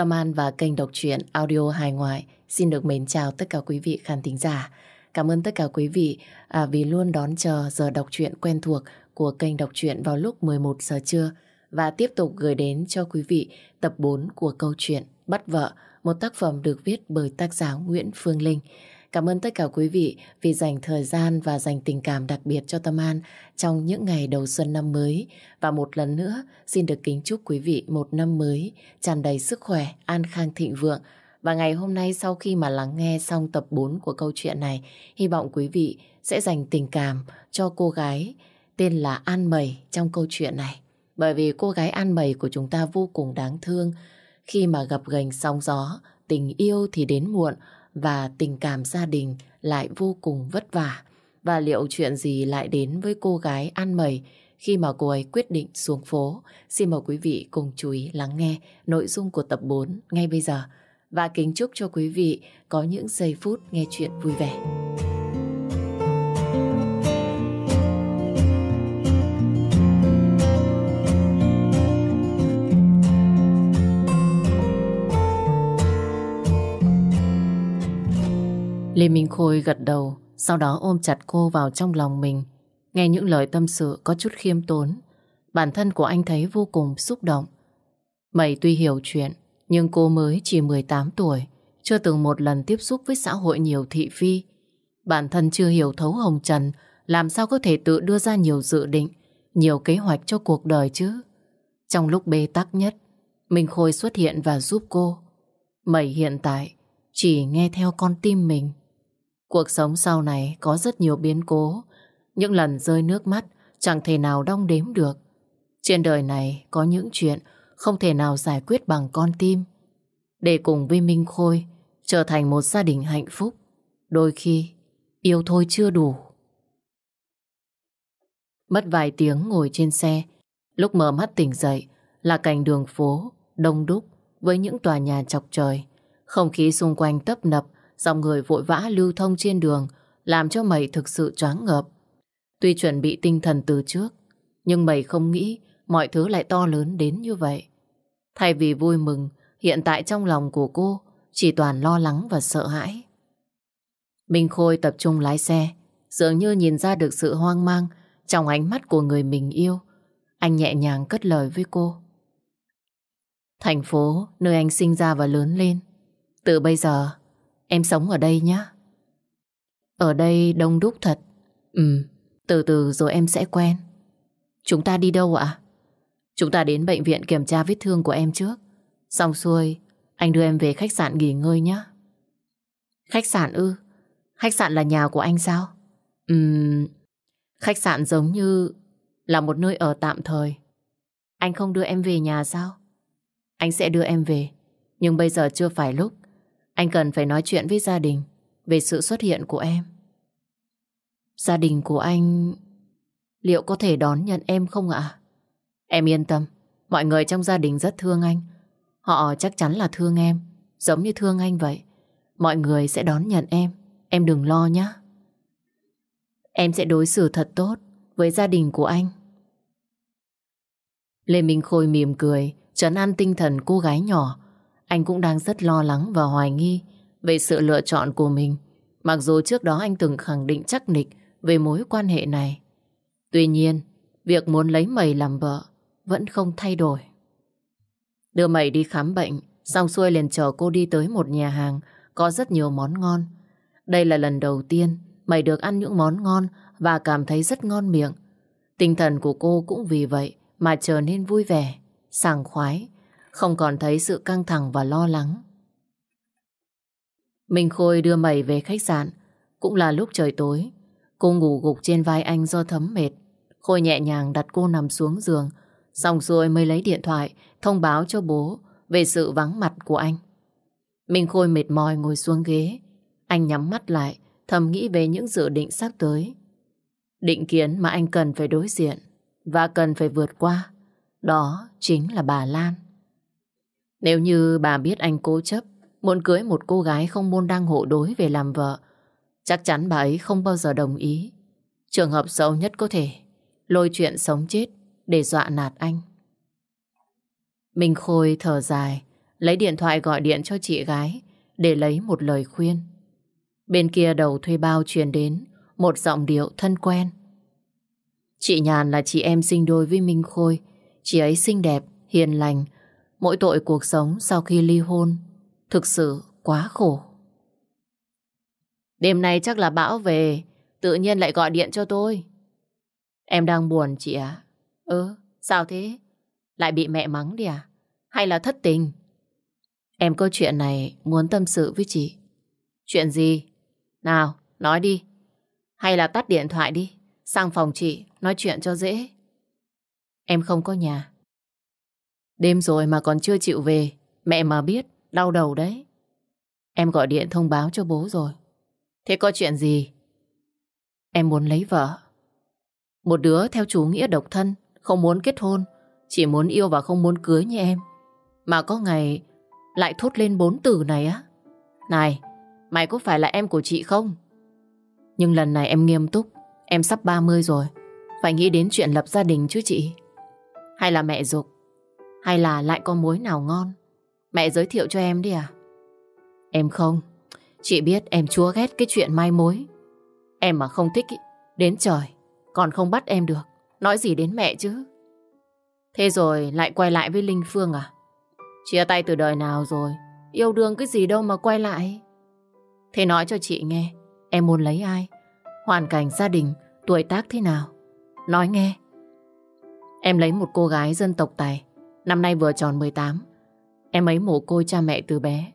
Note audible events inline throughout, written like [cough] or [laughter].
Tâm An và kênh đọc truyện audio hài ngoại xin được mến chào tất cả quý vị khán thính giả. Cảm ơn tất cả quý vị à, vì luôn đón chờ giờ đọc truyện quen thuộc của kênh đọc truyện vào lúc 11 giờ trưa và tiếp tục gửi đến cho quý vị tập 4 của câu chuyện Bắt vợ, một tác phẩm được viết bởi tác giả Nguyễn Phương Linh. Cảm ơn tất cả quý vị vì dành thời gian và dành tình cảm đặc biệt cho Tâm An trong những ngày đầu xuân năm mới. Và một lần nữa, xin được kính chúc quý vị một năm mới tràn đầy sức khỏe, an khang thịnh vượng. Và ngày hôm nay sau khi mà lắng nghe xong tập 4 của câu chuyện này, hy vọng quý vị sẽ dành tình cảm cho cô gái tên là An Mẩy trong câu chuyện này. Bởi vì cô gái An Mẩy của chúng ta vô cùng đáng thương khi mà gặp gành sóng gió, tình yêu thì đến muộn và tình cảm gia đình lại vô cùng vất vả. Và liệu chuyện gì lại đến với cô gái An Mẩy khi mà cô ấy quyết định xuống phố? Xin mời quý vị cùng chú ý lắng nghe nội dung của tập 4 ngay bây giờ. Và kính chúc cho quý vị có những giây phút nghe chuyện vui vẻ. Lê Minh Khôi gật đầu, sau đó ôm chặt cô vào trong lòng mình. Nghe những lời tâm sự có chút khiêm tốn, bản thân của anh thấy vô cùng xúc động. Mày tuy hiểu chuyện, nhưng cô mới chỉ 18 tuổi, chưa từng một lần tiếp xúc với xã hội nhiều thị phi. Bản thân chưa hiểu thấu hồng trần, làm sao có thể tự đưa ra nhiều dự định, nhiều kế hoạch cho cuộc đời chứ. Trong lúc bế tắc nhất, Minh Khôi xuất hiện và giúp cô. Mày hiện tại chỉ nghe theo con tim mình. Cuộc sống sau này có rất nhiều biến cố. Những lần rơi nước mắt chẳng thể nào đong đếm được. Trên đời này có những chuyện không thể nào giải quyết bằng con tim. Để cùng với Minh Khôi trở thành một gia đình hạnh phúc, đôi khi yêu thôi chưa đủ. Mất vài tiếng ngồi trên xe, lúc mở mắt tỉnh dậy là cảnh đường phố đông đúc với những tòa nhà chọc trời. Không khí xung quanh tấp nập Dòng người vội vã lưu thông trên đường làm cho mày thực sự choáng ngợp. Tuy chuẩn bị tinh thần từ trước, nhưng mày không nghĩ mọi thứ lại to lớn đến như vậy. Thay vì vui mừng, hiện tại trong lòng của cô chỉ toàn lo lắng và sợ hãi. Minh Khôi tập trung lái xe, dường như nhìn ra được sự hoang mang trong ánh mắt của người mình yêu. Anh nhẹ nhàng cất lời với cô. Thành phố nơi anh sinh ra và lớn lên. Từ bây giờ, Em sống ở đây nhé. Ở đây đông đúc thật. Ừ, từ từ rồi em sẽ quen. Chúng ta đi đâu ạ? Chúng ta đến bệnh viện kiểm tra vết thương của em trước. Xong xuôi, anh đưa em về khách sạn nghỉ ngơi nhé. Khách sạn ư? Khách sạn là nhà của anh sao? Ừm, khách sạn giống như là một nơi ở tạm thời. Anh không đưa em về nhà sao? Anh sẽ đưa em về. Nhưng bây giờ chưa phải lúc. Anh cần phải nói chuyện với gia đình về sự xuất hiện của em. Gia đình của anh liệu có thể đón nhận em không ạ? Em yên tâm, mọi người trong gia đình rất thương anh. Họ chắc chắn là thương em, giống như thương anh vậy. Mọi người sẽ đón nhận em, em đừng lo nhé. Em sẽ đối xử thật tốt với gia đình của anh. Lê Minh Khôi mỉm cười, trấn an tinh thần cô gái nhỏ anh cũng đang rất lo lắng và hoài nghi về sự lựa chọn của mình. Mặc dù trước đó anh từng khẳng định chắc nịch về mối quan hệ này. Tuy nhiên, việc muốn lấy mày làm vợ vẫn không thay đổi. Đưa mày đi khám bệnh, xong xuôi liền chờ cô đi tới một nhà hàng có rất nhiều món ngon. Đây là lần đầu tiên mày được ăn những món ngon và cảm thấy rất ngon miệng. Tinh thần của cô cũng vì vậy mà trở nên vui vẻ, sảng khoái không còn thấy sự căng thẳng và lo lắng. Minh Khôi đưa mày về khách sạn, cũng là lúc trời tối. Cô ngủ gục trên vai anh do thấm mệt. Khôi nhẹ nhàng đặt cô nằm xuống giường, xong rồi mới lấy điện thoại thông báo cho bố về sự vắng mặt của anh. Minh Khôi mệt mỏi ngồi xuống ghế. Anh nhắm mắt lại, thầm nghĩ về những dự định sắp tới. Định kiến mà anh cần phải đối diện và cần phải vượt qua. Đó chính là bà Lan. Nếu như bà biết anh cố chấp muốn cưới một cô gái không môn đăng hộ đối về làm vợ, chắc chắn bà ấy không bao giờ đồng ý. Trường hợp xấu nhất có thể lôi chuyện sống chết để dọa nạt anh. Minh Khôi thở dài, lấy điện thoại gọi điện cho chị gái để lấy một lời khuyên. Bên kia đầu thuê bao truyền đến một giọng điệu thân quen. Chị Nhàn là chị em sinh đôi với Minh Khôi. Chị ấy xinh đẹp, hiền lành. Mỗi tội cuộc sống sau khi ly hôn thực sự quá khổ. Đêm nay chắc là bão về, tự nhiên lại gọi điện cho tôi. Em đang buồn chị à? Ừ, sao thế? Lại bị mẹ mắng đi à? Hay là thất tình? Em có chuyện này muốn tâm sự với chị. Chuyện gì? Nào, nói đi. Hay là tắt điện thoại đi, sang phòng chị, nói chuyện cho dễ. Em không có nhà. Đêm rồi mà còn chưa chịu về, mẹ mà biết, đau đầu đấy. Em gọi điện thông báo cho bố rồi. Thế có chuyện gì? Em muốn lấy vợ. Một đứa theo chủ nghĩa độc thân, không muốn kết hôn, chỉ muốn yêu và không muốn cưới như em. Mà có ngày lại thốt lên bốn từ này á. Này, mày có phải là em của chị không? Nhưng lần này em nghiêm túc, em sắp 30 rồi. Phải nghĩ đến chuyện lập gia đình chứ chị. Hay là mẹ dục? Hay là lại có mối nào ngon? Mẹ giới thiệu cho em đi à? Em không. Chị biết em chúa ghét cái chuyện mai mối. Em mà không thích đến trời, còn không bắt em được. Nói gì đến mẹ chứ? Thế rồi lại quay lại với Linh Phương à? Chia tay từ đời nào rồi? Yêu đương cái gì đâu mà quay lại? Thế nói cho chị nghe, em muốn lấy ai? Hoàn cảnh gia đình, tuổi tác thế nào? Nói nghe. Em lấy một cô gái dân tộc Tài, năm nay vừa tròn 18. Em ấy mồ côi cha mẹ từ bé.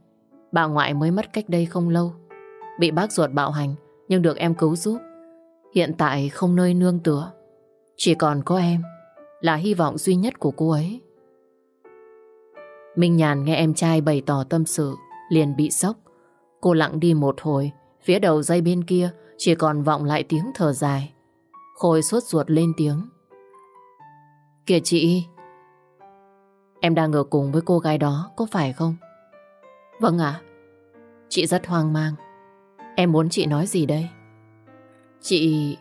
Bà ngoại mới mất cách đây không lâu. Bị bác ruột bạo hành, nhưng được em cứu giúp. Hiện tại không nơi nương tựa. Chỉ còn có em là hy vọng duy nhất của cô ấy. Minh Nhàn nghe em trai bày tỏ tâm sự, liền bị sốc. Cô lặng đi một hồi, phía đầu dây bên kia chỉ còn vọng lại tiếng thở dài. Khôi suốt ruột lên tiếng. Kìa chị, em đang ở cùng với cô gái đó, có phải không? Vâng ạ, chị rất hoang mang. Em muốn chị nói gì đây? Chị...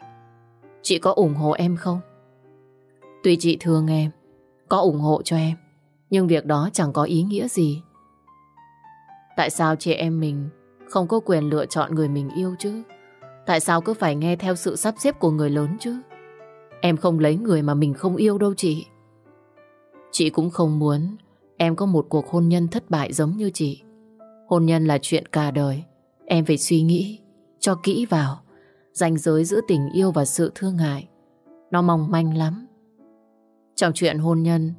Chị có ủng hộ em không? Tuy chị thương em, có ủng hộ cho em, nhưng việc đó chẳng có ý nghĩa gì. Tại sao chị em mình không có quyền lựa chọn người mình yêu chứ? Tại sao cứ phải nghe theo sự sắp xếp của người lớn chứ? Em không lấy người mà mình không yêu đâu chị. Chị cũng không muốn em có một cuộc hôn nhân thất bại giống như chị. Hôn nhân là chuyện cả đời. Em phải suy nghĩ, cho kỹ vào. ranh giới giữa tình yêu và sự thương hại. Nó mong manh lắm. Trong chuyện hôn nhân,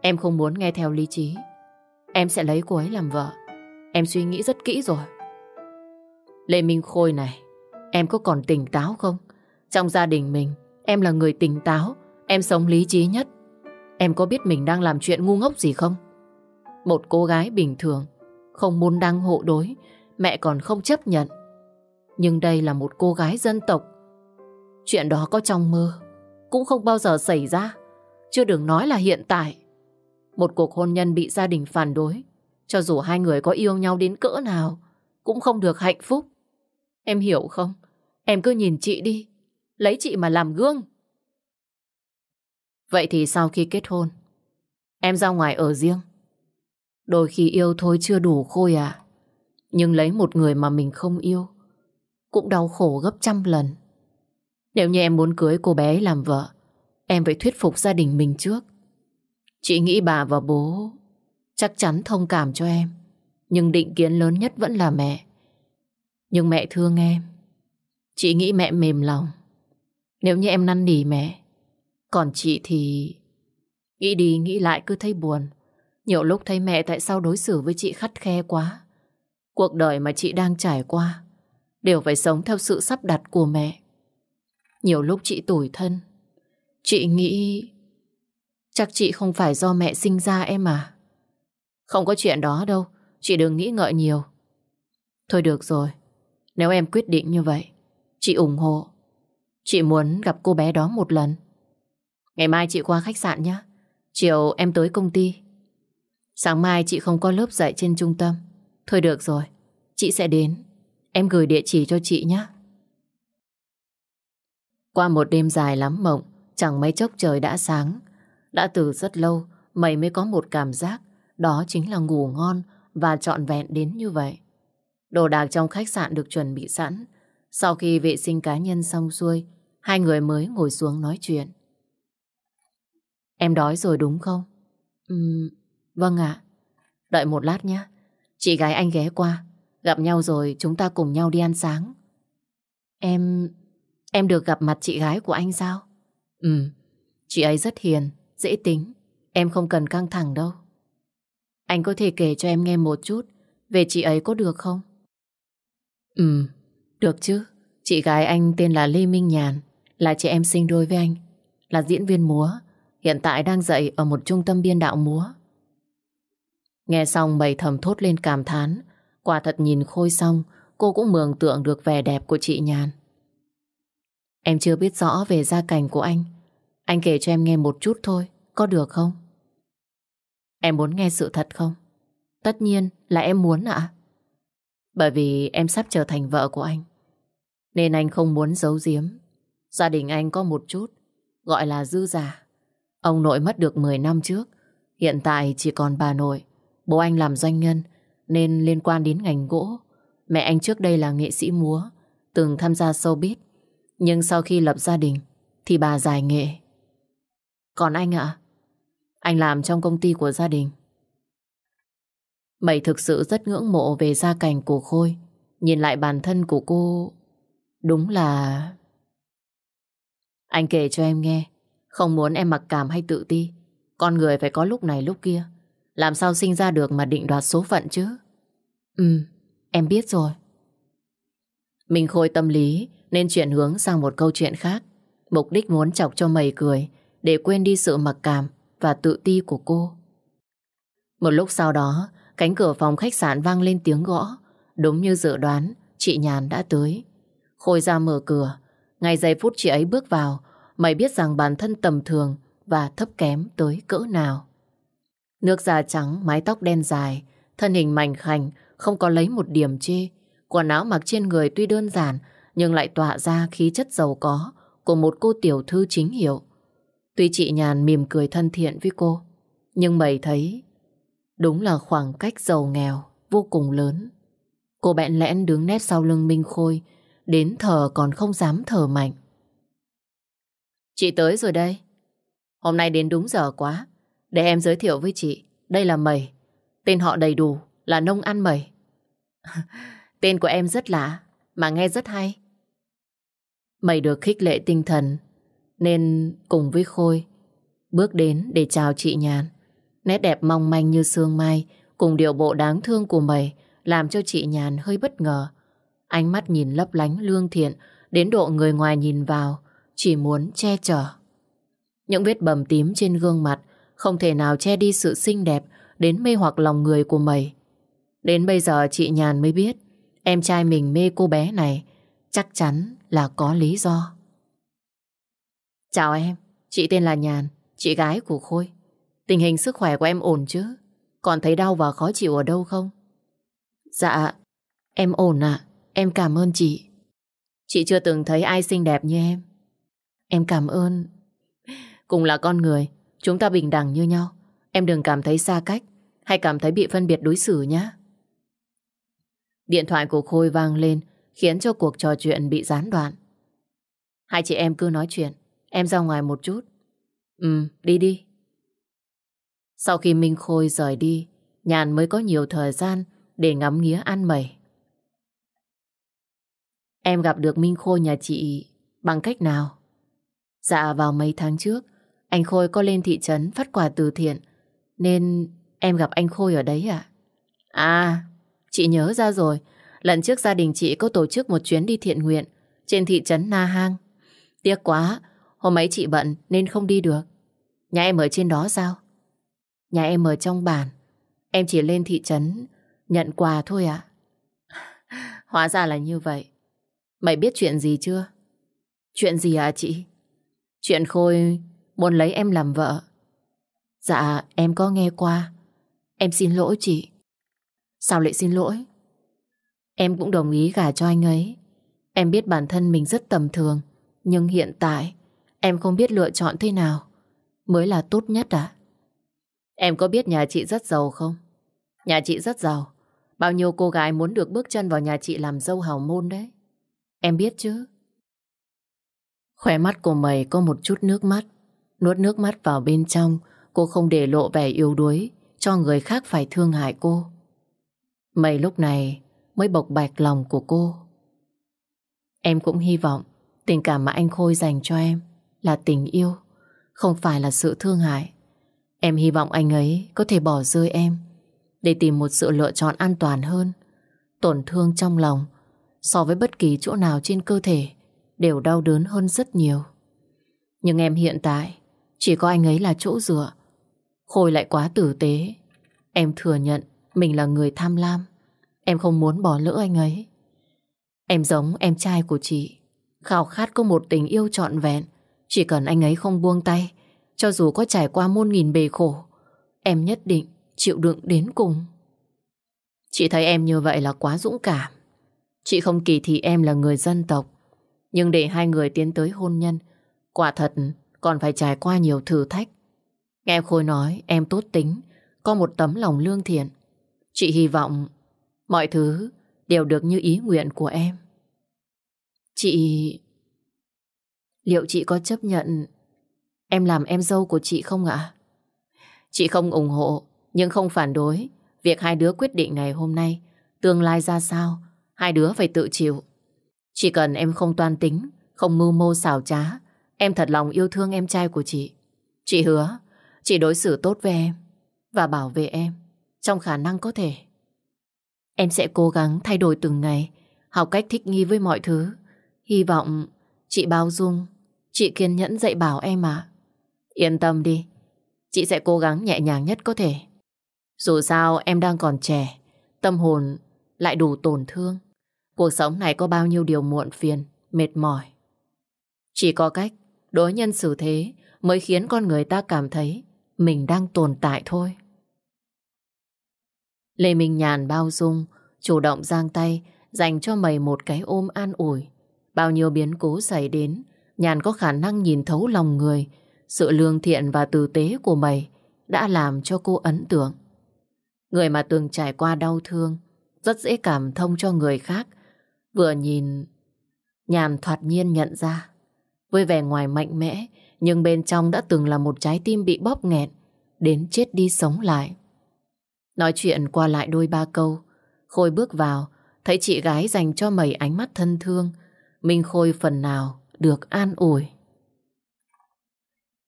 em không muốn nghe theo lý trí. Em sẽ lấy cô ấy làm vợ. Em suy nghĩ rất kỹ rồi. Lê Minh Khôi này, em có còn tỉnh táo không? Trong gia đình mình, em là người tỉnh táo, em sống lý trí nhất. Em có biết mình đang làm chuyện ngu ngốc gì không? Một cô gái bình thường, không muốn đăng hộ đối, mẹ còn không chấp nhận. Nhưng đây là một cô gái dân tộc. Chuyện đó có trong mơ, cũng không bao giờ xảy ra. Chưa đừng nói là hiện tại. Một cuộc hôn nhân bị gia đình phản đối, cho dù hai người có yêu nhau đến cỡ nào, cũng không được hạnh phúc. Em hiểu không? Em cứ nhìn chị đi, lấy chị mà làm gương. Vậy thì sau khi kết hôn, em ra ngoài ở riêng. Đôi khi yêu thôi chưa đủ khôi à. Nhưng lấy một người mà mình không yêu, cũng đau khổ gấp trăm lần. Nếu như em muốn cưới cô bé làm vợ, em phải thuyết phục gia đình mình trước. Chị nghĩ bà và bố chắc chắn thông cảm cho em. Nhưng định kiến lớn nhất vẫn là mẹ. Nhưng mẹ thương em. Chị nghĩ mẹ mềm lòng. Nếu như em năn nỉ mẹ. Còn chị thì... Nghĩ đi nghĩ lại cứ thấy buồn. Nhiều lúc thấy mẹ tại sao đối xử với chị khắt khe quá. Cuộc đời mà chị đang trải qua đều phải sống theo sự sắp đặt của mẹ. Nhiều lúc chị tủi thân. Chị nghĩ chắc chị không phải do mẹ sinh ra em à. Không có chuyện đó đâu. Chị đừng nghĩ ngợi nhiều. Thôi được rồi. Nếu em quyết định như vậy, chị ủng hộ. Chị muốn gặp cô bé đó một lần. Ngày mai chị qua khách sạn nhé. Chiều em tới công ty. Sáng mai chị không có lớp dạy trên trung tâm. Thôi được rồi, chị sẽ đến. Em gửi địa chỉ cho chị nhé. Qua một đêm dài lắm mộng, chẳng mấy chốc trời đã sáng. Đã từ rất lâu, mày mới có một cảm giác đó chính là ngủ ngon và trọn vẹn đến như vậy. Đồ đạc trong khách sạn được chuẩn bị sẵn. Sau khi vệ sinh cá nhân xong xuôi, hai người mới ngồi xuống nói chuyện. Em đói rồi đúng không? Ừm, vâng ạ. Đợi một lát nhé. Chị gái anh ghé qua. Gặp nhau rồi chúng ta cùng nhau đi ăn sáng. Em... Em được gặp mặt chị gái của anh sao? Ừ, chị ấy rất hiền, dễ tính. Em không cần căng thẳng đâu. Anh có thể kể cho em nghe một chút về chị ấy có được không? Ừ, được chứ. Chị gái anh tên là Lê Minh Nhàn, là chị em sinh đôi với anh, là diễn viên múa, hiện tại đang dạy ở một trung tâm biên đạo múa. Nghe xong bầy thầm thốt lên cảm thán, quả thật nhìn Khôi xong, cô cũng mường tượng được vẻ đẹp của chị Nhàn. Em chưa biết rõ về gia cảnh của anh, anh kể cho em nghe một chút thôi, có được không? Em muốn nghe sự thật không? Tất nhiên là em muốn ạ. Bởi vì em sắp trở thành vợ của anh. Nên anh không muốn giấu giếm. Gia đình anh có một chút, gọi là dư giả. Ông nội mất được 10 năm trước. Hiện tại chỉ còn bà nội. Bố anh làm doanh nhân, nên liên quan đến ngành gỗ. Mẹ anh trước đây là nghệ sĩ múa, từng tham gia showbiz. Nhưng sau khi lập gia đình, thì bà giải nghệ. Còn anh ạ? Anh làm trong công ty của gia đình. Mày thực sự rất ngưỡng mộ về gia cảnh của Khôi. Nhìn lại bản thân của cô... Đúng là... Anh kể cho em nghe. Không muốn em mặc cảm hay tự ti. Con người phải có lúc này lúc kia. Làm sao sinh ra được mà định đoạt số phận chứ? Ừ, em biết rồi. Mình khôi tâm lý nên chuyển hướng sang một câu chuyện khác. Mục đích muốn chọc cho mày cười để quên đi sự mặc cảm và tự ti của cô. Một lúc sau đó, cánh cửa phòng khách sạn vang lên tiếng gõ. Đúng như dự đoán, chị Nhàn đã tới. Khôi ra mở cửa. Ngay giây phút chị ấy bước vào, mày biết rằng bản thân tầm thường và thấp kém tới cỡ nào. Nước da trắng, mái tóc đen dài, thân hình mảnh khảnh, không có lấy một điểm chê. Quần áo mặc trên người tuy đơn giản, nhưng lại tỏa ra khí chất giàu có của một cô tiểu thư chính hiệu. Tuy chị Nhàn mỉm cười thân thiện với cô, nhưng mày thấy đúng là khoảng cách giàu nghèo vô cùng lớn. Cô bẹn lẽn đứng nét sau lưng Minh Khôi, đến thở còn không dám thở mạnh. Chị tới rồi đây. Hôm nay đến đúng giờ quá. Để em giới thiệu với chị, đây là Mẩy. Tên họ đầy đủ là Nông Ăn Mẩy. [laughs] Tên của em rất lạ, mà nghe rất hay. Mẩy được khích lệ tinh thần nên cùng với Khôi bước đến để chào chị Nhàn. Nét đẹp mong manh như sương mai cùng điệu bộ đáng thương của mẩy làm cho chị Nhàn hơi bất ngờ. Ánh mắt nhìn lấp lánh lương thiện đến độ người ngoài nhìn vào chỉ muốn che chở. Những vết bầm tím trên gương mặt không thể nào che đi sự xinh đẹp đến mê hoặc lòng người của mày. Đến bây giờ chị Nhàn mới biết em trai mình mê cô bé này chắc chắn là có lý do. Chào em, chị tên là Nhàn, chị gái của Khôi. Tình hình sức khỏe của em ổn chứ? Còn thấy đau và khó chịu ở đâu không? Dạ, em ổn ạ, em cảm ơn chị. Chị chưa từng thấy ai xinh đẹp như em. Em cảm ơn. Cùng là con người, chúng ta bình đẳng như nhau. Em đừng cảm thấy xa cách hay cảm thấy bị phân biệt đối xử nhé. Điện thoại của Khôi vang lên khiến cho cuộc trò chuyện bị gián đoạn. Hai chị em cứ nói chuyện. Em ra ngoài một chút. Ừ, đi đi. Sau khi Minh Khôi rời đi, Nhàn mới có nhiều thời gian để ngắm nghía ăn mẩy. Em gặp được Minh Khôi nhà chị bằng cách nào? Dạ vào mấy tháng trước, anh Khôi có lên thị trấn phát quà từ thiện, nên em gặp anh Khôi ở đấy ạ. À? chị nhớ ra rồi, lần trước gia đình chị có tổ chức một chuyến đi thiện nguyện trên thị trấn Na Hang. Tiếc quá, Hôm ấy chị bận nên không đi được. Nhà em ở trên đó sao? Nhà em ở trong bản. Em chỉ lên thị trấn nhận quà thôi ạ. [laughs] Hóa ra là như vậy. Mày biết chuyện gì chưa? Chuyện gì à chị? Chuyện Khôi muốn lấy em làm vợ. Dạ, em có nghe qua. Em xin lỗi chị. Sao lại xin lỗi? Em cũng đồng ý gả cho anh ấy. Em biết bản thân mình rất tầm thường. Nhưng hiện tại Em không biết lựa chọn thế nào mới là tốt nhất à? Em có biết nhà chị rất giàu không? Nhà chị rất giàu. Bao nhiêu cô gái muốn được bước chân vào nhà chị làm dâu hào môn đấy. Em biết chứ? Khỏe mắt của mày có một chút nước mắt. Nuốt nước mắt vào bên trong, cô không để lộ vẻ yếu đuối cho người khác phải thương hại cô. Mày lúc này mới bộc bạch lòng của cô. Em cũng hy vọng tình cảm mà anh Khôi dành cho em là tình yêu, không phải là sự thương hại. Em hy vọng anh ấy có thể bỏ rơi em để tìm một sự lựa chọn an toàn hơn. Tổn thương trong lòng so với bất kỳ chỗ nào trên cơ thể đều đau đớn hơn rất nhiều. Nhưng em hiện tại chỉ có anh ấy là chỗ dựa. Khôi lại quá tử tế. Em thừa nhận mình là người tham lam. Em không muốn bỏ lỡ anh ấy. Em giống em trai của chị. Khao khát có một tình yêu trọn vẹn. Chỉ cần anh ấy không buông tay, cho dù có trải qua muôn nghìn bề khổ, em nhất định chịu đựng đến cùng. Chị thấy em như vậy là quá dũng cảm. Chị không kỳ thị em là người dân tộc. Nhưng để hai người tiến tới hôn nhân, quả thật còn phải trải qua nhiều thử thách. Nghe Khôi nói em tốt tính, có một tấm lòng lương thiện. Chị hy vọng mọi thứ đều được như ý nguyện của em. Chị... Liệu chị có chấp nhận em làm em dâu của chị không ạ? Chị không ủng hộ, nhưng không phản đối việc hai đứa quyết định ngày hôm nay. Tương lai ra sao, hai đứa phải tự chịu. Chỉ cần em không toan tính, không mưu mô xảo trá, em thật lòng yêu thương em trai của chị. Chị hứa, chị đối xử tốt với em và bảo vệ em trong khả năng có thể. Em sẽ cố gắng thay đổi từng ngày, học cách thích nghi với mọi thứ. Hy vọng chị bao dung, chị kiên nhẫn dạy bảo em mà. Yên tâm đi, chị sẽ cố gắng nhẹ nhàng nhất có thể. Dù sao em đang còn trẻ, tâm hồn lại đủ tổn thương. Cuộc sống này có bao nhiêu điều muộn phiền, mệt mỏi. Chỉ có cách đối nhân xử thế mới khiến con người ta cảm thấy mình đang tồn tại thôi. Lê Minh Nhàn bao dung, chủ động giang tay, dành cho mày một cái ôm an ủi. Bao nhiêu biến cố xảy đến, Nhàn có khả năng nhìn thấu lòng người. Sự lương thiện và tử tế của mày đã làm cho cô ấn tượng. Người mà từng trải qua đau thương, rất dễ cảm thông cho người khác. Vừa nhìn, Nhàn thoạt nhiên nhận ra. Với vẻ ngoài mạnh mẽ, nhưng bên trong đã từng là một trái tim bị bóp nghẹt, đến chết đi sống lại. Nói chuyện qua lại đôi ba câu, Khôi bước vào, thấy chị gái dành cho mày ánh mắt thân thương, Minh Khôi phần nào được an ủi.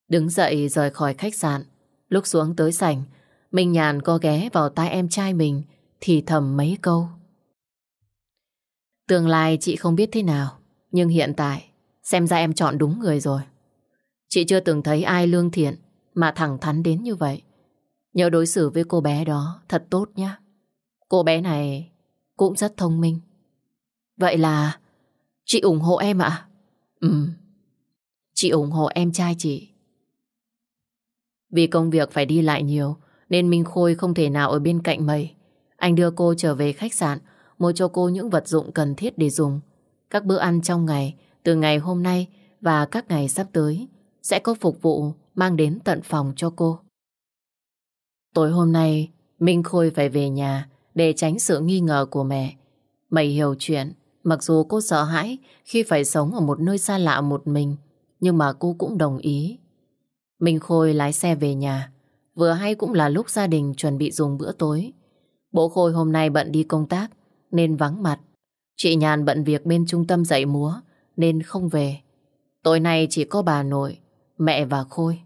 Đứng dậy rời khỏi khách sạn, lúc xuống tới sảnh, Minh Nhàn có ghé vào tai em trai mình, thì thầm mấy câu. Tương lai chị không biết thế nào, nhưng hiện tại, xem ra em chọn đúng người rồi. Chị chưa từng thấy ai lương thiện mà thẳng thắn đến như vậy. Nhớ đối xử với cô bé đó thật tốt nhá. Cô bé này cũng rất thông minh. Vậy là chị ủng hộ em ạ? À? Ừ, chị ủng hộ em trai chị. Vì công việc phải đi lại nhiều nên Minh Khôi không thể nào ở bên cạnh mày. Anh đưa cô trở về khách sạn mua cho cô những vật dụng cần thiết để dùng. Các bữa ăn trong ngày từ ngày hôm nay và các ngày sắp tới sẽ có phục vụ mang đến tận phòng cho cô. Tối hôm nay, Minh Khôi phải về nhà để tránh sự nghi ngờ của mẹ. Mày hiểu chuyện, mặc dù cô sợ hãi khi phải sống ở một nơi xa lạ một mình, nhưng mà cô cũng đồng ý. Minh Khôi lái xe về nhà, vừa hay cũng là lúc gia đình chuẩn bị dùng bữa tối. Bố Khôi hôm nay bận đi công tác, nên vắng mặt. Chị Nhàn bận việc bên trung tâm dạy múa, nên không về. Tối nay chỉ có bà nội, mẹ và Khôi.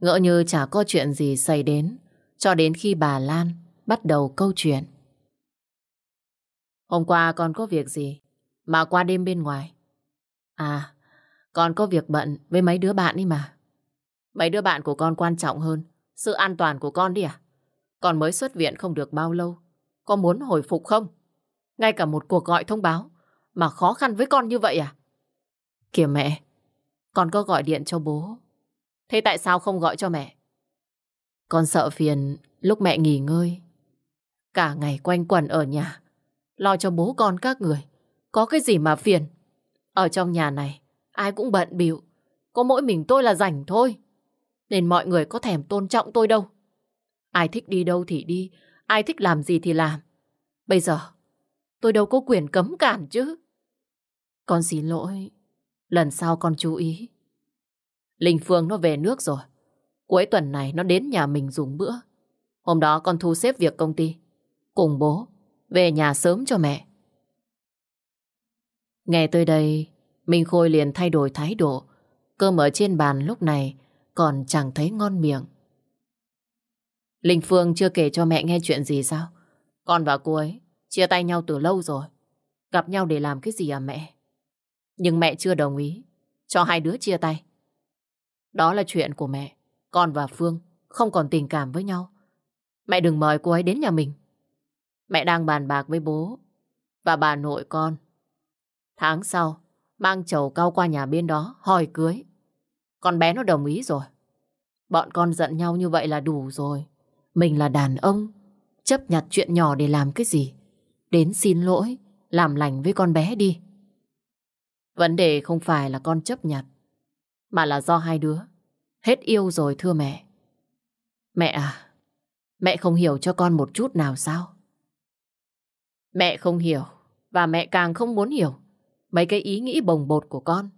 Ngỡ như chả có chuyện gì xảy đến, cho đến khi bà Lan bắt đầu câu chuyện. Hôm qua con có việc gì mà qua đêm bên ngoài? À, con có việc bận với mấy đứa bạn đi mà. Mấy đứa bạn của con quan trọng hơn sự an toàn của con đi à? Con mới xuất viện không được bao lâu có muốn hồi phục không? Ngay cả một cuộc gọi thông báo mà khó khăn với con như vậy à? Kìa mẹ, con có gọi điện cho bố Thế tại sao không gọi cho mẹ? Con sợ phiền lúc mẹ nghỉ ngơi. Cả ngày quanh quẩn ở nhà. Lo cho bố con các người. Có cái gì mà phiền? Ở trong nhà này, ai cũng bận bịu Có mỗi mình tôi là rảnh thôi. Nên mọi người có thèm tôn trọng tôi đâu. Ai thích đi đâu thì đi, ai thích làm gì thì làm. Bây giờ, tôi đâu có quyền cấm cản chứ. Con xin lỗi, lần sau con chú ý. Linh Phương nó về nước rồi. Cuối tuần này nó đến nhà mình dùng bữa. Hôm đó con thu xếp việc công ty. Cùng bố, về nhà sớm cho mẹ. Nghe tới đây, Minh Khôi liền thay đổi thái độ. Cơm ở trên bàn lúc này còn chẳng thấy ngon miệng. Linh Phương chưa kể cho mẹ nghe chuyện gì sao? Con và cô ấy chia tay nhau từ lâu rồi. Gặp nhau để làm cái gì à mẹ? Nhưng mẹ chưa đồng ý cho hai đứa chia tay. Đó là chuyện của mẹ. Con và Phương không còn tình cảm với nhau. Mẹ đừng mời cô ấy đến nhà mình. Mẹ đang bàn bạc với bố và bà nội con. Tháng sau, mang chầu cao qua nhà bên đó, hỏi cưới. Con bé nó đồng ý rồi. Bọn con giận nhau như vậy là đủ rồi. Mình là đàn ông, chấp nhặt chuyện nhỏ để làm cái gì? Đến xin lỗi, làm lành với con bé đi. Vấn đề không phải là con chấp nhặt, mà là do hai đứa. Hết yêu rồi thưa mẹ. Mẹ à, mẹ không hiểu cho con một chút nào sao? Mẹ không hiểu, và mẹ càng không muốn hiểu mấy cái ý nghĩ bồng bột của con.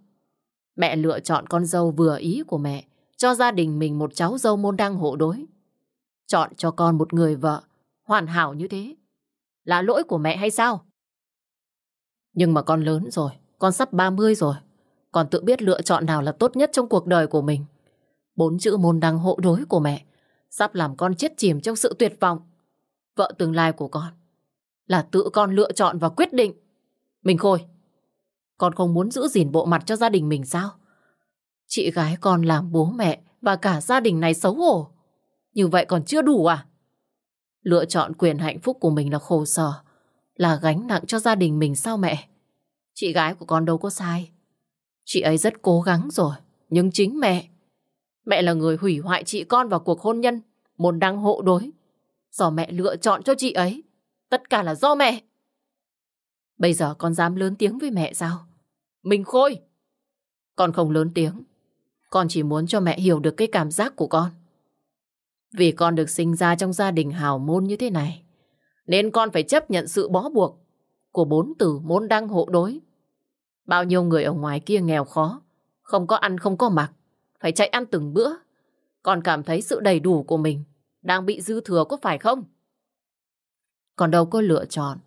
Mẹ lựa chọn con dâu vừa ý của mẹ, cho gia đình mình một cháu dâu môn đăng hộ đối. Chọn cho con một người vợ hoàn hảo như thế. Là lỗi của mẹ hay sao? Nhưng mà con lớn rồi, con sắp 30 rồi. Con tự biết lựa chọn nào là tốt nhất trong cuộc đời của mình. Bốn chữ môn đăng hộ đối của mẹ sắp làm con chết chìm trong sự tuyệt vọng. Vợ tương lai của con là tự con lựa chọn và quyết định. Mình Khôi, con không muốn giữ gìn bộ mặt cho gia đình mình sao? Chị gái con làm bố mẹ và cả gia đình này xấu hổ. Như vậy còn chưa đủ à? Lựa chọn quyền hạnh phúc của mình là khổ sở, là gánh nặng cho gia đình mình sao mẹ? Chị gái của con đâu có sai. Chị ấy rất cố gắng rồi, nhưng chính mẹ. Mẹ là người hủy hoại chị con vào cuộc hôn nhân, môn đăng hộ đối. Do mẹ lựa chọn cho chị ấy, tất cả là do mẹ. Bây giờ con dám lớn tiếng với mẹ sao? Mình khôi! Con không lớn tiếng. Con chỉ muốn cho mẹ hiểu được cái cảm giác của con. Vì con được sinh ra trong gia đình hào môn như thế này, nên con phải chấp nhận sự bó buộc của bốn tử môn đăng hộ đối. Bao nhiêu người ở ngoài kia nghèo khó, không có ăn không có mặc, phải chạy ăn từng bữa. Con cảm thấy sự đầy đủ của mình đang bị dư thừa có phải không? Còn đâu có lựa chọn,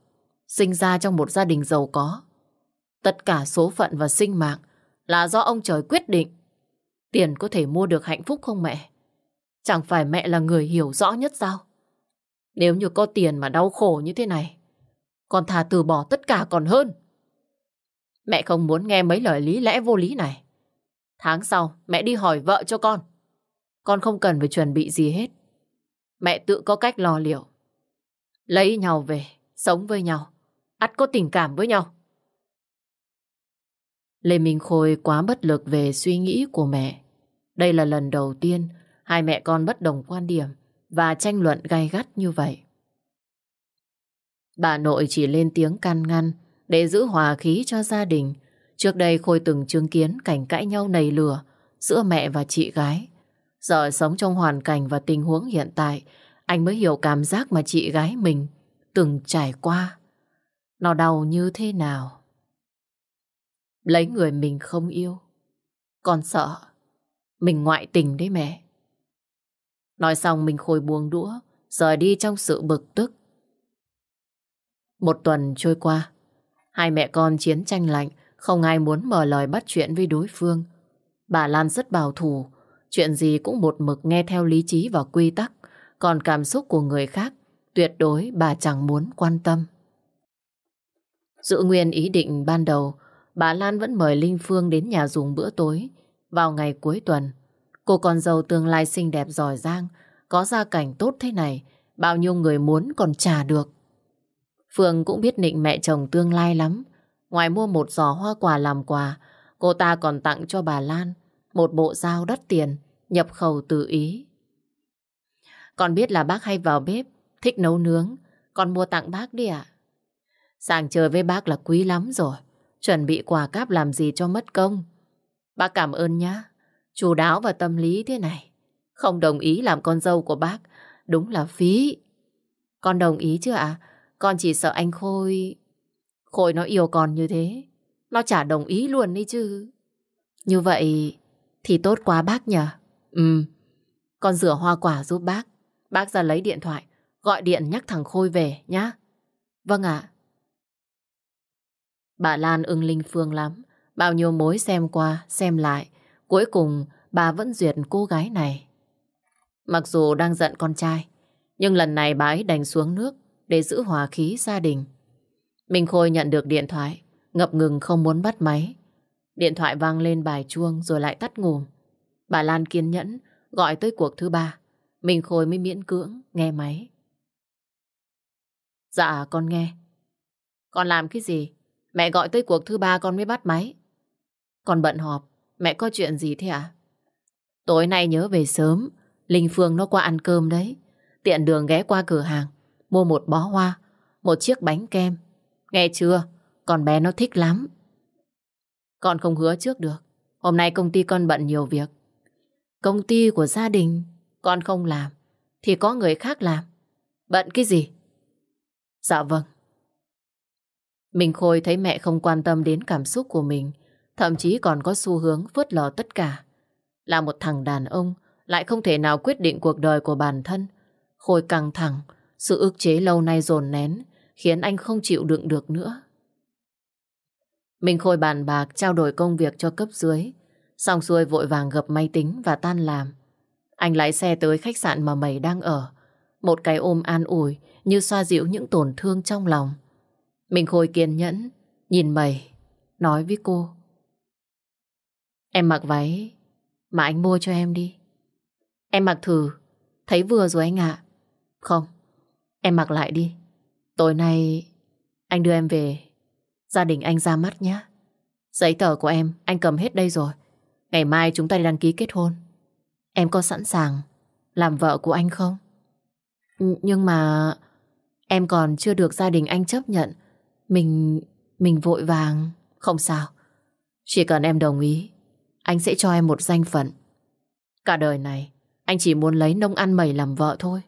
sinh ra trong một gia đình giàu có. Tất cả số phận và sinh mạng là do ông trời quyết định. Tiền có thể mua được hạnh phúc không mẹ? Chẳng phải mẹ là người hiểu rõ nhất sao? Nếu như có tiền mà đau khổ như thế này, con thà từ bỏ tất cả còn hơn. Mẹ không muốn nghe mấy lời lý lẽ vô lý này. Tháng sau, mẹ đi hỏi vợ cho con. Con không cần phải chuẩn bị gì hết. Mẹ tự có cách lo liệu. Lấy nhau về, sống với nhau. ắt có tình cảm với nhau. Lê Minh Khôi quá bất lực về suy nghĩ của mẹ. Đây là lần đầu tiên hai mẹ con bất đồng quan điểm và tranh luận gay gắt như vậy. Bà nội chỉ lên tiếng can ngăn để giữ hòa khí cho gia đình. Trước đây Khôi từng chứng kiến cảnh cãi nhau nầy lửa giữa mẹ và chị gái. Giờ sống trong hoàn cảnh và tình huống hiện tại, anh mới hiểu cảm giác mà chị gái mình từng trải qua. Nó đau như thế nào? Lấy người mình không yêu. Con sợ. Mình ngoại tình đấy mẹ. Nói xong mình khôi buông đũa, rời đi trong sự bực tức. Một tuần trôi qua, hai mẹ con chiến tranh lạnh, không ai muốn mở lời bắt chuyện với đối phương. Bà Lan rất bảo thủ, chuyện gì cũng một mực nghe theo lý trí và quy tắc, còn cảm xúc của người khác tuyệt đối bà chẳng muốn quan tâm. Giữ nguyên ý định ban đầu, bà Lan vẫn mời Linh Phương đến nhà dùng bữa tối vào ngày cuối tuần. Cô còn giàu tương lai xinh đẹp giỏi giang, có gia cảnh tốt thế này, bao nhiêu người muốn còn trả được. Phương cũng biết nịnh mẹ chồng tương lai lắm. Ngoài mua một giỏ hoa quả làm quà, cô ta còn tặng cho bà Lan một bộ dao đắt tiền, nhập khẩu từ Ý. Con biết là bác hay vào bếp, thích nấu nướng, con mua tặng bác đi ạ. sàng chơi với bác là quý lắm rồi, chuẩn bị quà cáp làm gì cho mất công. Bác cảm ơn nhá, chú đáo và tâm lý thế này. Không đồng ý làm con dâu của bác, Đúng là phí. Con đồng ý chưa ạ? Con chỉ sợ anh Khôi... Khôi nó yêu con như thế. Nó chả đồng ý luôn đi chứ. Như vậy thì tốt quá bác nhờ. Ừ, con rửa hoa quả giúp bác. Bác ra lấy điện thoại, gọi điện nhắc thằng Khôi về nhá. Vâng ạ. Bà Lan ưng linh phương lắm. Bao nhiêu mối xem qua, xem lại. Cuối cùng bà vẫn duyệt cô gái này. Mặc dù đang giận con trai, nhưng lần này bà ấy đành xuống nước để giữ hòa khí gia đình. Minh Khôi nhận được điện thoại, ngập ngừng không muốn bắt máy. Điện thoại vang lên bài chuông rồi lại tắt ngùm. Bà Lan kiên nhẫn gọi tới cuộc thứ ba. Minh Khôi mới miễn cưỡng nghe máy. Dạ con nghe. Con làm cái gì? Mẹ gọi tới cuộc thứ ba con mới bắt máy. Con bận họp. Mẹ có chuyện gì thế ạ? À? Tối nay nhớ về sớm. Linh Phương nó qua ăn cơm đấy. Tiện đường ghé qua cửa hàng. Mua một bó hoa. Một chiếc bánh kem. Nghe chưa? Con bé nó thích lắm. Con không hứa trước được. Hôm nay công ty con bận nhiều việc. Công ty của gia đình con không làm thì có người khác làm. Bận cái gì? Dạ vâng. Mình Khôi thấy mẹ không quan tâm đến cảm xúc của mình, thậm chí còn có xu hướng phớt lờ tất cả. Là một thằng đàn ông, lại không thể nào quyết định cuộc đời của bản thân. Khôi căng thẳng, sự ức chế lâu nay dồn nén, khiến anh không chịu đựng được nữa. Mình Khôi bàn bạc trao đổi công việc cho cấp dưới, xong xuôi vội vàng gập máy tính và tan làm. Anh lái xe tới khách sạn mà mày đang ở, một cái ôm an ủi như xoa dịu những tổn thương trong lòng. Mình Khôi kiên nhẫn, nhìn mày, nói với cô. Em mặc váy mà anh mua cho em đi. Em mặc thử, thấy vừa rồi anh ạ. Không, em mặc lại đi. Tối nay anh đưa em về, gia đình anh ra mắt nhé. Giấy tờ của em anh cầm hết đây rồi. Ngày mai chúng ta đi đăng ký kết hôn. Em có sẵn sàng làm vợ của anh không? Nhưng mà em còn chưa được gia đình anh chấp nhận. Mình... mình vội vàng. Không sao. Chỉ cần em đồng ý, anh sẽ cho em một danh phận. Cả đời này, anh chỉ muốn lấy nông ăn mày làm vợ thôi.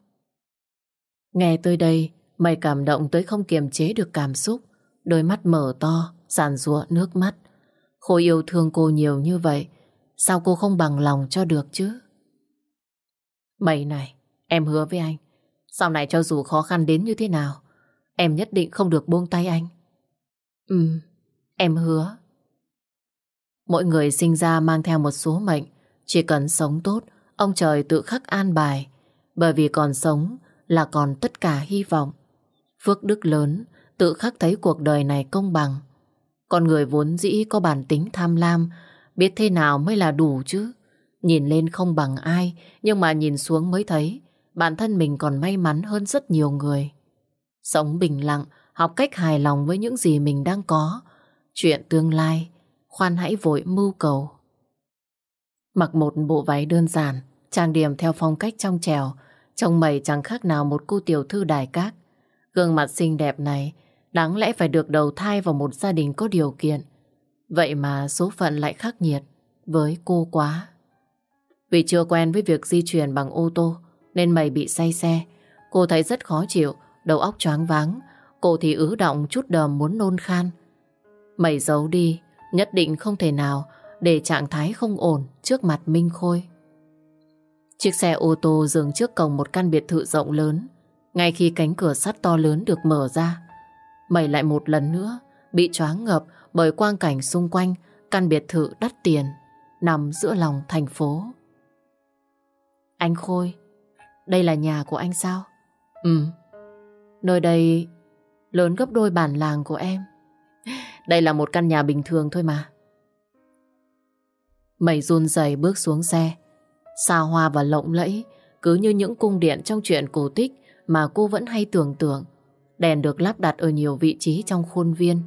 Nghe tới đây, mày cảm động tới không kiềm chế được cảm xúc. Đôi mắt mở to, giàn rụa nước mắt. Khôi yêu thương cô nhiều như vậy, sao cô không bằng lòng cho được chứ? Mày này, em hứa với anh, sau này cho dù khó khăn đến như thế nào, em nhất định không được buông tay anh. Ừ, em hứa. Mỗi người sinh ra mang theo một số mệnh, chỉ cần sống tốt, ông trời tự khắc an bài, bởi vì còn sống là còn tất cả hy vọng. Phước đức lớn, tự khắc thấy cuộc đời này công bằng. Con người vốn dĩ có bản tính tham lam, biết thế nào mới là đủ chứ. Nhìn lên không bằng ai, nhưng mà nhìn xuống mới thấy bản thân mình còn may mắn hơn rất nhiều người. Sống bình lặng, học cách hài lòng với những gì mình đang có. Chuyện tương lai, khoan hãy vội mưu cầu. Mặc một bộ váy đơn giản, trang điểm theo phong cách trong trèo, trông mày chẳng khác nào một cô tiểu thư đài cát. Gương mặt xinh đẹp này đáng lẽ phải được đầu thai vào một gia đình có điều kiện. Vậy mà số phận lại khắc nghiệt với cô quá. Vì chưa quen với việc di chuyển bằng ô tô nên mày bị say xe. Cô thấy rất khó chịu, đầu óc choáng váng. Cô thì ứ động chút đờm muốn nôn khan. Mày giấu đi, nhất định không thể nào để trạng thái không ổn trước mặt Minh Khôi. Chiếc xe ô tô dừng trước cổng một căn biệt thự rộng lớn. Ngay khi cánh cửa sắt to lớn được mở ra, mày lại một lần nữa bị choáng ngập bởi quang cảnh xung quanh căn biệt thự đắt tiền nằm giữa lòng thành phố. Anh Khôi, đây là nhà của anh sao? Ừ, nơi đây lớn gấp đôi bản làng của em. Đây là một căn nhà bình thường thôi mà. Mày run rẩy bước xuống xe, xa hoa và lộng lẫy, cứ như những cung điện trong truyện cổ tích mà cô vẫn hay tưởng tượng. Đèn được lắp đặt ở nhiều vị trí trong khuôn viên.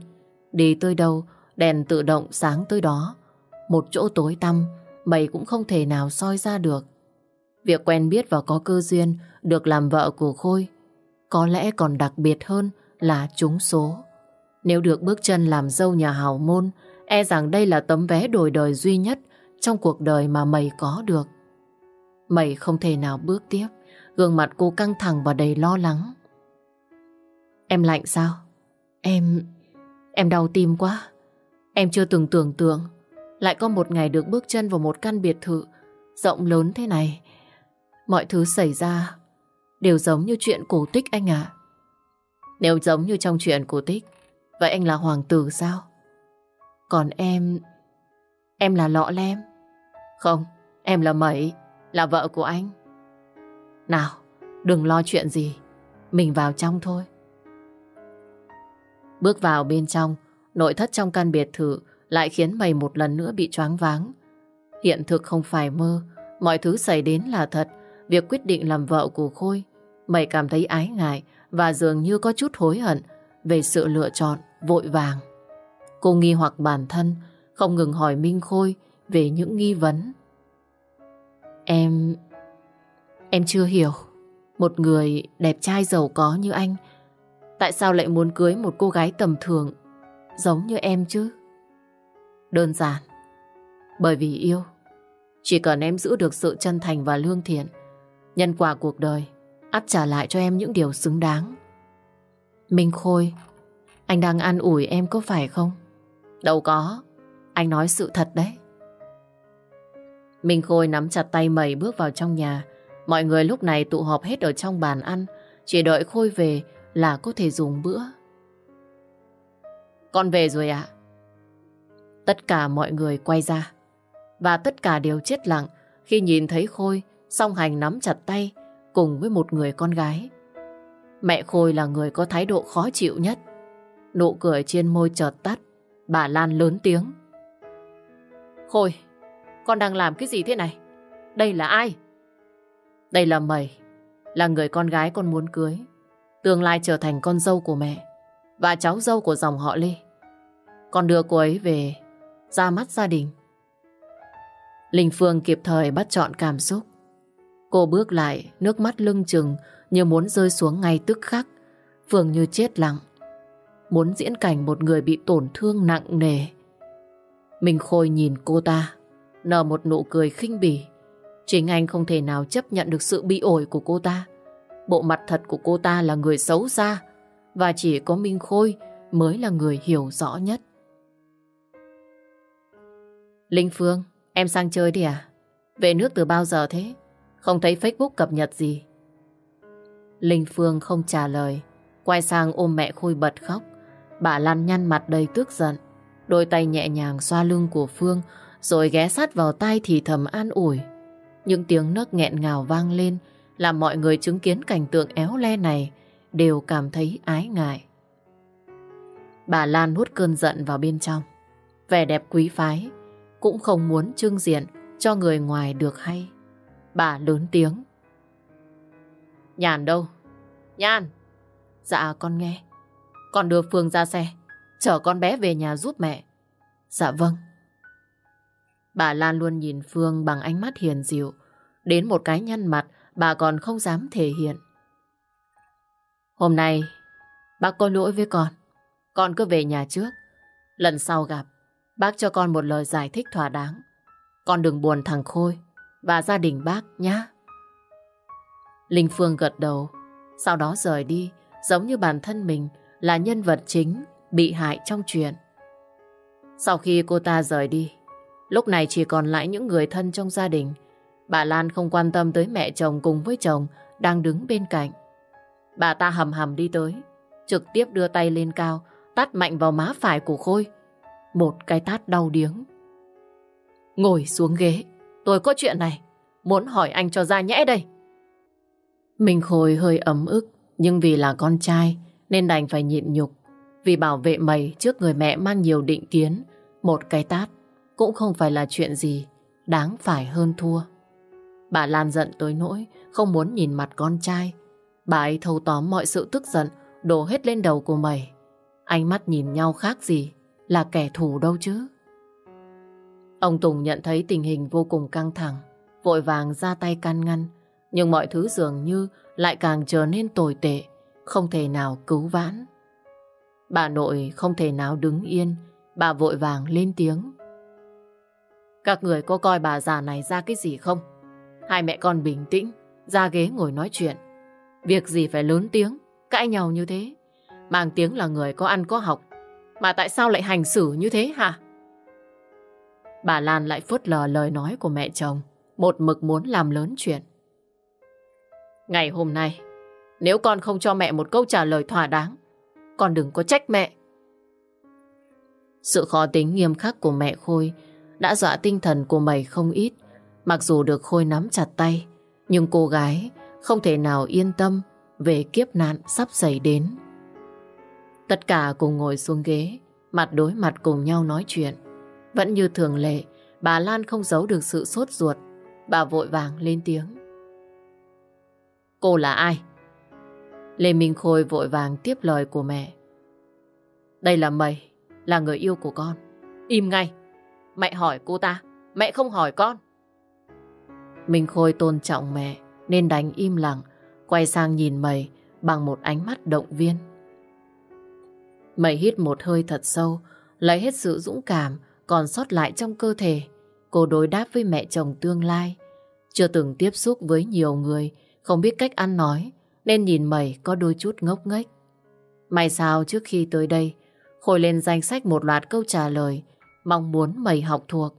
Đi tới đâu, đèn tự động sáng tới đó. Một chỗ tối tăm, mày cũng không thể nào soi ra được. Việc quen biết và có cơ duyên được làm vợ của Khôi có lẽ còn đặc biệt hơn là trúng số. Nếu được bước chân làm dâu nhà hào môn, e rằng đây là tấm vé đổi đời duy nhất trong cuộc đời mà mày có được. Mày không thể nào bước tiếp, Gương mặt cô căng thẳng và đầy lo lắng. Em lạnh sao? Em... Em đau tim quá. Em chưa từng tưởng tượng lại có một ngày được bước chân vào một căn biệt thự rộng lớn thế này. Mọi thứ xảy ra đều giống như chuyện cổ tích anh ạ. Nếu giống như trong chuyện cổ tích, vậy anh là hoàng tử sao? Còn em... Em là lọ lem. Không, em là Mẩy, là vợ của anh. Nào, đừng lo chuyện gì, mình vào trong thôi. Bước vào bên trong, nội thất trong căn biệt thự lại khiến mày một lần nữa bị choáng váng. Hiện thực không phải mơ, mọi thứ xảy đến là thật. Việc quyết định làm vợ của Khôi, mày cảm thấy ái ngại và dường như có chút hối hận về sự lựa chọn vội vàng. Cô nghi hoặc bản thân, không ngừng hỏi Minh Khôi về những nghi vấn. Em... Em chưa hiểu. Một người đẹp trai giàu có như anh, tại sao lại muốn cưới một cô gái tầm thường giống như em chứ? Đơn giản. Bởi vì yêu. Chỉ cần em giữ được sự chân thành và lương thiện, nhân quả cuộc đời ắt trả lại cho em những điều xứng đáng. Minh Khôi, anh đang an ủi em có phải không? Đâu có, anh nói sự thật đấy. Minh Khôi nắm chặt tay mẩy bước vào trong nhà. Mọi người lúc này tụ họp hết ở trong bàn ăn, chỉ đợi Khôi về là có thể dùng bữa. Con về rồi ạ. Tất cả mọi người quay ra. Và tất cả đều chết lặng khi nhìn thấy Khôi song hành nắm chặt tay cùng với một người con gái. Mẹ Khôi là người có thái độ khó chịu nhất. Nụ cười trên môi chợt tắt. Bà Lan lớn tiếng. Khôi, con đang làm cái gì thế này? Đây là ai? Đây là mày, là người con gái con muốn cưới. Tương lai trở thành con dâu của mẹ và cháu dâu của dòng họ Lê. Con đưa cô ấy về ra mắt gia đình. Linh Phương kịp thời bắt chọn cảm xúc. Cô bước lại, nước mắt lưng chừng như muốn rơi xuống ngay tức khắc. Phương như chết lặng. Muốn diễn cảnh một người bị tổn thương nặng nề. Minh Khôi nhìn cô ta, nở một nụ cười khinh bỉ. Chính anh không thể nào chấp nhận được sự bị ổi của cô ta. Bộ mặt thật của cô ta là người xấu xa, và chỉ có Minh Khôi mới là người hiểu rõ nhất. Linh Phương, em sang chơi đi à? Về nước từ bao giờ thế? Không thấy Facebook cập nhật gì. Linh Phương không trả lời, quay sang ôm mẹ Khôi bật khóc. Bà Lan nhăn mặt đầy tức giận, đôi tay nhẹ nhàng xoa lưng của Phương, rồi ghé sát vào tai thì thầm an ủi. Những tiếng nấc nghẹn ngào vang lên, làm mọi người chứng kiến cảnh tượng éo le này đều cảm thấy ái ngại. Bà Lan hút cơn giận vào bên trong. Vẻ đẹp quý phái, cũng không muốn trưng diện cho người ngoài được hay. Bà lớn tiếng. Nhàn đâu? Nhàn! Dạ con nghe. Con đưa Phương ra xe, chở con bé về nhà giúp mẹ. Dạ vâng. Bà Lan luôn nhìn Phương bằng ánh mắt hiền dịu. Đến một cái nhăn mặt, bà còn không dám thể hiện. Hôm nay, bác có lỗi với con. Con cứ về nhà trước. Lần sau gặp, Bác cho con một lời giải thích thỏa đáng. Con đừng buồn thằng Khôi và gia đình bác nhé. Linh Phương gật đầu, sau đó rời đi, giống như bản thân mình là nhân vật chính bị hại trong chuyện. Sau khi cô ta rời đi, lúc này chỉ còn lại những người thân trong gia đình. Bà Lan không quan tâm tới mẹ chồng cùng với chồng đang đứng bên cạnh. Bà ta hầm hầm đi tới, trực tiếp đưa tay lên cao, tát mạnh vào má phải của Khôi, một cái tát đau điếng. Ngồi xuống ghế, tôi có chuyện này, muốn hỏi anh cho ra nhẽ đây. Mình Khôi hơi ấm ức, nhưng vì là con trai nên đành phải nhịn nhục. Vì bảo vệ mày trước người mẹ mang nhiều định kiến, một cái tát cũng không phải là chuyện gì đáng phải hơn thua. Bà Lan giận tới nỗi không muốn nhìn mặt con trai. Bà ấy thâu tóm mọi sự tức giận đổ hết lên đầu của mày. Ánh mắt nhìn nhau khác gì là kẻ thù đâu chứ. Ông Tùng nhận thấy tình hình vô cùng căng thẳng, vội vàng ra tay can ngăn, nhưng mọi thứ dường như lại càng trở nên tồi tệ, không thể nào cứu vãn. Bà nội không thể nào đứng yên, bà vội vàng lên tiếng. Các người có coi bà già này ra cái gì không? Hai mẹ con bình tĩnh, ra ghế ngồi nói chuyện. Việc gì phải lớn tiếng, cãi nhau như thế. Mang tiếng là người có ăn có học. Mà tại sao lại hành xử như thế hả? Bà Lan lại phớt lờ lời nói của mẹ chồng. Một mực muốn làm lớn chuyện. Ngày hôm nay, nếu con không cho mẹ một câu trả lời thỏa đáng, con đừng có trách mẹ. Sự khó tính nghiêm khắc của mẹ Khôi đã dọa tinh thần của mày không ít. Mặc dù được Khôi nắm chặt tay, nhưng cô gái không thể nào yên tâm về kiếp nạn sắp xảy đến. Tất cả cùng ngồi xuống ghế, mặt đối mặt cùng nhau nói chuyện. Vẫn như thường lệ, bà Lan không giấu được sự sốt ruột. Bà vội vàng lên tiếng. Cô là ai? Lê Minh Khôi vội vàng tiếp lời của mẹ. Đây là mày, là người yêu của con. Im ngay. Mẹ hỏi cô ta, mẹ không hỏi con. Minh Khôi tôn trọng mẹ, nên đánh im lặng, quay sang nhìn mày bằng một ánh mắt động viên. Mày hít một hơi thật sâu, lấy hết sự dũng cảm còn sót lại trong cơ thể. Cô đối đáp với mẹ chồng tương lai. Chưa từng tiếp xúc với nhiều người, không biết cách ăn nói, nên nhìn mày có đôi chút ngốc nghếch. May sao trước khi tới đây, Khôi lên danh sách một loạt câu trả lời, mong muốn mày học thuộc.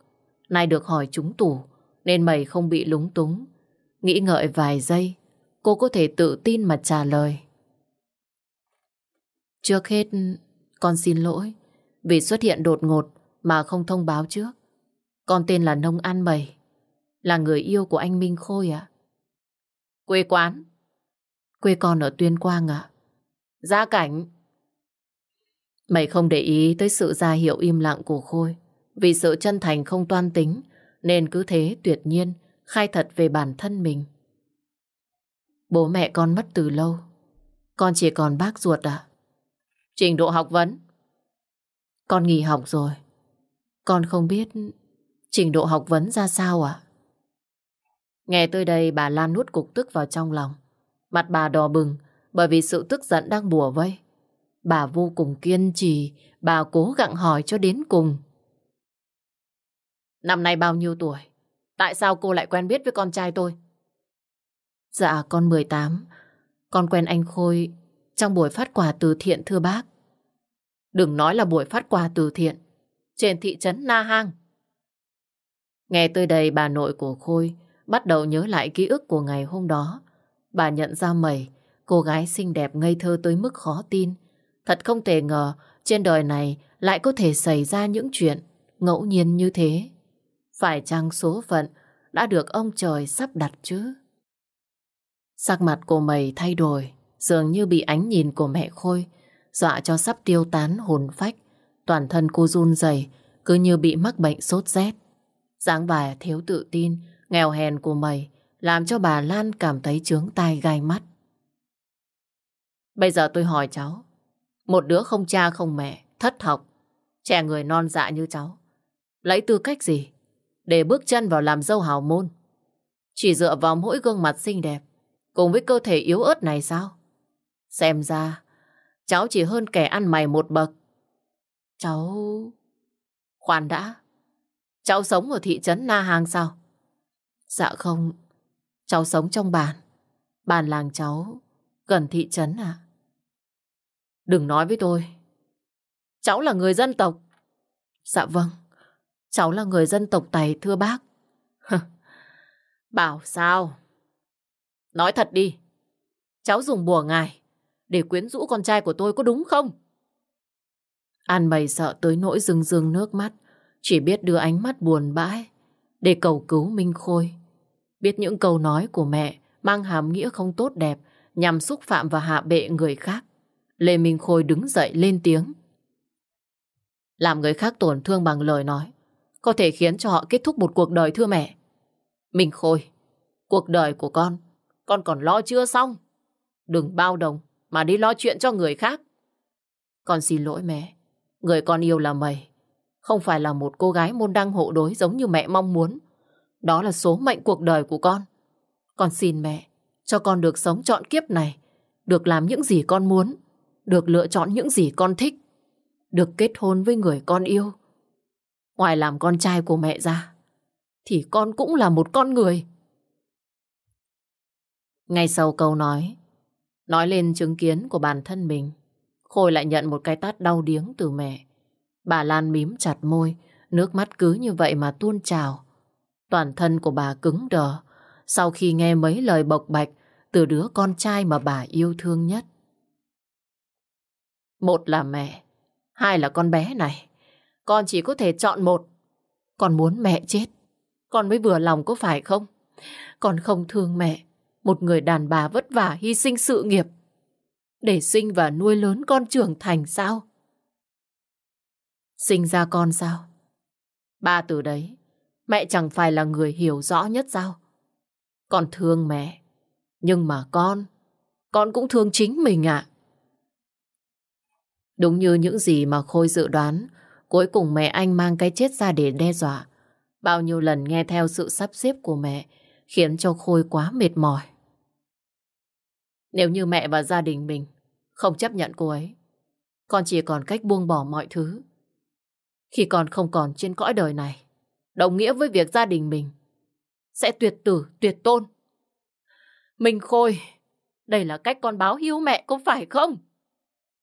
Nay được hỏi trúng tủ, nên mày không bị lúng túng. Nghĩ ngợi vài giây, cô có thể tự tin mà trả lời. Trước hết, con xin lỗi vì xuất hiện đột ngột mà không thông báo trước. Con tên là Nông An Mày, là người yêu của anh Minh Khôi ạ. Quê quán? Quê con ở Tuyên Quang ạ. Gia cảnh? Mày không để ý tới sự ra hiệu im lặng của Khôi. Vì sự chân thành không toan tính, nên cứ thế tuyệt nhiên khai thật về bản thân mình. Bố mẹ con mất từ lâu. Con chỉ còn bác ruột à? Trình độ học vấn? Con nghỉ học rồi. Con không biết trình độ học vấn ra sao à? Nghe tới đây bà Lan nuốt cục tức vào trong lòng. Mặt bà đỏ bừng bởi vì sự tức giận đang bùa vây. Bà vô cùng kiên trì, bà cố gặng hỏi cho đến cùng. Năm nay bao nhiêu tuổi? Tại sao cô lại quen biết với con trai tôi? Dạ, con 18. Con quen anh Khôi trong buổi phát quà từ thiện thưa bác. Đừng nói là buổi phát quà từ thiện. Trên thị trấn Na Hang. Nghe tới đây bà nội của Khôi bắt đầu nhớ lại ký ức của ngày hôm đó. Bà nhận ra mẩy, cô gái xinh đẹp ngây thơ tới mức khó tin. Thật không thể ngờ trên đời này lại có thể xảy ra những chuyện ngẫu nhiên như thế. Phải chăng số phận đã được ông trời sắp đặt chứ? Sắc mặt của mày thay đổi, dường như bị ánh nhìn của mẹ Khôi, dọa cho sắp tiêu tán hồn phách. Toàn thân cô run rẩy cứ như bị mắc bệnh sốt rét. dáng bà thiếu tự tin, nghèo hèn của mày, làm cho bà Lan cảm thấy trướng tai gai mắt. Bây giờ tôi hỏi cháu, một đứa không cha không mẹ, thất học, trẻ người non dạ như cháu, lấy tư cách gì để bước chân vào làm dâu hào môn? Chỉ dựa vào mỗi gương mặt xinh đẹp, cùng với cơ thể yếu ớt này sao? Xem ra, cháu chỉ hơn kẻ ăn mày một bậc. Cháu... Khoan đã, cháu sống ở thị trấn Na Hàng sao? Dạ không, cháu sống trong bản. Bản làng cháu gần thị trấn à? Đừng nói với tôi. Cháu là người dân tộc. Dạ vâng, cháu là người dân tộc Tày thưa bác. [laughs] Bảo sao? Nói thật đi. Cháu dùng bùa ngài để quyến rũ con trai của tôi có đúng không? An mày sợ tới nỗi rưng rưng nước mắt, chỉ biết đưa ánh mắt buồn bãi để cầu cứu Minh Khôi. Biết những câu nói của mẹ mang hàm nghĩa không tốt đẹp nhằm xúc phạm và hạ bệ người khác. Lê Minh Khôi đứng dậy lên tiếng. Làm người khác tổn thương bằng lời nói có thể khiến cho họ kết thúc một cuộc đời thưa mẹ. Minh Khôi, cuộc đời của con, con còn lo chưa xong. Đừng bao đồng mà đi lo chuyện cho người khác. Con xin lỗi mẹ, người con yêu là mày. Không phải là một cô gái môn đăng hộ đối giống như mẹ mong muốn. Đó là số mệnh cuộc đời của con. Con xin mẹ, cho con được sống trọn kiếp này, được làm những gì con muốn, được lựa chọn những gì con thích, được kết hôn với người con yêu. Ngoài làm con trai của mẹ ra, thì con cũng là một con người. Ngay sau câu nói, nói lên chứng kiến của bản thân mình, Khôi lại nhận một cái tát đau điếng từ mẹ. Bà Lan mím chặt môi, nước mắt cứ như vậy mà tuôn trào. Toàn thân của bà cứng đờ, sau khi nghe mấy lời bộc bạch từ đứa con trai mà bà yêu thương nhất. Một là mẹ, hai là con bé này. Con chỉ có thể chọn một. Con muốn mẹ chết. Con mới vừa lòng có phải không? Con không thương mẹ. Một người đàn bà vất vả hy sinh sự nghiệp. Để sinh và nuôi lớn con trưởng thành sao? Sinh ra con sao? Ba từ đấy, mẹ chẳng phải là người hiểu rõ nhất sao? Con thương mẹ. Nhưng mà con, con cũng thương chính mình ạ. Đúng như những gì mà Khôi dự đoán, cuối cùng mẹ anh mang cái chết ra để đe dọa. Bao nhiêu lần nghe theo sự sắp xếp của mẹ, khiến cho Khôi quá mệt mỏi. Nếu như mẹ và gia đình mình không chấp nhận cô ấy, con chỉ còn cách buông bỏ mọi thứ. Khi con không còn trên cõi đời này, đồng nghĩa với việc gia đình mình sẽ tuyệt tử, tuyệt tôn. Mình Khôi, đây là cách con báo hiếu mẹ có phải không?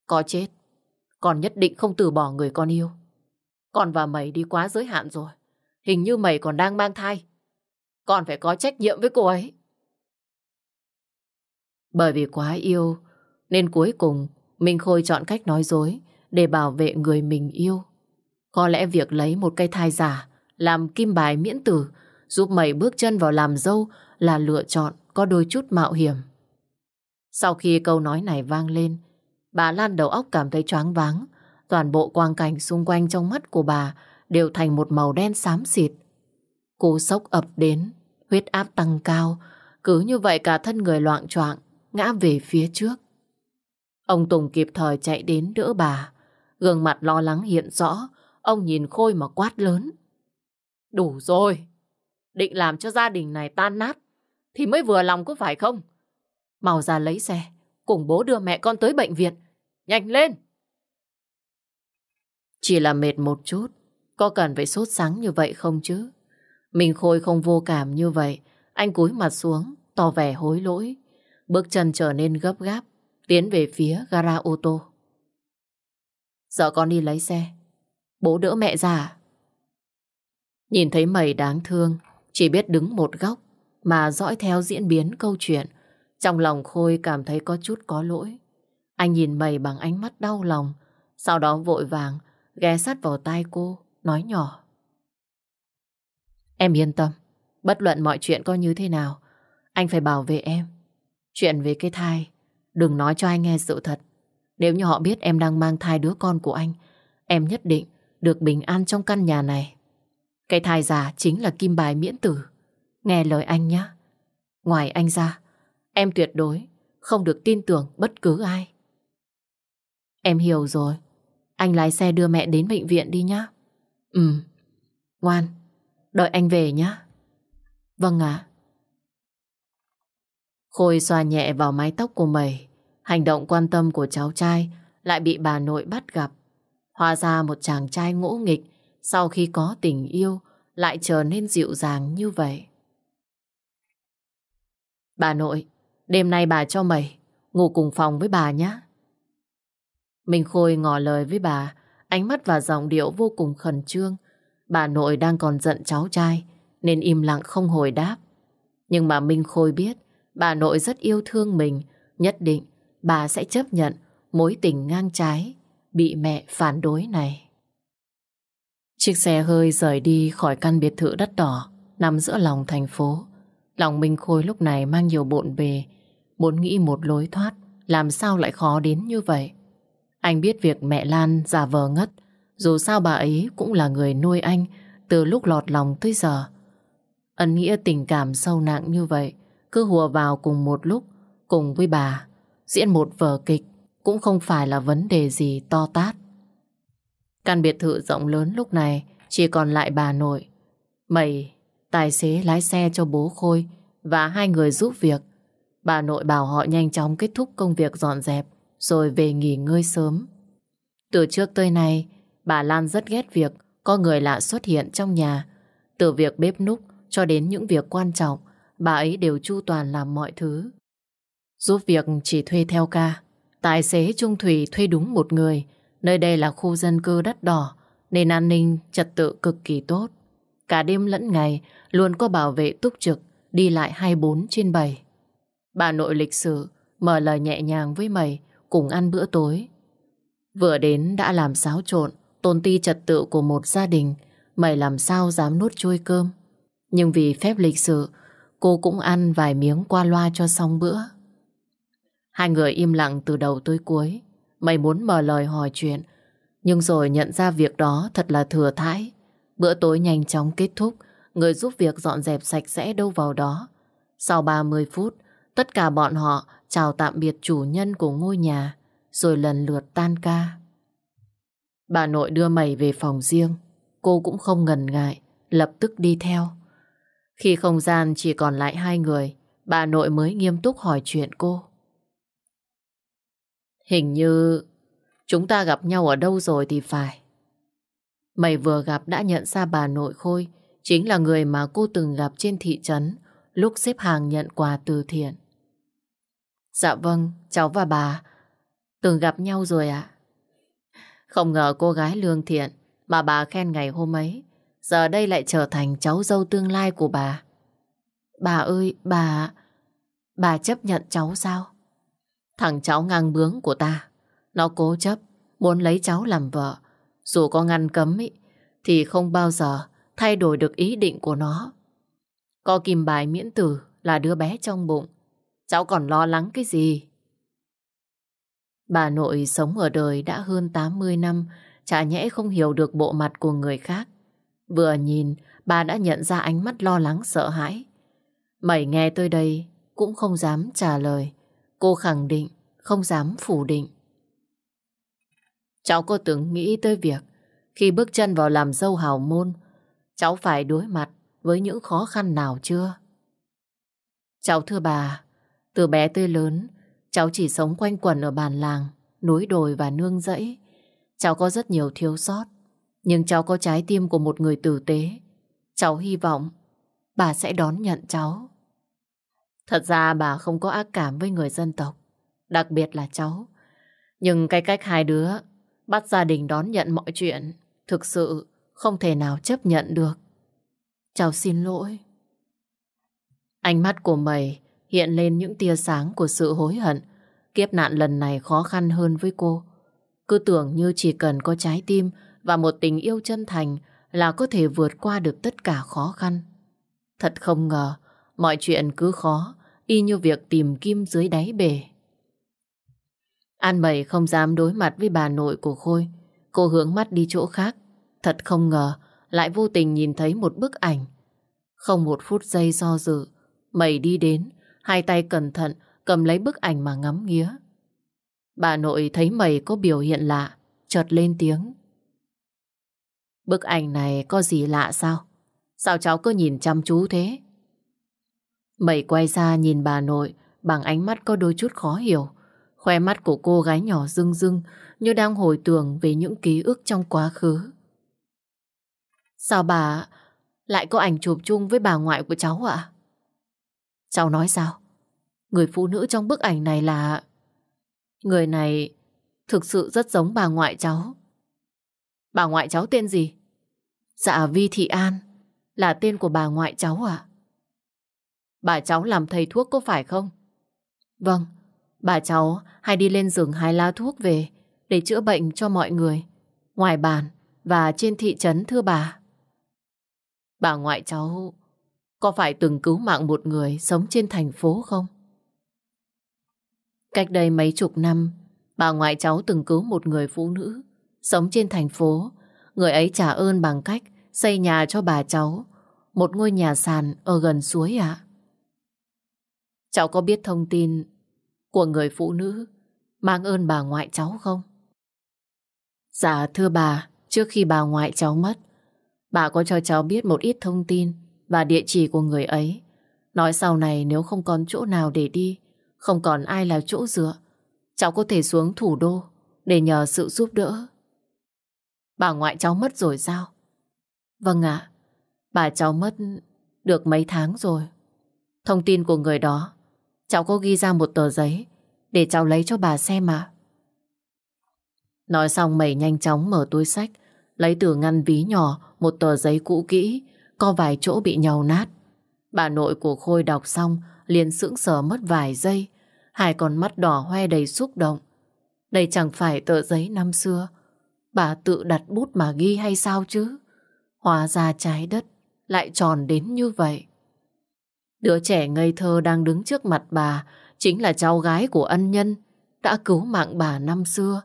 Có chết, con nhất định không từ bỏ người con yêu. Con và mày đi quá giới hạn rồi. Hình như mày còn đang mang thai. Con phải có trách nhiệm với cô ấy. Bởi vì quá yêu, nên cuối cùng Minh Khôi chọn cách nói dối để bảo vệ người mình yêu. Có lẽ việc lấy một cây thai giả làm kim bài miễn tử giúp mày bước chân vào làm dâu là lựa chọn có đôi chút mạo hiểm. Sau khi câu nói này vang lên, bà Lan đầu óc cảm thấy choáng váng. Toàn bộ quang cảnh xung quanh trong mắt của bà đều thành một màu đen xám xịt. Cú sốc ập đến, huyết áp tăng cao, cứ như vậy cả thân người loạn choạng ngã về phía trước. Ông Tùng kịp thời chạy đến đỡ bà. Gương mặt lo lắng hiện rõ, ông nhìn Khôi mà quát lớn. Đủ rồi, định làm cho gia đình này tan nát, thì mới vừa lòng có phải không? Mau ra lấy xe, cùng bố đưa mẹ con tới bệnh viện. Nhanh lên! Chỉ là mệt một chút, có cần phải sốt sáng như vậy không chứ? Mình Khôi không vô cảm như vậy, anh cúi mặt xuống, tỏ vẻ hối lỗi. Bước chân trở nên gấp gáp, tiến về phía gara ô tô. Giờ con đi lấy xe, bố đỡ mẹ ra à? Nhìn thấy mày đáng thương, chỉ biết đứng một góc mà dõi theo diễn biến câu chuyện. Trong lòng Khôi cảm thấy có chút có lỗi. Anh nhìn mày bằng ánh mắt đau lòng, sau đó vội vàng ghé sát vào tai cô, nói nhỏ. Em yên tâm, bất luận mọi chuyện có như thế nào, anh phải bảo vệ em. Chuyện về cái thai, đừng nói cho anh nghe sự thật. Nếu như họ biết em đang mang thai đứa con của anh, em nhất định được bình an trong căn nhà này. Cái thai già chính là kim bài miễn tử. Nghe lời anh nhé. Ngoài anh ra, em tuyệt đối không được tin tưởng bất cứ ai. Em hiểu rồi. Anh lái xe đưa mẹ đến bệnh viện đi nhá. Ừ, ngoan, đợi anh về nhá. Vâng ạ. Khôi xoa nhẹ vào mái tóc của mày. Hành động quan tâm của cháu trai lại bị bà nội bắt gặp. Hóa ra một chàng trai ngỗ nghịch sau khi có tình yêu lại trở nên dịu dàng như vậy. Bà nội, đêm nay bà cho mày ngủ cùng phòng với bà nhé. Minh Khôi ngỏ lời với bà, ánh mắt và giọng điệu vô cùng khẩn trương. Bà nội đang còn giận cháu trai, nên im lặng không hồi đáp. Nhưng mà Minh Khôi biết, bà nội rất yêu thương mình, nhất định bà sẽ chấp nhận mối tình ngang trái, bị mẹ phản đối này. Chiếc xe hơi rời đi khỏi căn biệt thự đất đỏ, nằm giữa lòng thành phố. Lòng Minh Khôi lúc này mang nhiều bộn bề, muốn nghĩ một lối thoát, làm sao lại khó đến như vậy. Anh biết việc mẹ Lan giả vờ ngất, dù sao bà ấy cũng là người nuôi anh từ lúc lọt lòng tới giờ. Ân nghĩa tình cảm sâu nặng như vậy, cứ hùa vào cùng một lúc, cùng với bà, diễn một vở kịch cũng không phải là vấn đề gì to tát. Căn biệt thự rộng lớn lúc này chỉ còn lại bà nội. Mày, tài xế lái xe cho bố Khôi và hai người giúp việc. Bà nội bảo họ nhanh chóng kết thúc công việc dọn dẹp rồi về nghỉ ngơi sớm. Từ trước tới nay, bà Lan rất ghét việc có người lạ xuất hiện trong nhà. Từ việc bếp núc cho đến những việc quan trọng, bà ấy đều chu toàn làm mọi thứ. Giúp việc chỉ thuê theo ca. Tài xế trung thủy thuê đúng một người. Nơi đây là khu dân cư đất đỏ, nên an ninh trật tự cực kỳ tốt. Cả đêm lẫn ngày luôn có bảo vệ túc trực, đi lại 24 trên 7. Bà nội lịch sử mở lời nhẹ nhàng với mày cùng ăn bữa tối. Vừa đến đã làm xáo trộn, tôn ti trật tự của một gia đình, mày làm sao dám nuốt chui cơm. Nhưng vì phép lịch sự, cô cũng ăn vài miếng qua loa cho xong bữa. Hai người im lặng từ đầu tới cuối. Mày muốn mở lời hỏi chuyện, nhưng rồi nhận ra việc đó thật là thừa thãi. Bữa tối nhanh chóng kết thúc, người giúp việc dọn dẹp sạch sẽ đâu vào đó. Sau 30 phút, tất cả bọn họ chào tạm biệt chủ nhân của ngôi nhà, rồi lần lượt tan ca. Bà nội đưa mày về phòng riêng, cô cũng không ngần ngại, lập tức đi theo. Khi không gian chỉ còn lại hai người, bà nội mới nghiêm túc hỏi chuyện cô. Hình như chúng ta gặp nhau ở đâu rồi thì phải. Mày vừa gặp đã nhận ra bà nội Khôi chính là người mà cô từng gặp trên thị trấn lúc xếp hàng nhận quà từ thiện. Dạ vâng, cháu và bà từng gặp nhau rồi ạ. Không ngờ cô gái lương thiện mà bà khen ngày hôm ấy giờ đây lại trở thành cháu dâu tương lai của bà. Bà ơi, bà... Bà chấp nhận cháu sao? Thằng cháu ngang bướng của ta, nó cố chấp, muốn lấy cháu làm vợ. Dù có ngăn cấm ý, thì không bao giờ thay đổi được ý định của nó. Có kim bài miễn tử là đứa bé trong bụng. Cháu còn lo lắng cái gì? Bà nội sống ở đời đã hơn 80 năm, chả nhẽ không hiểu được bộ mặt của người khác. Vừa nhìn, bà đã nhận ra ánh mắt lo lắng sợ hãi. Mẩy nghe tôi đây cũng không dám trả lời. Cô khẳng định, không dám phủ định. Cháu có từng nghĩ tới việc khi bước chân vào làm dâu hào môn, cháu phải đối mặt với những khó khăn nào chưa? Cháu thưa bà, từ bé tới lớn, cháu chỉ sống quanh quẩn ở bàn làng, núi đồi và nương rẫy. Cháu có rất nhiều thiếu sót, nhưng cháu có trái tim của một người tử tế. Cháu hy vọng bà sẽ đón nhận cháu. Thật ra bà không có ác cảm với người dân tộc, đặc biệt là cháu. Nhưng cái cách hai đứa bắt gia đình đón nhận mọi chuyện thực sự không thể nào chấp nhận được. Cháu xin lỗi. Ánh mắt của mày hiện lên những tia sáng của sự hối hận. Kiếp nạn lần này khó khăn hơn với cô. Cứ tưởng như chỉ cần có trái tim và một tình yêu chân thành là có thể vượt qua được tất cả khó khăn. Thật không ngờ, mọi chuyện cứ khó, y như việc tìm kim dưới đáy bể. An Mẩy không dám đối mặt với bà nội của Khôi. Cô hướng mắt đi chỗ khác. Thật không ngờ, lại vô tình nhìn thấy một bức ảnh. Không một phút giây do dự, Mẩy đi đến, hai tay cẩn thận cầm lấy bức ảnh mà ngắm nghía. Bà nội thấy Mẩy có biểu hiện lạ, chợt lên tiếng. Bức ảnh này có gì lạ sao? Sao cháu cứ nhìn chăm chú thế? Mẩy quay ra nhìn bà nội, bằng ánh mắt có đôi chút khó hiểu. Khoe mắt của cô gái nhỏ rưng rưng, như đang hồi tưởng về những ký ức trong quá khứ. Sao bà lại có ảnh chụp chung với bà ngoại của cháu ạ? Cháu nói sao? Người phụ nữ trong bức ảnh này là... Người này thực sự rất giống bà ngoại cháu. Bà ngoại cháu tên gì? Dạ Vi Thị An, là tên của bà ngoại cháu à? Bà cháu làm thầy thuốc có phải không? Vâng, bà cháu hay đi lên rừng hái lá thuốc về để chữa bệnh cho mọi người. Ngoài bàn và trên thị trấn thưa bà. Bà ngoại cháu có phải từng cứu mạng một người sống trên thành phố không? Cách đây mấy chục năm, bà ngoại cháu từng cứu một người phụ nữ sống trên thành phố. Người ấy trả ơn bằng cách xây nhà cho bà cháu, một ngôi nhà sàn ở gần suối ạ. Cháu có biết thông tin của người phụ nữ mang ơn bà ngoại cháu không? Dạ thưa bà, trước khi bà ngoại cháu mất, bà có cho cháu biết một ít thông tin và địa chỉ của người ấy. Nói sau này nếu không còn chỗ nào để đi, không còn ai là chỗ dựa, cháu có thể xuống thủ đô để nhờ sự giúp đỡ. Bà ngoại cháu mất rồi sao? Vâng ạ, bà cháu mất được mấy tháng rồi. Thông tin của người đó cháu có ghi ra một tờ giấy để cháu lấy cho bà xem mà. Nói xong mẩy nhanh chóng mở túi sách, lấy từ ngăn ví nhỏ một tờ giấy cũ kỹ, có vài chỗ bị nhàu nát. Bà nội của Khôi đọc xong, liền sững sờ mất vài giây, hai con mắt đỏ hoe đầy xúc động. Đây chẳng phải tờ giấy năm xưa, bà tự đặt bút mà ghi hay sao chứ? Hóa ra trái đất lại tròn đến như vậy. Đứa trẻ ngây thơ đang đứng trước mặt bà chính là cháu gái của ân nhân đã cứu mạng bà năm xưa.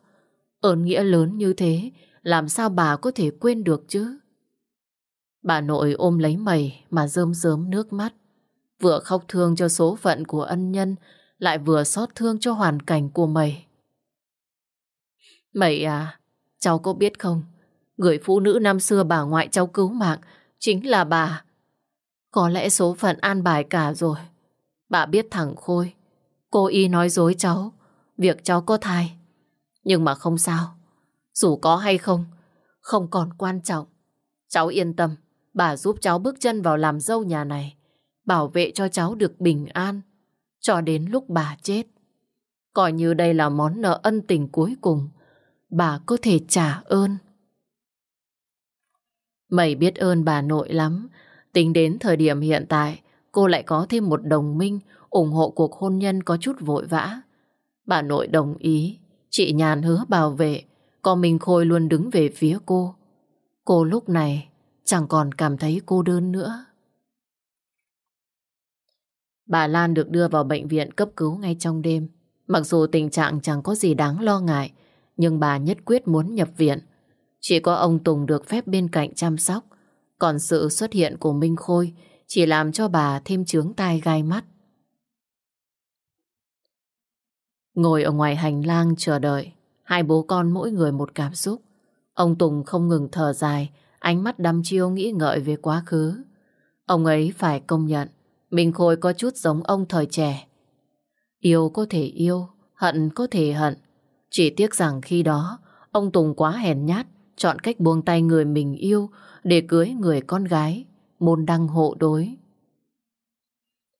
Ơn nghĩa lớn như thế làm sao bà có thể quên được chứ? Bà nội ôm lấy mày mà rơm rớm nước mắt. Vừa khóc thương cho số phận của ân nhân lại vừa xót thương cho hoàn cảnh của mày. Mày à, cháu có biết không? Người phụ nữ năm xưa bà ngoại cháu cứu mạng chính là bà. Có lẽ số phận an bài cả rồi. Bà biết thẳng Khôi. Cô y nói dối cháu. Việc cháu có thai. Nhưng mà không sao. Dù có hay không, không còn quan trọng. Cháu yên tâm. Bà giúp cháu bước chân vào làm dâu nhà này. Bảo vệ cho cháu được bình an. Cho đến lúc bà chết. Coi như đây là món nợ ân tình cuối cùng. Bà có thể trả ơn. Mày biết ơn bà nội lắm. Tính đến thời điểm hiện tại, cô lại có thêm một đồng minh ủng hộ cuộc hôn nhân có chút vội vã. Bà nội đồng ý, chị Nhàn hứa bảo vệ, còn mình Khôi luôn đứng về phía cô. Cô lúc này chẳng còn cảm thấy cô đơn nữa. Bà Lan được đưa vào bệnh viện cấp cứu ngay trong đêm. Mặc dù tình trạng chẳng có gì đáng lo ngại, nhưng bà nhất quyết muốn nhập viện. Chỉ có ông Tùng được phép bên cạnh chăm sóc. Còn sự xuất hiện của Minh Khôi chỉ làm cho bà thêm chướng tai gai mắt. Ngồi ở ngoài hành lang chờ đợi, hai bố con mỗi người một cảm xúc. Ông Tùng không ngừng thở dài, ánh mắt đăm chiêu nghĩ ngợi về quá khứ. Ông ấy phải công nhận, Minh Khôi có chút giống ông thời trẻ. Yêu có thể yêu, hận có thể hận. Chỉ tiếc rằng khi đó, ông Tùng quá hèn nhát, chọn cách buông tay người mình yêu để cưới người con gái, môn đăng hộ đối.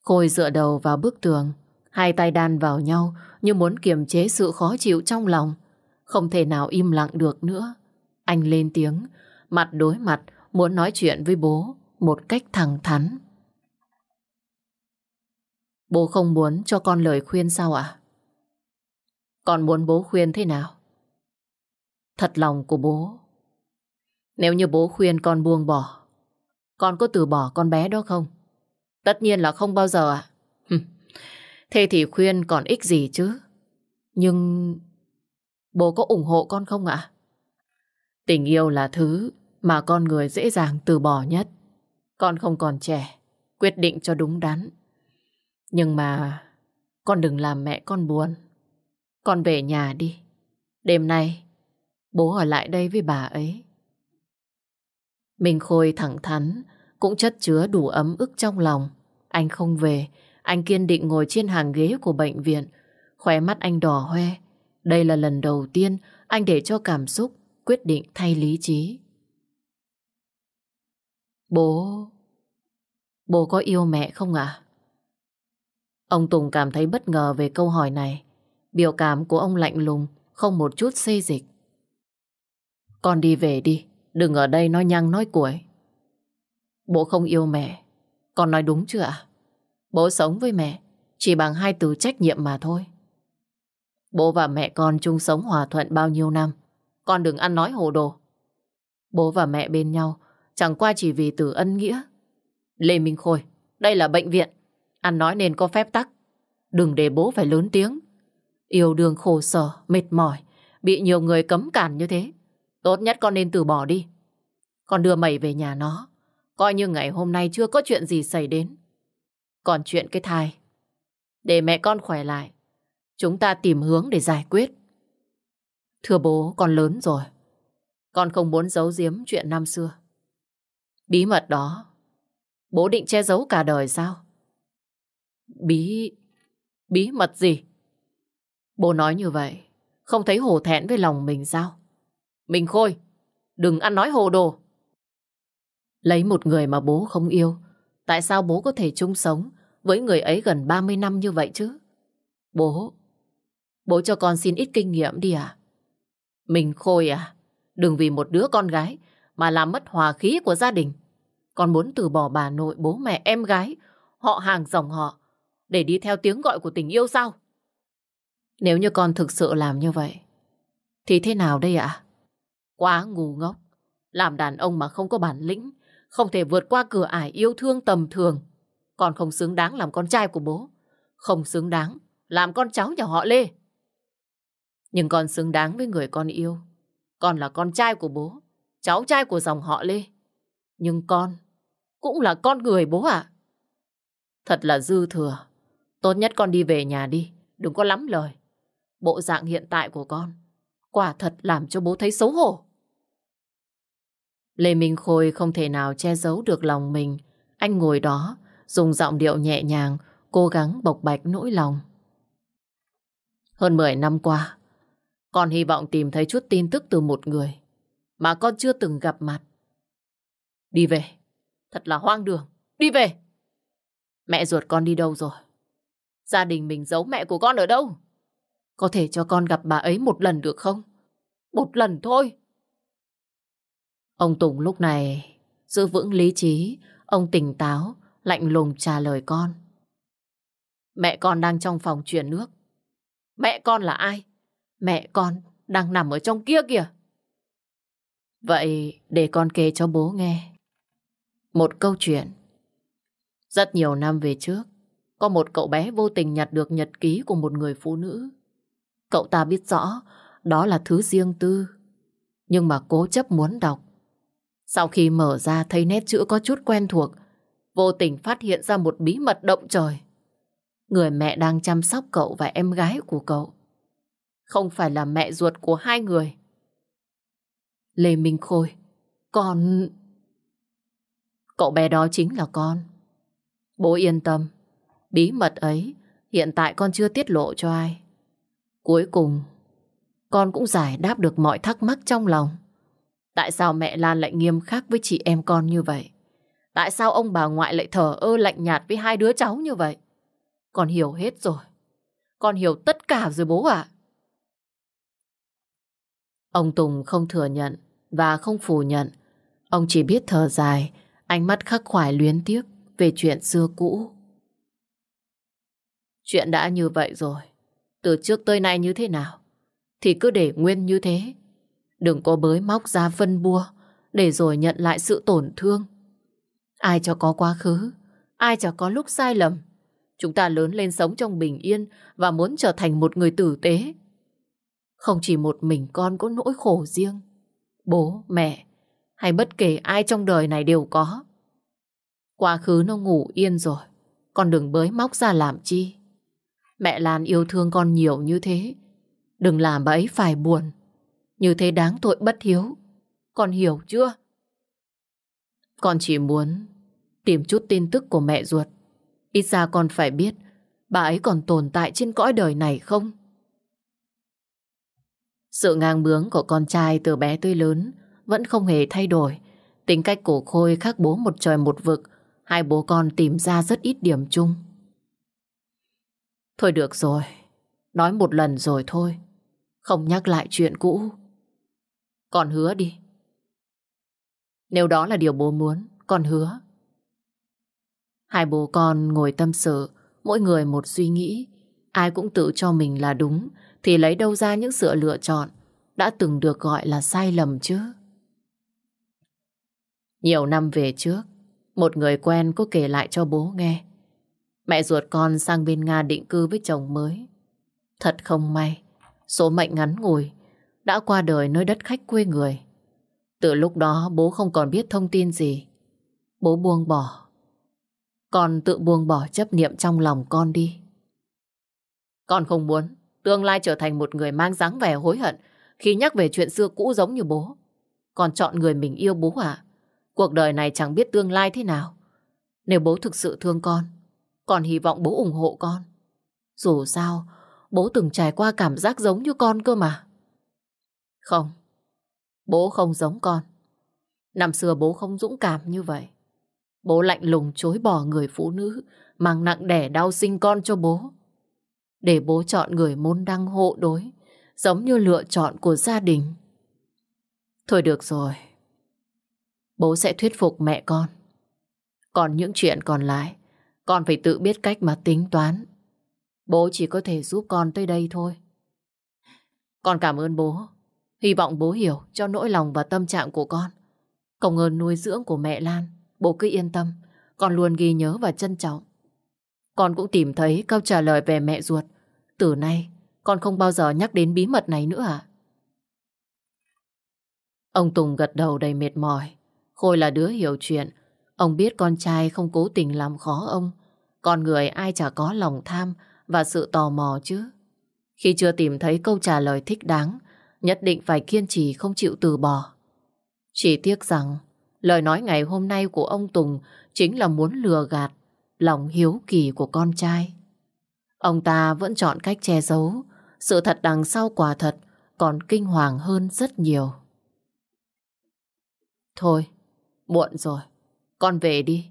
Khôi dựa đầu vào bức tường, hai tay đan vào nhau như muốn kiềm chế sự khó chịu trong lòng. Không thể nào im lặng được nữa. Anh lên tiếng, mặt đối mặt muốn nói chuyện với bố một cách thẳng thắn. Bố không muốn cho con lời khuyên sao ạ? Con muốn bố khuyên thế nào? Thật lòng của bố nếu như bố khuyên con buông bỏ, con có từ bỏ con bé đó không? Tất nhiên là không bao giờ ạ. Thế thì khuyên còn ích gì chứ? Nhưng bố có ủng hộ con không ạ? Tình yêu là thứ mà con người dễ dàng từ bỏ nhất. Con không còn trẻ, quyết định cho đúng đắn. Nhưng mà con đừng làm mẹ con buồn. Con về nhà đi. Đêm nay bố ở lại đây với bà ấy. Minh Khôi thẳng thắn, cũng chất chứa đủ ấm ức trong lòng. Anh không về, anh kiên định ngồi trên hàng ghế của bệnh viện, khóe mắt anh đỏ hoe. Đây là lần đầu tiên anh để cho cảm xúc quyết định thay lý trí. Bố... Bố có yêu mẹ không ạ? Ông Tùng cảm thấy bất ngờ về câu hỏi này. Biểu cảm của ông lạnh lùng, không một chút xê dịch. Con đi về đi. Đừng ở đây nói nhăng nói cuội. Bố không yêu mẹ. Con nói đúng chưa ạ? Bố sống với mẹ chỉ bằng hai từ trách nhiệm mà thôi. Bố và mẹ con chung sống hòa thuận bao nhiêu năm. Con đừng ăn nói hồ đồ. Bố và mẹ bên nhau chẳng qua chỉ vì từ ân nghĩa. Lê Minh Khôi, đây là bệnh viện. Ăn nói nên có phép tắc. Đừng để bố phải lớn tiếng. Yêu đương khổ sở, mệt mỏi, bị nhiều người cấm cản như thế. Tốt nhất con nên từ bỏ đi. Con đưa mày về nhà nó. Coi như ngày hôm nay chưa có chuyện gì xảy đến. Còn chuyện cái thai. Để mẹ con khỏe lại. Chúng ta tìm hướng để giải quyết. Thưa bố, con lớn rồi. Con không muốn giấu giếm chuyện năm xưa. Bí mật đó, bố định che giấu cả đời sao? Bí... bí mật gì? Bố nói như vậy, không thấy hổ thẹn với lòng mình sao? Mình Khôi, đừng ăn nói hồ đồ. Lấy một người mà bố không yêu, tại sao bố có thể chung sống với người ấy gần 30 năm như vậy chứ? Bố, bố cho con xin ít kinh nghiệm đi à? Mình khôi à? Đừng vì một đứa con gái mà làm mất hòa khí của gia đình. Con muốn từ bỏ bà nội, bố mẹ, em gái, họ hàng dòng họ để đi theo tiếng gọi của tình yêu sao? Nếu như con thực sự làm như vậy, thì thế nào đây ạ? Quá ngu ngốc. Làm đàn ông mà không có bản lĩnh, không thể vượt qua cửa ải yêu thương tầm thường. còn không xứng đáng làm con trai của bố. Không xứng đáng làm con cháu nhà họ Lê. Nhưng con xứng đáng với người con yêu. Con là con trai của bố, cháu trai của dòng họ Lê. Nhưng con cũng là con người bố ạ. Thật là dư thừa. Tốt nhất con đi về nhà đi, đừng có lắm lời. Bộ dạng hiện tại của con quả thật làm cho bố thấy xấu hổ. Lê Minh Khôi không thể nào che giấu được lòng mình. Anh ngồi đó, dùng giọng điệu nhẹ nhàng, cố gắng bộc bạch nỗi lòng. Hơn 10 năm qua, con hy vọng tìm thấy chút tin tức từ một người mà con chưa từng gặp mặt. Đi về. Thật là hoang đường. Đi về. Mẹ ruột con đi đâu rồi? Gia đình mình giấu mẹ của con ở đâu? Có thể cho con gặp bà ấy một lần được không? Một lần thôi. Ông Tùng lúc này giữ vững lý trí, ông tỉnh táo, lạnh lùng trả lời con. Mẹ con đang trong phòng chuyển nước. Mẹ con là ai? Mẹ con đang nằm ở trong kia kìa. Vậy để con kể cho bố nghe. Một câu chuyện. Rất nhiều năm về trước, có một cậu bé vô tình nhặt được nhật ký của một người phụ nữ. Cậu ta biết rõ đó là thứ riêng tư, nhưng mà cố chấp muốn đọc. Sau khi mở ra thấy nét chữ có chút quen thuộc, vô tình phát hiện ra một bí mật động trời. Người mẹ đang chăm sóc cậu và em gái của cậu. Không phải là mẹ ruột của hai người. Lê Minh Khôi, con... Cậu bé đó chính là con. Bố yên tâm, bí mật ấy hiện tại con chưa tiết lộ cho ai. Cuối cùng, con cũng giải đáp được mọi thắc mắc trong lòng. Tại sao mẹ Lan lại nghiêm khắc với chị em con như vậy? Tại sao ông bà ngoại lại thở ơ lạnh nhạt với hai đứa cháu như vậy? Con hiểu hết rồi. Con hiểu tất cả rồi bố ạ. Ông Tùng không thừa nhận và không phủ nhận. Ông chỉ biết thở dài, ánh mắt khắc khoải luyến tiếc về chuyện xưa cũ. Chuyện đã như vậy rồi. Từ trước tới nay như thế nào? Thì cứ để nguyên như thế. Đừng có bới móc ra phân bua để rồi nhận lại sự tổn thương. Ai cho có quá khứ, ai cho có lúc sai lầm. Chúng ta lớn lên sống trong bình yên và muốn trở thành một người tử tế. Không chỉ một mình con có nỗi khổ riêng. Bố, mẹ hay bất kể ai trong đời này đều có. Quá khứ nó ngủ yên rồi. Con đừng bới móc ra làm chi. Mẹ Lan yêu thương con nhiều như thế. Đừng làm bà ấy phải buồn. Như thế đáng tội bất hiếu. Con hiểu chưa? Con chỉ muốn tìm chút tin tức của mẹ ruột. Ít ra con phải biết bà ấy còn tồn tại trên cõi đời này không? Sự ngang bướng của con trai từ bé tới lớn vẫn không hề thay đổi. Tính cách của Khôi khác bố một trời một vực. Hai bố con tìm ra rất ít điểm chung. Thôi được rồi. Nói một lần rồi thôi. Không nhắc lại chuyện cũ. Con hứa đi. Nếu đó là điều bố muốn, con hứa. Hai bố con ngồi tâm sự, mỗi người một suy nghĩ. Ai cũng tự cho mình là đúng, thì lấy đâu ra những sự lựa chọn đã từng được gọi là sai lầm chứ. Nhiều năm về trước, một người quen có kể lại cho bố nghe. Mẹ ruột con sang bên Nga định cư với chồng mới. Thật không may, số mệnh ngắn ngủi, đã qua đời nơi đất khách quê người. Từ lúc đó bố không còn biết thông tin gì. Bố buông bỏ. Con tự buông bỏ chấp niệm trong lòng con đi. Con không muốn tương lai trở thành một người mang dáng vẻ hối hận khi nhắc về chuyện xưa cũ giống như bố. Con chọn người mình yêu bố à? Cuộc đời này chẳng biết tương lai thế nào. Nếu bố thực sự thương con, con hy vọng bố ủng hộ con. Dù sao, bố từng trải qua cảm giác giống như con cơ mà. Không, bố không giống con. Năm xưa bố không dũng cảm như vậy. Bố lạnh lùng chối bỏ người phụ nữ mang nặng đẻ đau sinh con cho bố. Để bố chọn người môn đăng hộ đối, giống như lựa chọn của gia đình. Thôi được rồi. Bố sẽ thuyết phục mẹ con. Còn những chuyện còn lại, con phải tự biết cách mà tính toán. Bố chỉ có thể giúp con tới đây thôi. Con cảm ơn bố. Hy vọng bố hiểu cho nỗi lòng và tâm trạng của con. Công ơn nuôi dưỡng của mẹ Lan, bố cứ yên tâm. Con luôn ghi nhớ và trân trọng. Con cũng tìm thấy câu trả lời về mẹ ruột. Từ nay, con không bao giờ nhắc đến bí mật này nữa à? Ông Tùng gật đầu đầy mệt mỏi. Khôi là đứa hiểu chuyện. Ông biết con trai không cố tình làm khó ông. Con người ai chả có lòng tham và sự tò mò chứ. Khi chưa tìm thấy câu trả lời thích đáng, nhất định phải kiên trì không chịu từ bỏ. Chỉ tiếc rằng, lời nói ngày hôm nay của ông Tùng chính là muốn lừa gạt lòng hiếu kỳ của con trai. Ông ta vẫn chọn cách che giấu, sự thật đằng sau quả thật còn kinh hoàng hơn rất nhiều. Thôi, muộn rồi, con về đi.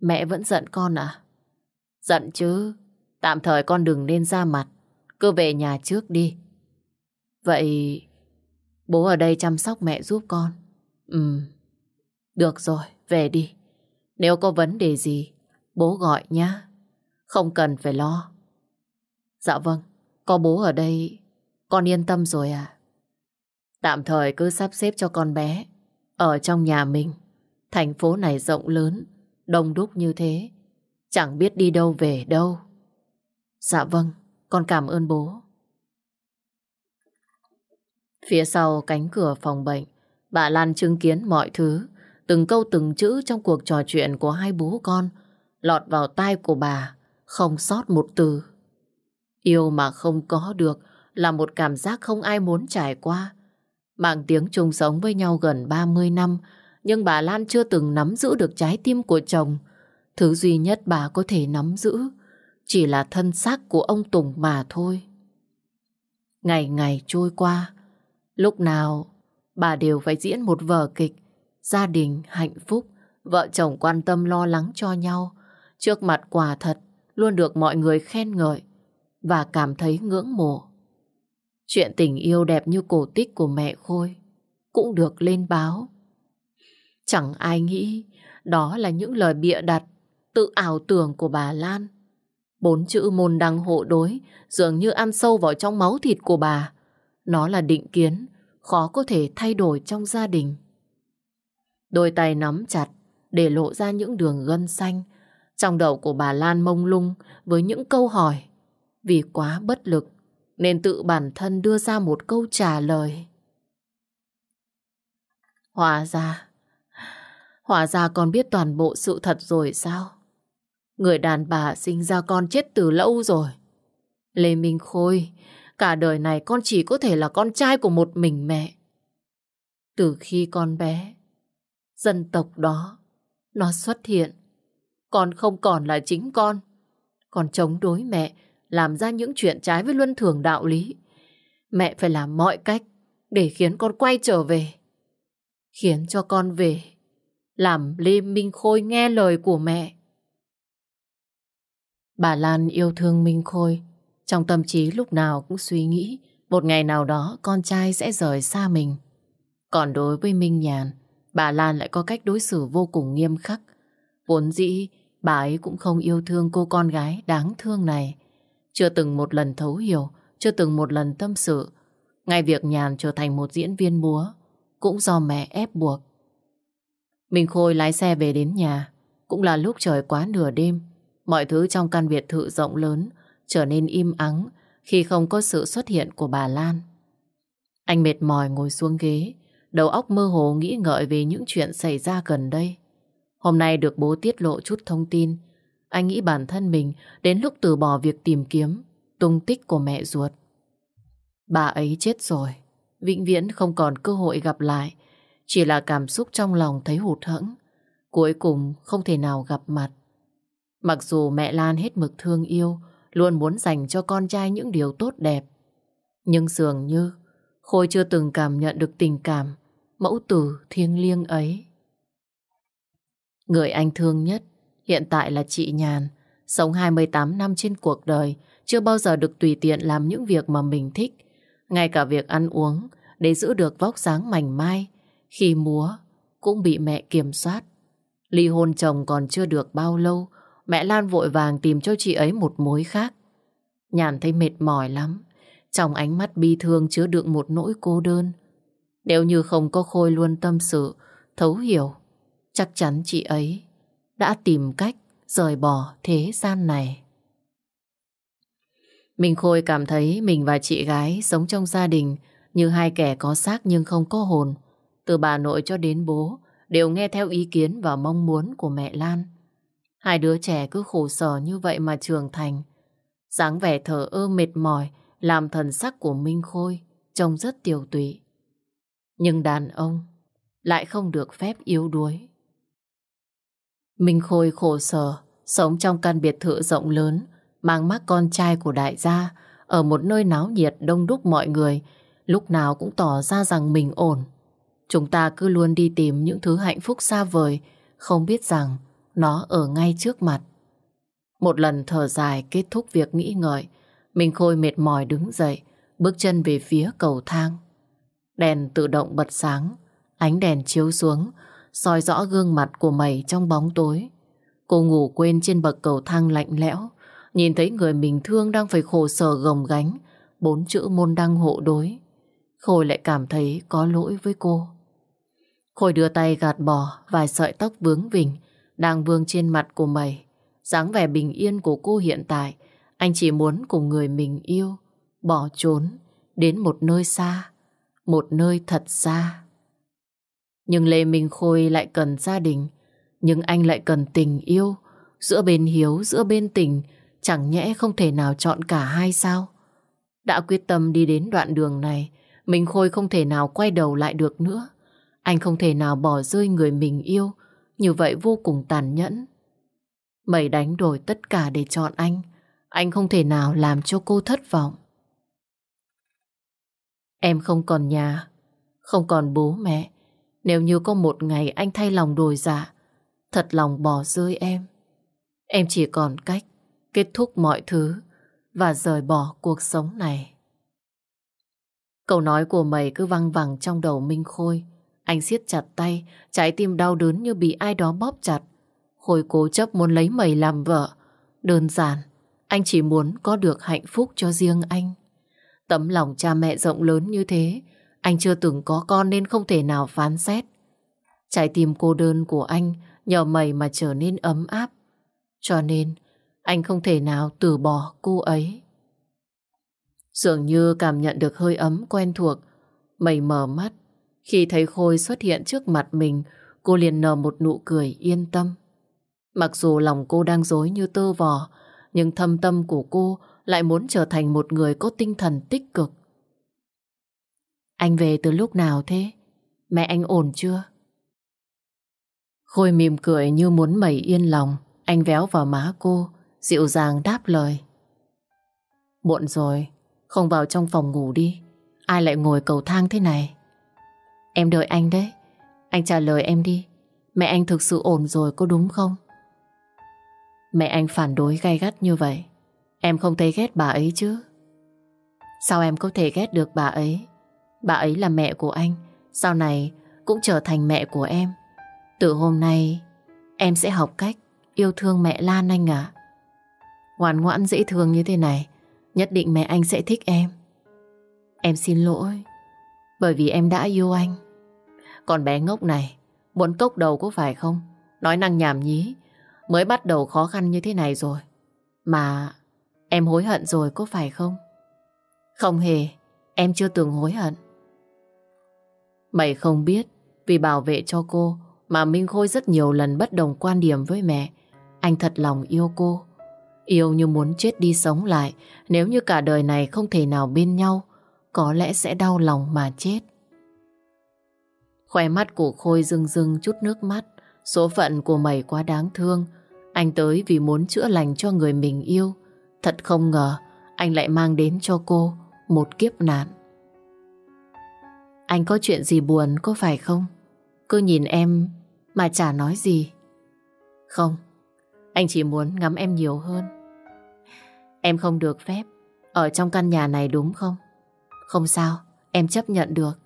Mẹ vẫn giận con à? Giận chứ, tạm thời con đừng nên ra mặt, cứ về nhà trước đi. Vậy bố ở đây chăm sóc mẹ giúp con. Ừ, được rồi, về đi. Nếu có vấn đề gì, bố gọi nhá. Không cần phải lo. Dạ vâng, có bố ở đây, con yên tâm rồi à? Tạm thời cứ sắp xếp cho con bé ở trong nhà mình. Thành phố này rộng lớn, đông đúc như thế. Chẳng biết đi đâu về đâu. Dạ vâng, con cảm ơn bố. Phía sau cánh cửa phòng bệnh, bà Lan chứng kiến mọi thứ, từng câu từng chữ trong cuộc trò chuyện của hai bố con, lọt vào tai của bà, không sót một từ. Yêu mà không có được là một cảm giác không ai muốn trải qua. Mạng tiếng chung sống với nhau gần 30 năm, nhưng bà Lan chưa từng nắm giữ được trái tim của chồng. Thứ duy nhất bà có thể nắm giữ chỉ là thân xác của ông Tùng mà thôi. Ngày ngày trôi qua, lúc nào bà đều phải diễn một vở kịch, gia đình hạnh phúc, vợ chồng quan tâm lo lắng cho nhau, trước mặt quả thật luôn được mọi người khen ngợi và cảm thấy ngưỡng mộ. Chuyện tình yêu đẹp như cổ tích của mẹ Khôi cũng được lên báo. Chẳng ai nghĩ đó là những lời bịa đặt, tự ảo tưởng của bà Lan. Bốn chữ môn đăng hộ đối dường như ăn sâu vào trong máu thịt của bà. Nó là định kiến, khó có thể thay đổi trong gia đình. Đôi tay nắm chặt để lộ ra những đường gân xanh. Trong đầu của bà Lan mông lung với những câu hỏi. Vì quá bất lực nên tự bản thân đưa ra một câu trả lời. Hòa ra, hòa ra con biết toàn bộ sự thật rồi sao? Người đàn bà sinh ra con chết từ lâu rồi. Lê Minh Khôi, cả đời này con chỉ có thể là con trai của một mình mẹ. Từ khi con bé, dân tộc đó, nó xuất hiện. Con không còn là chính con. Con chống đối mẹ, làm ra những chuyện trái với luân thường đạo lý. Mẹ phải làm mọi cách để khiến con quay trở về. Khiến cho con về. Làm Lê Minh Khôi nghe lời của mẹ. Bà Lan yêu thương Minh Khôi. Trong tâm trí lúc nào cũng suy nghĩ một ngày nào đó con trai sẽ rời xa mình. Còn đối với Minh Nhàn, bà Lan lại có cách đối xử vô cùng nghiêm khắc. Vốn dĩ, bà ấy cũng không yêu thương cô con gái đáng thương này. Chưa từng một lần thấu hiểu, chưa từng một lần tâm sự. Ngay việc Nhàn trở thành một diễn viên múa cũng do mẹ ép buộc. Minh Khôi lái xe về đến nhà, cũng là lúc trời quá nửa đêm. Mọi thứ trong căn biệt thự rộng lớn trở nên im ắng khi không có sự xuất hiện của bà Lan. Anh mệt mỏi ngồi xuống ghế, đầu óc mơ hồ nghĩ ngợi về những chuyện xảy ra gần đây. Hôm nay được bố tiết lộ chút thông tin, anh nghĩ bản thân mình đến lúc từ bỏ việc tìm kiếm tung tích của mẹ ruột. Bà ấy chết rồi, vĩnh viễn không còn cơ hội gặp lại, chỉ là cảm xúc trong lòng thấy hụt hẫng. Cuối cùng không thể nào gặp mặt. Mặc dù mẹ Lan hết mực thương yêu, luôn muốn dành cho con trai những điều tốt đẹp. Nhưng dường như Khôi chưa từng cảm nhận được tình cảm mẫu tử thiêng liêng ấy. Người anh thương nhất Hiện tại là chị Nhàn, sống 28 năm trên cuộc đời, chưa bao giờ được tùy tiện làm những việc mà mình thích. Ngay cả việc ăn uống, để giữ được vóc dáng mảnh mai, khi múa, cũng bị mẹ kiểm soát. Ly hôn chồng còn chưa được bao lâu, mẹ Lan vội vàng tìm cho chị ấy một mối khác. Nhàn thấy mệt mỏi lắm, trong ánh mắt bi thương chứa đựng một nỗi cô đơn. Nếu như không có Khôi luôn tâm sự, thấu hiểu, chắc chắn chị ấy đã tìm cách rời bỏ thế gian này. Mình Khôi cảm thấy mình và chị gái sống trong gia đình như hai kẻ có xác nhưng không có hồn. Từ bà nội cho đến bố đều nghe theo ý kiến và mong muốn của mẹ Lan. Hai đứa trẻ cứ khổ sở như vậy mà trưởng thành. dáng vẻ thở ơ mệt mỏi làm thần sắc của Minh Khôi trông rất tiều tụy. Nhưng đàn ông lại không được phép yếu đuối. Minh Khôi khổ sở, sống trong căn biệt thự rộng lớn, mang mác con trai của đại gia, ở một nơi náo nhiệt đông đúc mọi người, lúc nào cũng tỏ ra rằng mình ổn. Chúng ta cứ luôn đi tìm những thứ hạnh phúc xa vời, không biết rằng nó ở ngay trước mặt. Một lần thở dài kết thúc việc nghĩ ngợi, Minh Khôi mệt mỏi đứng dậy, bước chân về phía cầu thang. Đèn tự động bật sáng, ánh đèn chiếu xuống, soi rõ gương mặt của mày trong bóng tối. Cô ngủ quên trên bậc cầu thang lạnh lẽo, nhìn thấy người mình thương đang phải khổ sở gồng gánh, bốn chữ môn đăng hộ đối. Khôi lại cảm thấy có lỗi với cô. Khôi đưa tay gạt bỏ vài sợi tóc vướng vỉnh đang vương trên mặt của mày. dáng vẻ bình yên của cô hiện tại, anh chỉ muốn cùng người mình yêu, bỏ trốn đến một nơi xa, một nơi thật xa. Nhưng Lê Minh Khôi lại cần gia đình, nhưng anh lại cần tình yêu, giữa bên hiếu, giữa bên tình, chẳng nhẽ không thể nào chọn cả hai sao? Đã quyết tâm đi đến đoạn đường này, Minh Khôi không thể nào quay đầu lại được nữa. Anh không thể nào bỏ rơi người mình yêu, như vậy vô cùng tàn nhẫn. Mày đánh đổi tất cả để chọn anh, anh không thể nào làm cho cô thất vọng. Em không còn nhà, không còn bố mẹ. Nếu như có một ngày anh thay lòng đổi dạ, thật lòng bỏ rơi em. Em chỉ còn cách kết thúc mọi thứ và rời bỏ cuộc sống này. Câu nói của mày cứ văng vẳng trong đầu Minh Khôi. Anh siết chặt tay, trái tim đau đớn như bị ai đó bóp chặt. Khôi cố chấp muốn lấy mày làm vợ. Đơn giản, anh chỉ muốn có được hạnh phúc cho riêng anh. Tấm lòng cha mẹ rộng lớn như thế, anh chưa từng có con nên không thể nào phán xét. Trái tim cô đơn của anh nhờ mày mà trở nên ấm áp. Cho nên, anh không thể nào từ bỏ cô ấy. Dường như cảm nhận được hơi ấm quen thuộc, mày mở mắt. Khi thấy Khôi xuất hiện trước mặt mình, cô liền nở một nụ cười yên tâm. Mặc dù lòng cô đang dối như tơ vò, nhưng thâm tâm của cô lại muốn trở thành một người có tinh thần tích cực. Anh về từ lúc nào thế? Mẹ anh ổn chưa? Khôi mỉm cười như muốn mẩy yên lòng. Anh véo vào má cô, dịu dàng đáp lời. Muộn rồi, không vào trong phòng ngủ đi. Ai lại ngồi cầu thang thế này? Em đợi anh đấy. Anh trả lời em đi. Mẹ anh thực sự ổn rồi, có đúng không? Mẹ anh phản đối gay gắt như vậy. Em không thấy ghét bà ấy chứ? Sao em có thể ghét được bà ấy? Bà ấy là mẹ của anh. Sau này cũng trở thành mẹ của em. Từ hôm nay, Em sẽ học cách yêu thương mẹ Lan anh à Ngoan ngoãn dễ thương như thế này, Nhất định mẹ anh sẽ thích em. Em xin lỗi. Bởi vì em đã yêu anh. Còn bé ngốc này, Muốn cốc đầu có phải không? Nói năng nhảm nhí, Mới bắt đầu khó khăn như thế này rồi. Mà em hối hận rồi có phải không? Không hề, Em chưa từng hối hận. Mày không biết, Vì bảo vệ cho cô Mà Minh Khôi rất nhiều lần bất đồng quan điểm với mẹ. Anh thật lòng yêu cô. Yêu như muốn chết đi sống lại, Nếu như cả đời này không thể nào bên nhau. Có lẽ sẽ đau lòng mà chết Khóe mắt của Khôi rưng rưng chút nước mắt Số phận của mày quá đáng thương anh tới vì muốn chữa lành cho người mình yêu. Thật không ngờ anh lại mang đến cho cô một kiếp nạn. Anh có chuyện gì buồn có phải không? Cứ nhìn em mà chả nói gì. Không, Anh chỉ muốn ngắm em nhiều hơn. Em không được phép ở trong căn nhà này đúng không? Không sao, em chấp nhận được.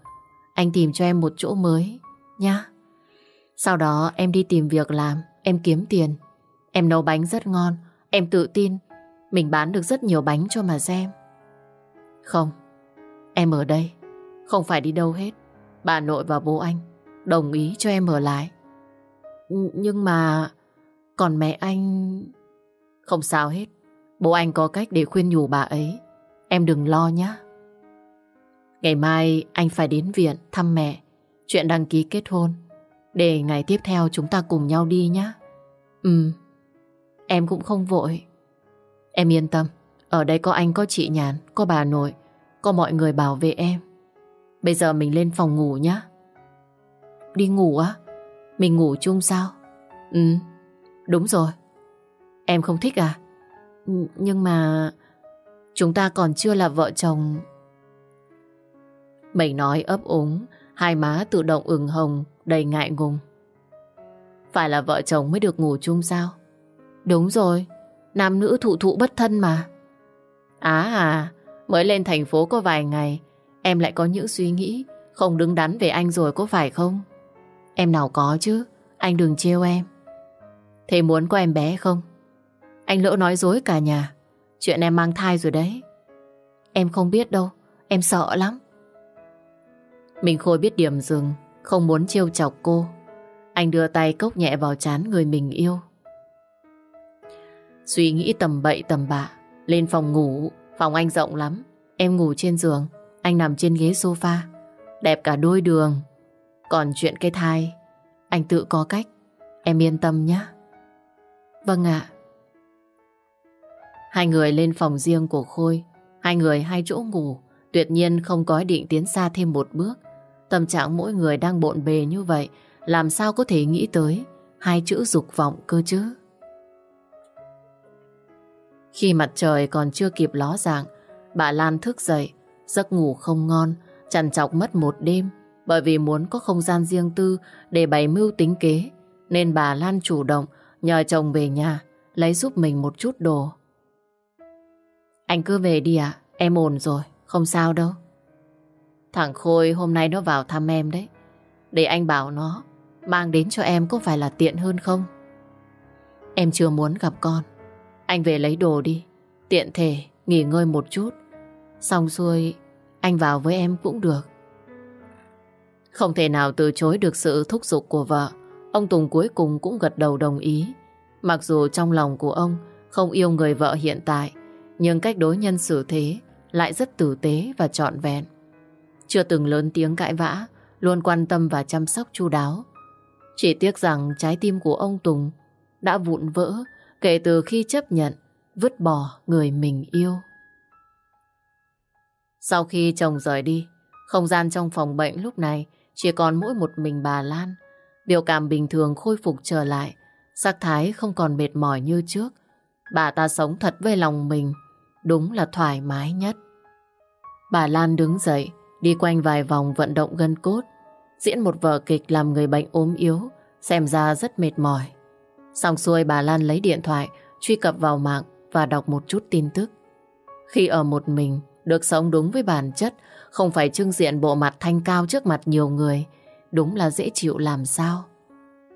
Anh tìm cho em một chỗ mới, nhá. Sau đó em đi tìm việc làm, em kiếm tiền. Em nấu bánh rất ngon, em tự tin mình bán được rất nhiều bánh cho mà xem. Không, em ở đây, không phải đi đâu hết. Bà nội và bố anh đồng ý cho em ở lại. Nhưng mà... Còn mẹ anh... Không sao hết. Bố anh có cách để khuyên nhủ bà ấy. Em đừng lo nhé. Ngày mai anh phải đến viện thăm mẹ. Chuyện đăng ký kết hôn. Để ngày tiếp theo chúng ta cùng nhau đi nhé. Ừ. Em cũng không vội. Em yên tâm. Ở đây có anh, có chị Nhàn, có bà nội, có mọi người bảo vệ em. Bây giờ mình lên phòng ngủ nhé. Đi ngủ á? Mình ngủ chung sao? Ừ, đúng rồi. Em không thích à? Ừ, nhưng mà... Chúng ta còn chưa là vợ chồng. Mày nói ấp úng, hai má tự động ửng hồng, đầy ngại ngùng. Phải là vợ chồng mới được ngủ chung sao? Đúng rồi, nam nữ thụ thụ bất thân mà. Á à, mới lên thành phố có vài ngày, em lại có những suy nghĩ không đứng đắn về anh rồi có phải không? Em nào có chứ, anh đừng trêu em. Thế muốn có em bé không? Anh lỡ nói dối cả nhà. Chuyện em mang thai rồi đấy. Em không biết đâu, em sợ lắm. Mình Khôi biết điểm dừng, không muốn trêu chọc cô. Anh đưa tay cốc nhẹ vào chán người mình yêu. Suy nghĩ tầm bậy tầm bạ, lên phòng ngủ, phòng anh rộng lắm. Em ngủ trên giường, anh nằm trên ghế sofa. Đẹp cả đôi đường. Còn chuyện cái thai, anh tự có cách. Em yên tâm nhé. Vâng ạ. Hai người lên phòng riêng của Khôi. Hai người hai chỗ ngủ. Tuyệt nhiên không có ý định tiến xa thêm một bước. Tâm trạng mỗi người đang bộn bề như vậy. Làm sao có thể nghĩ tới hai chữ dục vọng cơ chứ? Khi mặt trời còn chưa kịp ló dạng, bà Lan thức dậy, giấc ngủ không ngon, chằn chọc mất một đêm bởi vì muốn có không gian riêng tư để bày mưu tính kế, nên bà Lan chủ động nhờ chồng về nhà lấy giúp mình một chút đồ. Anh cứ về đi ạ, em ổn rồi, không sao đâu. Thằng Khôi hôm nay nó vào thăm em đấy, để anh bảo nó mang đến cho em có phải là tiện hơn không? Em chưa muốn gặp con, anh về lấy đồ đi, tiện thể nghỉ ngơi một chút. Xong xuôi, anh vào với em cũng được. Không thể nào từ chối được sự thúc giục của vợ, ông Tùng cuối cùng cũng gật đầu đồng ý. Mặc dù trong lòng của ông không yêu người vợ hiện tại, nhưng cách đối nhân xử thế lại rất tử tế và trọn vẹn. Chưa từng lớn tiếng cãi vã, luôn quan tâm và chăm sóc chu đáo. Chỉ tiếc rằng trái tim của ông Tùng đã vụn vỡ kể từ khi chấp nhận vứt bỏ người mình yêu. Sau khi chồng rời đi, không gian trong phòng bệnh lúc này chỉ còn mỗi một mình bà Lan. Biểu cảm bình thường khôi phục trở lại, sắc thái không còn mệt mỏi như trước. Bà ta sống thật với lòng mình, đúng là thoải mái nhất. Bà Lan đứng dậy, đi quanh vài vòng vận động gân cốt, diễn một vở kịch làm người bệnh ốm yếu, xem ra rất mệt mỏi. Xong xuôi bà Lan lấy điện thoại, truy cập vào mạng và đọc một chút tin tức. Khi ở một mình, được sống đúng với bản chất, không phải trưng diện bộ mặt thanh cao trước mặt nhiều người, đúng là dễ chịu làm sao.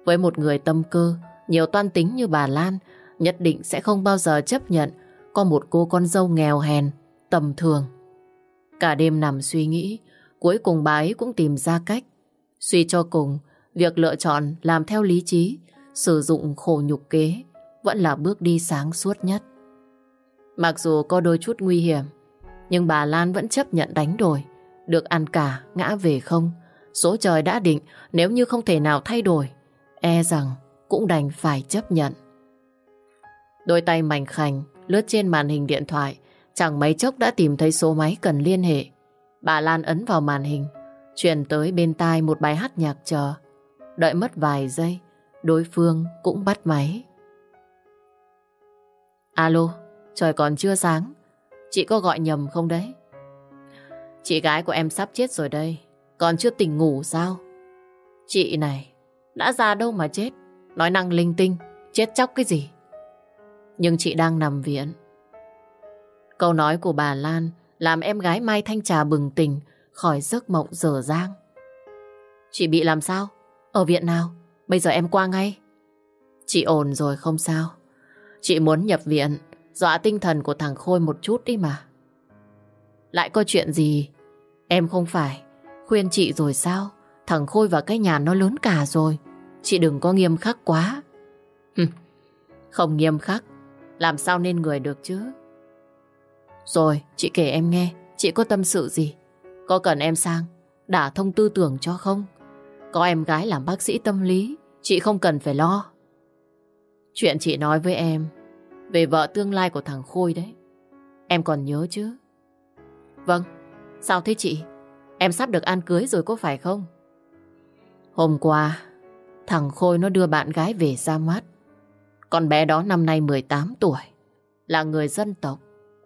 Với một người tâm cơ, nhiều toan tính như bà Lan, nhất định sẽ không bao giờ chấp nhận có một cô con dâu nghèo hèn, tầm thường. Cả đêm nằm suy nghĩ, cuối cùng bà ấy cũng tìm ra cách. Suy cho cùng, việc lựa chọn làm theo lý trí, sử dụng khổ nhục kế, vẫn là bước đi sáng suốt nhất. Mặc dù có đôi chút nguy hiểm, nhưng bà Lan vẫn chấp nhận đánh đổi. Được ăn cả, ngã về không. Số trời đã định, nếu như không thể nào thay đổi, e rằng cũng đành phải chấp nhận. Đôi tay mảnh khảnh lướt trên màn hình điện thoại, chẳng mấy chốc đã tìm thấy số máy cần liên hệ. Bà Lan ấn vào màn hình, truyền tới bên tai một bài hát nhạc chờ. Đợi mất vài giây, đối phương cũng bắt máy. Alo, trời còn chưa sáng, Chị có gọi nhầm không đấy? Chị gái của em sắp chết rồi đây. Còn chưa tỉnh ngủ sao? Chị này, đã ra đâu mà chết? Nói năng linh tinh, chết chóc cái gì? Nhưng chị đang nằm viện. Câu nói của bà Lan làm em gái Mai Thanh Trà bừng tỉnh khỏi giấc mộng dở dang. Chị bị làm sao? Ở viện nào? Bây giờ em qua ngay. Chị ổn rồi không sao. Chị muốn nhập viện, dọa tinh thần của thằng Khôi một chút đi mà. Lại có chuyện gì? Em không phải khuyên chị rồi sao? Thằng Khôi và cái nhà nó lớn cả rồi. Chị đừng có nghiêm khắc quá. không nghiêm khắc, làm sao nên người được chứ? Rồi, chị kể em nghe, chị có tâm sự gì? Có cần em sang, đả thông tư tưởng cho không? Có em gái làm bác sĩ tâm lý, chị không cần phải lo. Chuyện chị nói với em về vợ tương lai của thằng Khôi đấy. Em còn nhớ chứ? Vâng, sao thế chị? Em sắp được ăn cưới rồi có phải không? Hôm qua, thằng Khôi nó đưa bạn gái về ra mắt. Con bé đó năm nay 18 tuổi, là người dân tộc.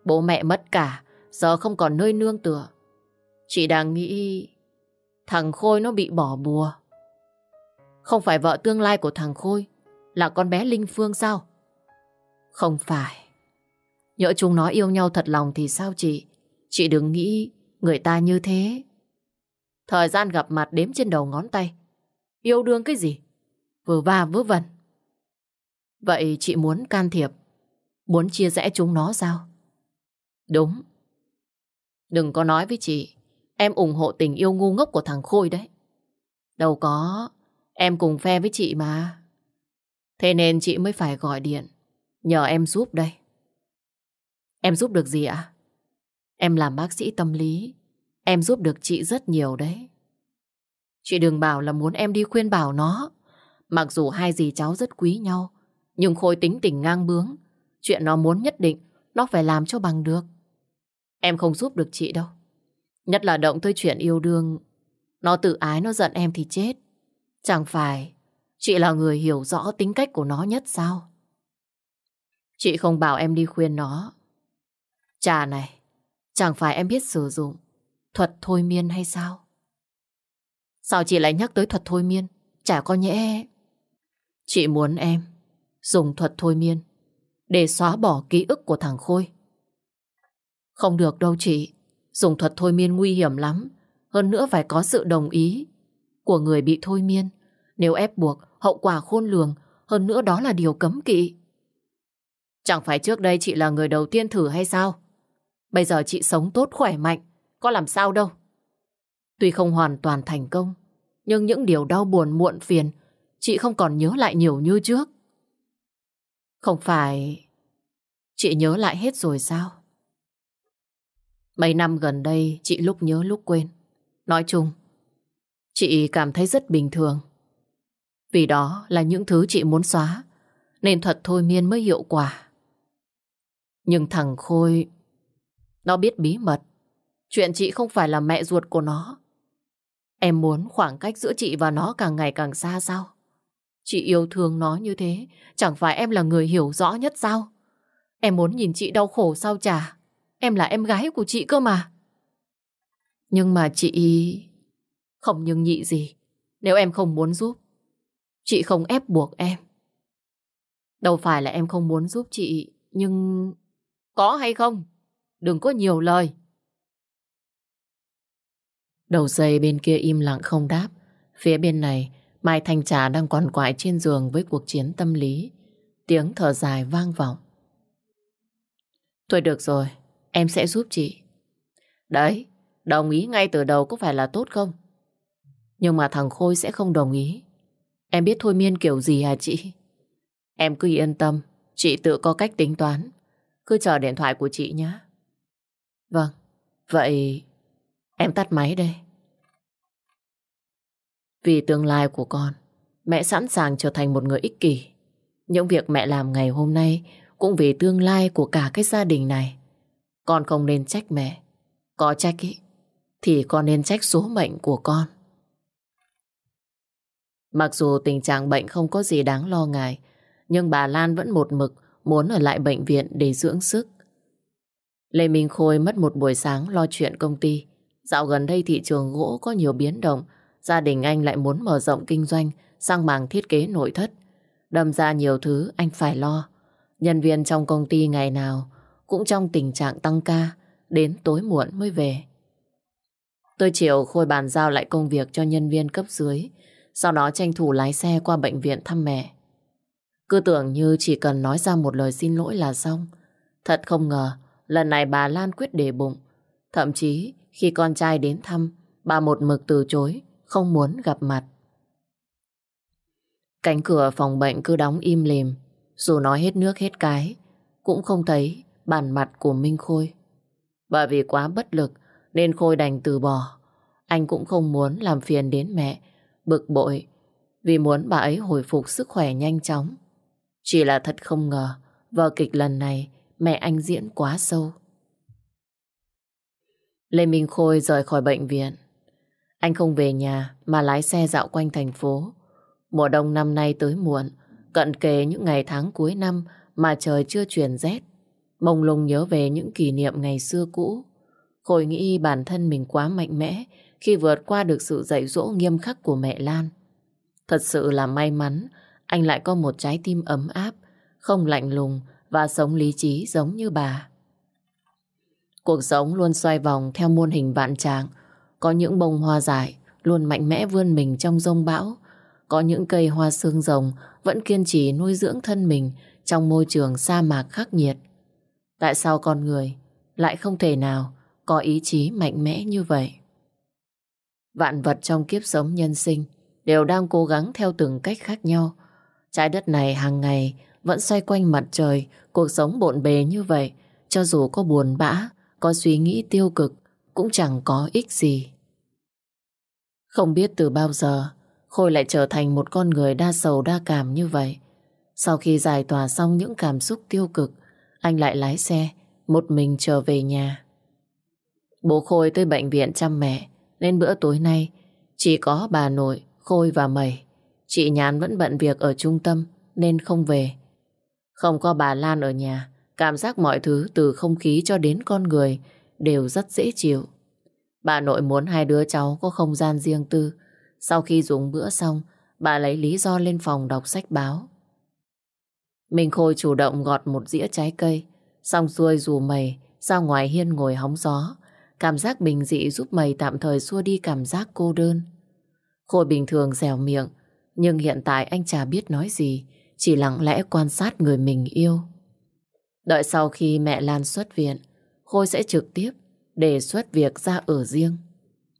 Bố mẹ mất cả, giờ không còn nơi nương tựa. Chị đang nghĩ thằng Khôi nó bị bỏ bùa. Không phải vợ tương lai của thằng Khôi, là con bé Linh Phương sao? Không phải. Nhỡ chúng nó yêu nhau thật lòng thì sao chị? Chị đừng nghĩ người ta như thế. Thời gian gặp mặt đếm trên đầu ngón tay. Yêu đương cái gì? Vừa va vừa vẩn. Vậy chị muốn can thiệp? Muốn chia rẽ chúng nó sao? Đúng. Đừng có nói với chị, em ủng hộ tình yêu ngu ngốc của thằng Khôi đấy. Đâu có, em cùng phe với chị mà. Thế nên chị mới phải gọi điện, nhờ em giúp đây. Em giúp được gì ạ? Em làm bác sĩ tâm lý, em giúp được chị rất nhiều đấy. Chị đừng bảo là muốn em đi khuyên bảo nó. Mặc dù hai dì cháu rất quý nhau, nhưng Khôi tính tình ngang bướng. Chuyện nó muốn nhất định, nó phải làm cho bằng được. Em không giúp được chị đâu. Nhất là động tới chuyện yêu đương. Nó tự ái nó giận em thì chết. Chẳng phải chị là người hiểu rõ tính cách của nó nhất sao? Chị không bảo em đi khuyên nó. Trà này, chẳng phải em biết sử dụng thuật thôi miên hay sao? Sao chị lại nhắc tới thuật thôi miên? Chả có nhẽ... Chị muốn em dùng thuật thôi miên để xóa bỏ ký ức của thằng Khôi. Không được đâu chị. Dùng thuật thôi miên nguy hiểm lắm. Hơn nữa phải có sự đồng ý của người bị thôi miên. Nếu ép buộc, hậu quả khôn lường. Hơn nữa đó là điều cấm kỵ. Chẳng phải trước đây chị là người đầu tiên thử hay sao? Bây giờ chị sống tốt khỏe mạnh. Có làm sao đâu. Tuy không hoàn toàn thành công, nhưng những điều đau buồn muộn phiền chị không còn nhớ lại nhiều như trước. Không phải chị nhớ lại hết rồi sao? Mấy năm gần đây chị lúc nhớ lúc quên. Nói chung, chị cảm thấy rất bình thường. Vì đó là những thứ chị muốn xóa, nên thuật thôi miên mới hiệu quả. Nhưng thằng Khôi, nó biết bí mật. Chuyện chị không phải là mẹ ruột của nó. Em muốn khoảng cách giữa chị và nó càng ngày càng xa sao? Chị yêu thương nó như thế, chẳng phải em là người hiểu rõ nhất sao? Em muốn nhìn chị đau khổ sao chả? Em là em gái của chị cơ mà. Nhưng mà chị... Không nhưng nhị gì. Nếu em không muốn giúp, chị không ép buộc em. Đâu phải là em không muốn giúp chị, nhưng... Có hay không? Đừng có nhiều lời. Đầu dây bên kia im lặng không đáp. Phía bên này, Mai Thanh Trà đang quằn quại trên giường với cuộc chiến tâm lý. Tiếng thở dài vang vọng. Thôi được rồi, Em sẽ giúp chị. Đấy, đồng ý ngay từ đầu có phải là tốt không? Nhưng mà thằng Khôi sẽ không đồng ý. Em biết thôi miên kiểu gì hả chị? Em cứ yên tâm, chị tự có cách tính toán. Cứ chờ điện thoại của chị nhé. Vâng, vậy em tắt máy đây. Vì tương lai của con, mẹ sẵn sàng trở thành một người ích kỷ. Những việc mẹ làm ngày hôm nay cũng vì tương lai của cả cái gia đình này. Con không nên trách mẹ. Có trách ý, thì con nên trách số mệnh của con. Mặc dù tình trạng bệnh không có gì đáng lo ngại, nhưng bà Lan vẫn một mực muốn ở lại bệnh viện để dưỡng sức. Lê Minh Khôi mất một buổi sáng lo chuyện công ty. Dạo gần đây thị trường gỗ có nhiều biến động, gia đình anh lại muốn mở rộng kinh doanh sang mảng thiết kế nội thất. Đâm ra nhiều thứ anh phải lo. Nhân viên trong công ty ngày nào cũng trong tình trạng tăng ca, đến tối muộn mới về. Tôi chiều Khôi bàn giao lại công việc cho nhân viên cấp dưới, sau đó tranh thủ lái xe qua bệnh viện thăm mẹ. Cứ tưởng như chỉ cần nói ra một lời xin lỗi là xong. Thật không ngờ, lần này bà Lan quyết để bụng. Thậm chí, khi con trai đến thăm, bà một mực từ chối, không muốn gặp mặt. Cánh cửa phòng bệnh cứ đóng im lìm, dù nói hết nước hết cái, cũng không thấy bản mặt của Minh Khôi. Bởi vì quá bất lực nên Khôi đành từ bỏ. Anh cũng không muốn làm phiền đến mẹ, bực bội vì muốn bà ấy hồi phục sức khỏe nhanh chóng. Chỉ là thật không ngờ, vở kịch lần này mẹ anh diễn quá sâu. Lê Minh Khôi rời khỏi bệnh viện. Anh không về nhà mà lái xe dạo quanh thành phố. Mùa đông năm nay tới muộn, cận kề những ngày tháng cuối năm mà trời chưa chuyển rét. Mông lung nhớ về những kỷ niệm ngày xưa cũ. Khôi nghĩ bản thân mình quá mạnh mẽ khi vượt qua được sự dạy dỗ nghiêm khắc của mẹ Lan. Thật sự là may mắn anh lại có một trái tim ấm áp, không lạnh lùng và sống lý trí giống như bà. Cuộc sống luôn xoay vòng theo muôn hình vạn trạng. Có những bông hoa dại luôn mạnh mẽ vươn mình trong rông bão. Có những cây hoa xương rồng vẫn kiên trì nuôi dưỡng thân mình trong môi trường sa mạc khắc nghiệt. Tại sao con người lại không thể nào có ý chí mạnh mẽ như vậy? Vạn vật trong kiếp sống nhân sinh đều đang cố gắng theo từng cách khác nhau. Trái đất này hàng ngày vẫn xoay quanh mặt trời, cuộc sống bộn bề như vậy, cho dù có buồn bã, có suy nghĩ tiêu cực, cũng chẳng có ích gì. Không biết từ bao giờ, Khôi lại trở thành một con người đa sầu đa cảm như vậy. Sau khi giải tỏa xong những cảm xúc tiêu cực, anh lại lái xe, một mình trở về nhà. Bố Khôi tới bệnh viện chăm mẹ, nên bữa tối nay chỉ có bà nội, Khôi và Mẩy. Chị Nhàn vẫn bận việc ở trung tâm nên không về. Không có bà Lan ở nhà, cảm giác mọi thứ từ không khí cho đến con người đều rất dễ chịu. Bà nội muốn hai đứa cháu có không gian riêng tư. Sau khi dùng bữa xong, bà lấy lý do lên phòng đọc sách báo. Minh Khôi chủ động gọt một dĩa trái cây, xong xuôi dù mày ra ngoài hiên ngồi hóng gió. Cảm giác bình dị giúp mày tạm thời xua đi cảm giác cô đơn. Khôi bình thường dẻo miệng, nhưng hiện tại anh chả biết nói gì, chỉ lặng lẽ quan sát người mình yêu. Đợi sau khi mẹ Lan xuất viện, Khôi sẽ trực tiếp đề xuất việc ra ở riêng.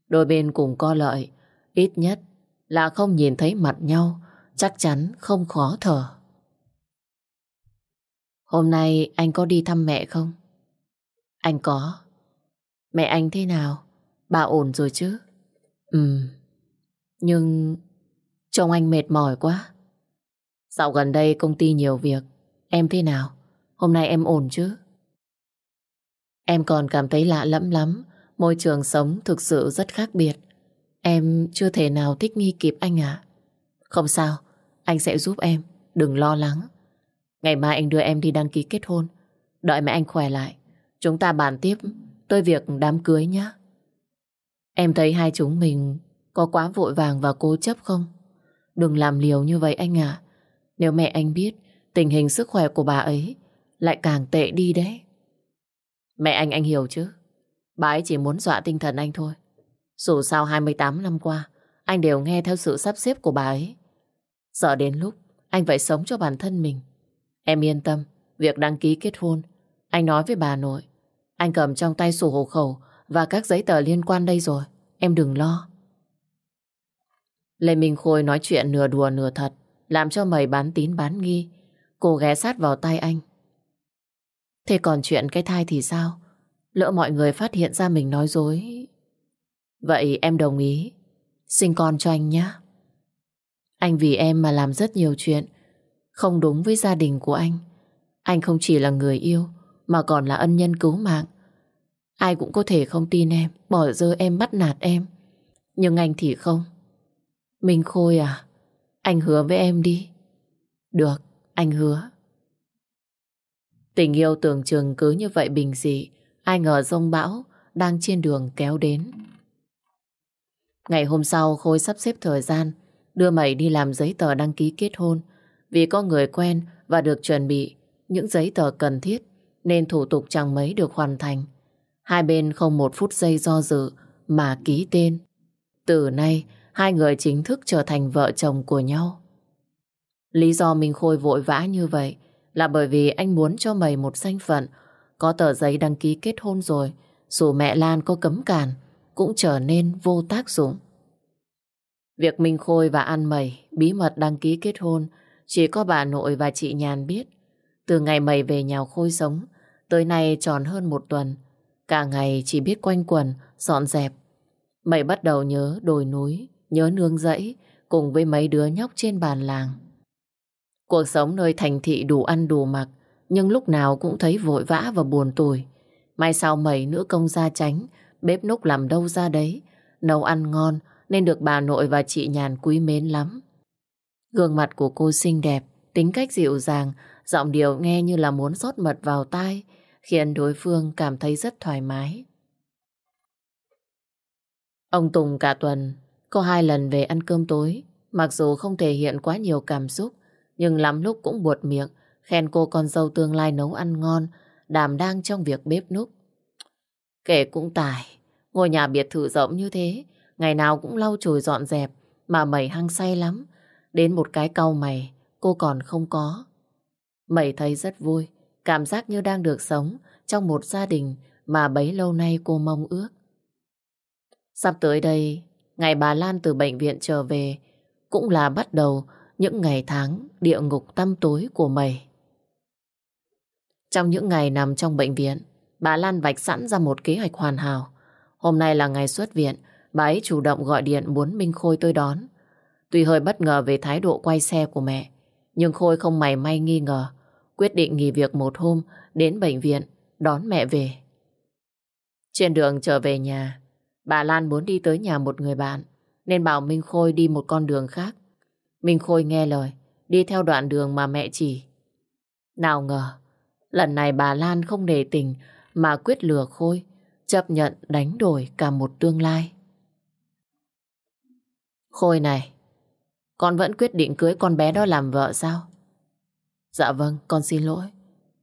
Đôi bên cùng co lợi, ít nhất là không nhìn thấy mặt nhau, chắc chắn không khó thở. Hôm nay anh có đi thăm mẹ không? Anh có. Mẹ anh thế nào? Bà ổn rồi chứ? Ừ. Nhưng trông anh mệt mỏi quá. Dạo gần đây công ty nhiều việc. Em thế nào? Hôm nay em ổn chứ? Em còn cảm thấy lạ lẫm lắm. Môi trường sống thực sự rất khác biệt. Em chưa thể nào thích nghi kịp anh à? Không sao, anh sẽ giúp em. Đừng lo lắng. Ngày mai anh đưa em đi đăng ký kết hôn. Đợi mẹ anh khỏe lại. Chúng ta bàn tiếp tới việc đám cưới nhé. Em thấy hai chúng mình có quá vội vàng và cố chấp không? Đừng làm liều như vậy anh ạ. Nếu mẹ anh biết tình hình sức khỏe của bà ấy lại càng tệ đi đấy. Mẹ anh anh hiểu chứ. Bà ấy chỉ muốn dọa tinh thần anh thôi. Dù sao 28 năm qua, anh đều nghe theo sự sắp xếp của bà ấy. Giờ đến lúc anh phải sống cho bản thân mình. Em yên tâm, việc đăng ký kết hôn, anh nói với bà nội. Anh cầm trong tay sổ hộ khẩu và các giấy tờ liên quan đây rồi. Em đừng lo. Lê Minh Khôi nói chuyện nửa đùa nửa thật, làm cho mày bán tín bán nghi. Cô ghé sát vào tay anh. Thế còn chuyện cái thai thì sao? Lỡ mọi người phát hiện ra mình nói dối. Vậy em đồng ý. Sinh con cho anh nhé. Anh vì em mà làm rất nhiều chuyện. Không đúng với gia đình của anh. Anh không chỉ là người yêu, mà còn là ân nhân cứu mạng. Ai cũng có thể không tin em, bỏ rơi em bắt nạt em. Nhưng anh thì không. Minh Khôi à, anh hứa với em đi. Được, anh hứa. Tình yêu tưởng chừng cứ như vậy bình dị, ai ngờ rông bão đang trên đường kéo đến. Ngày hôm sau Khôi sắp xếp thời gian đưa mày đi làm giấy tờ đăng ký kết hôn vì có người quen và được chuẩn bị những giấy tờ cần thiết nên thủ tục chẳng mấy được hoàn thành. Hai bên không một phút giây do dự mà ký tên. Từ nay, hai người chính thức trở thành vợ chồng của nhau. Lý do mình Khôi vội vã như vậy là bởi vì anh muốn cho mày một danh phận, có tờ giấy đăng ký kết hôn rồi, dù mẹ Lan có cấm cản, cũng trở nên vô tác dụng. Việc Minh Khôi và An Mẩy bí mật đăng ký kết hôn chỉ có bà nội và chị Nhàn biết. Từ ngày mày về nhà Khôi sống, tới nay tròn hơn một tuần, cả ngày chỉ biết quanh quần, dọn dẹp. Mày bắt đầu nhớ đồi núi, nhớ nương rẫy cùng với mấy đứa nhóc trên bàn làng. Cuộc sống nơi thành thị đủ ăn đủ mặc, nhưng lúc nào cũng thấy vội vã và buồn tủi. Mai sau mấy nữ công gia tránh, bếp núc làm đâu ra đấy, nấu ăn ngon nên được bà nội và chị Nhàn quý mến lắm. Gương mặt của cô xinh đẹp, tính cách dịu dàng, giọng điệu nghe như là muốn rót mật vào tai, khiến đối phương cảm thấy rất thoải mái. Ông Tùng cả tuần có hai lần về ăn cơm tối, mặc dù không thể hiện quá nhiều cảm xúc, nhưng lắm lúc cũng buột miệng, khen cô con dâu tương lai nấu ăn ngon, đảm đang trong việc bếp núc. Kể cũng tài, ngôi nhà biệt thự rộng như thế, ngày nào cũng lau chùi dọn dẹp, mà mẩy hăng say lắm. Đến một cái cau mày, cô còn không có. Mẩy thấy rất vui, cảm giác như đang được sống trong một gia đình mà bấy lâu nay cô mong ước. Sắp tới đây, ngày bà Lan từ bệnh viện trở về, cũng là bắt đầu những ngày tháng địa ngục tăm tối của mày. Trong những ngày nằm trong bệnh viện, bà Lan vạch sẵn ra một kế hoạch hoàn hảo. Hôm nay là ngày xuất viện, bà ấy chủ động gọi điện muốn Minh Khôi tôi đón. Tuy hơi bất ngờ về thái độ quay xe của mẹ, nhưng Khôi không mày may nghi ngờ, quyết định nghỉ việc một hôm đến bệnh viện đón mẹ về. Trên đường trở về nhà, bà Lan muốn đi tới nhà một người bạn, nên bảo Minh Khôi đi một con đường khác. Minh Khôi nghe lời, đi theo đoạn đường mà mẹ chỉ. Nào ngờ, lần này bà Lan không để tình mà quyết lừa Khôi, chấp nhận đánh đổi cả một tương lai. Khôi này, con vẫn quyết định cưới con bé đó làm vợ sao? Dạ vâng, con xin lỗi.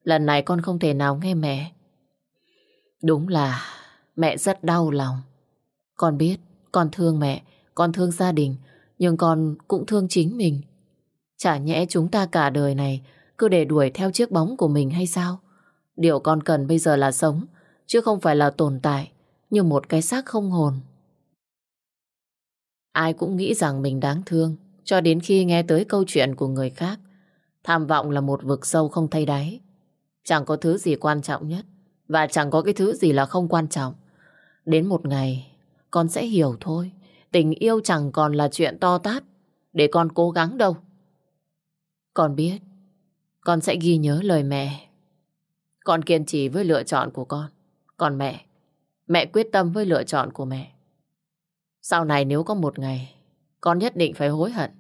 Lần này con không thể nào nghe mẹ. Đúng là mẹ rất đau lòng. Con biết, con thương mẹ, con thương gia đình, nhưng con cũng thương chính mình. Chả nhẽ chúng ta cả đời này cứ để đuổi theo chiếc bóng của mình hay sao? Điều con cần bây giờ là sống, chứ không phải là tồn tại như một cái xác không hồn. Ai cũng nghĩ rằng mình đáng thương, cho đến khi nghe tới câu chuyện của người khác. Tham vọng là một vực sâu không thay đáy. Chẳng có thứ gì quan trọng nhất, và chẳng có cái thứ gì là không quan trọng. Đến một ngày, con sẽ hiểu thôi. Tình yêu chẳng còn là chuyện to tát để con cố gắng đâu. Con biết, con sẽ ghi nhớ lời mẹ. Con kiên trì với lựa chọn của con. Còn mẹ, mẹ quyết tâm với lựa chọn của mẹ. Sau này nếu có một ngày, con nhất định phải hối hận.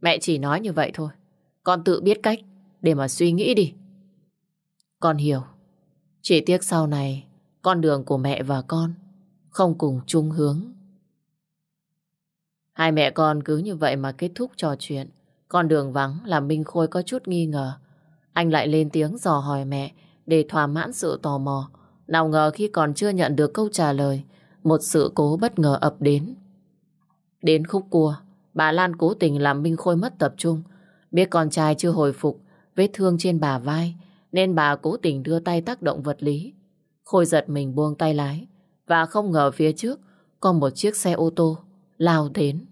Mẹ chỉ nói như vậy thôi. Con tự biết cách để mà suy nghĩ đi. Con hiểu. Chỉ tiếc sau này, con đường của mẹ và con không cùng chung hướng. Hai mẹ con cứ như vậy mà kết thúc trò chuyện. Con đường vắng làm Minh Khôi có chút nghi ngờ. Anh lại lên tiếng dò hỏi mẹ để thỏa mãn sự tò mò. Nào ngờ khi còn chưa nhận được câu trả lời, một sự cố bất ngờ ập đến. Đến khúc cua, bà Lan cố tình làm Minh Khôi mất tập trung. Biết con trai chưa hồi phục, vết thương trên bà vai, nên bà cố tình đưa tay tác động vật lý. Khôi giật mình buông tay lái, và không ngờ phía trước có một chiếc xe ô tô lao đến.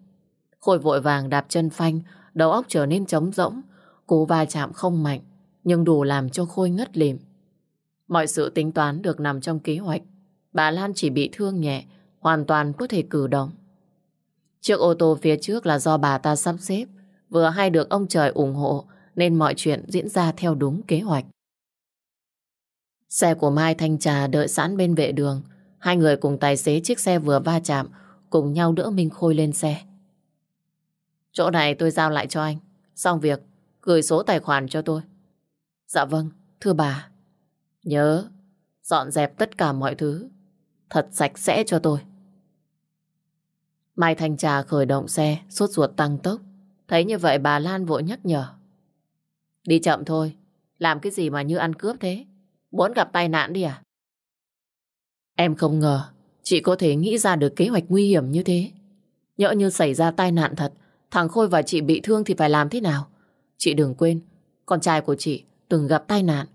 Khôi vội vàng đạp chân phanh, đầu óc trở nên trống rỗng. Cú va chạm không mạnh, nhưng đủ làm cho Khôi ngất lịm. Mọi sự tính toán được nằm trong kế hoạch. Bà Lan chỉ bị thương nhẹ, hoàn toàn có thể cử động. Chiếc ô tô phía trước là do bà ta sắp xếp, vừa hay được ông trời ủng hộ nên mọi chuyện diễn ra theo đúng kế hoạch. Xe của Mai Thanh Trà đợi sẵn bên vệ đường. Hai người cùng tài xế chiếc xe vừa va chạm cùng nhau đỡ Minh Khôi lên xe. Chỗ này tôi giao lại cho anh. Xong việc, gửi số tài khoản cho tôi. Dạ vâng, thưa bà. Nhớ, dọn dẹp tất cả mọi thứ. Thật sạch sẽ cho tôi. Mai Thanh Trà khởi động xe, suốt ruột tăng tốc. Thấy như vậy bà Lan vội nhắc nhở. Đi chậm thôi, Làm cái gì mà như ăn cướp thế? Muốn gặp tai nạn đi à? Em không ngờ chị có thể nghĩ ra được kế hoạch nguy hiểm như thế. Nhỡ như xảy ra tai nạn thật, thằng Khôi và chị bị thương thì phải làm thế nào? Chị đừng quên, con trai của chị từng gặp tai nạn.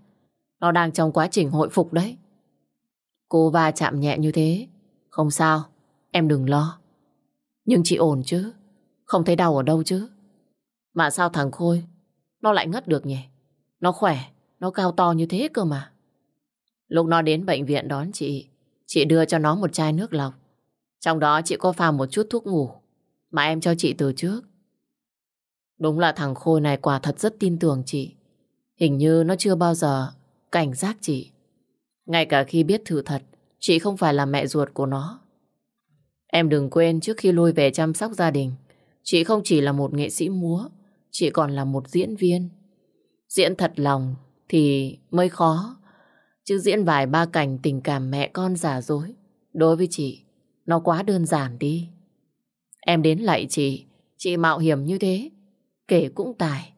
Nó đang trong quá trình hồi phục đấy. Cô va chạm nhẹ như thế. Không sao, em đừng lo. Nhưng chị ổn chứ? Không thấy đau ở đâu chứ? Mà sao thằng Khôi, nó lại ngất được nhỉ? Nó khỏe, nó cao to như thế cơ mà. Lúc nó đến bệnh viện đón chị, chị đưa cho nó một chai nước lọc. Trong đó chị có pha một chút thuốc ngủ mà em cho chị từ trước. Đúng là thằng Khôi này quả thật rất tin tưởng chị. Hình như nó chưa bao giờ cảnh giác chị. Ngay cả khi biết thử thật, chị không phải là mẹ ruột của nó. Em đừng quên trước khi lui về chăm sóc gia đình, chị không chỉ là một nghệ sĩ múa, chị còn là một diễn viên. Diễn thật lòng thì mới khó, chứ diễn vài ba cảnh tình cảm mẹ con giả dối. Đối với chị, nó quá đơn giản đi. Em đến lại chị, chị mạo hiểm như thế, kể cũng tài.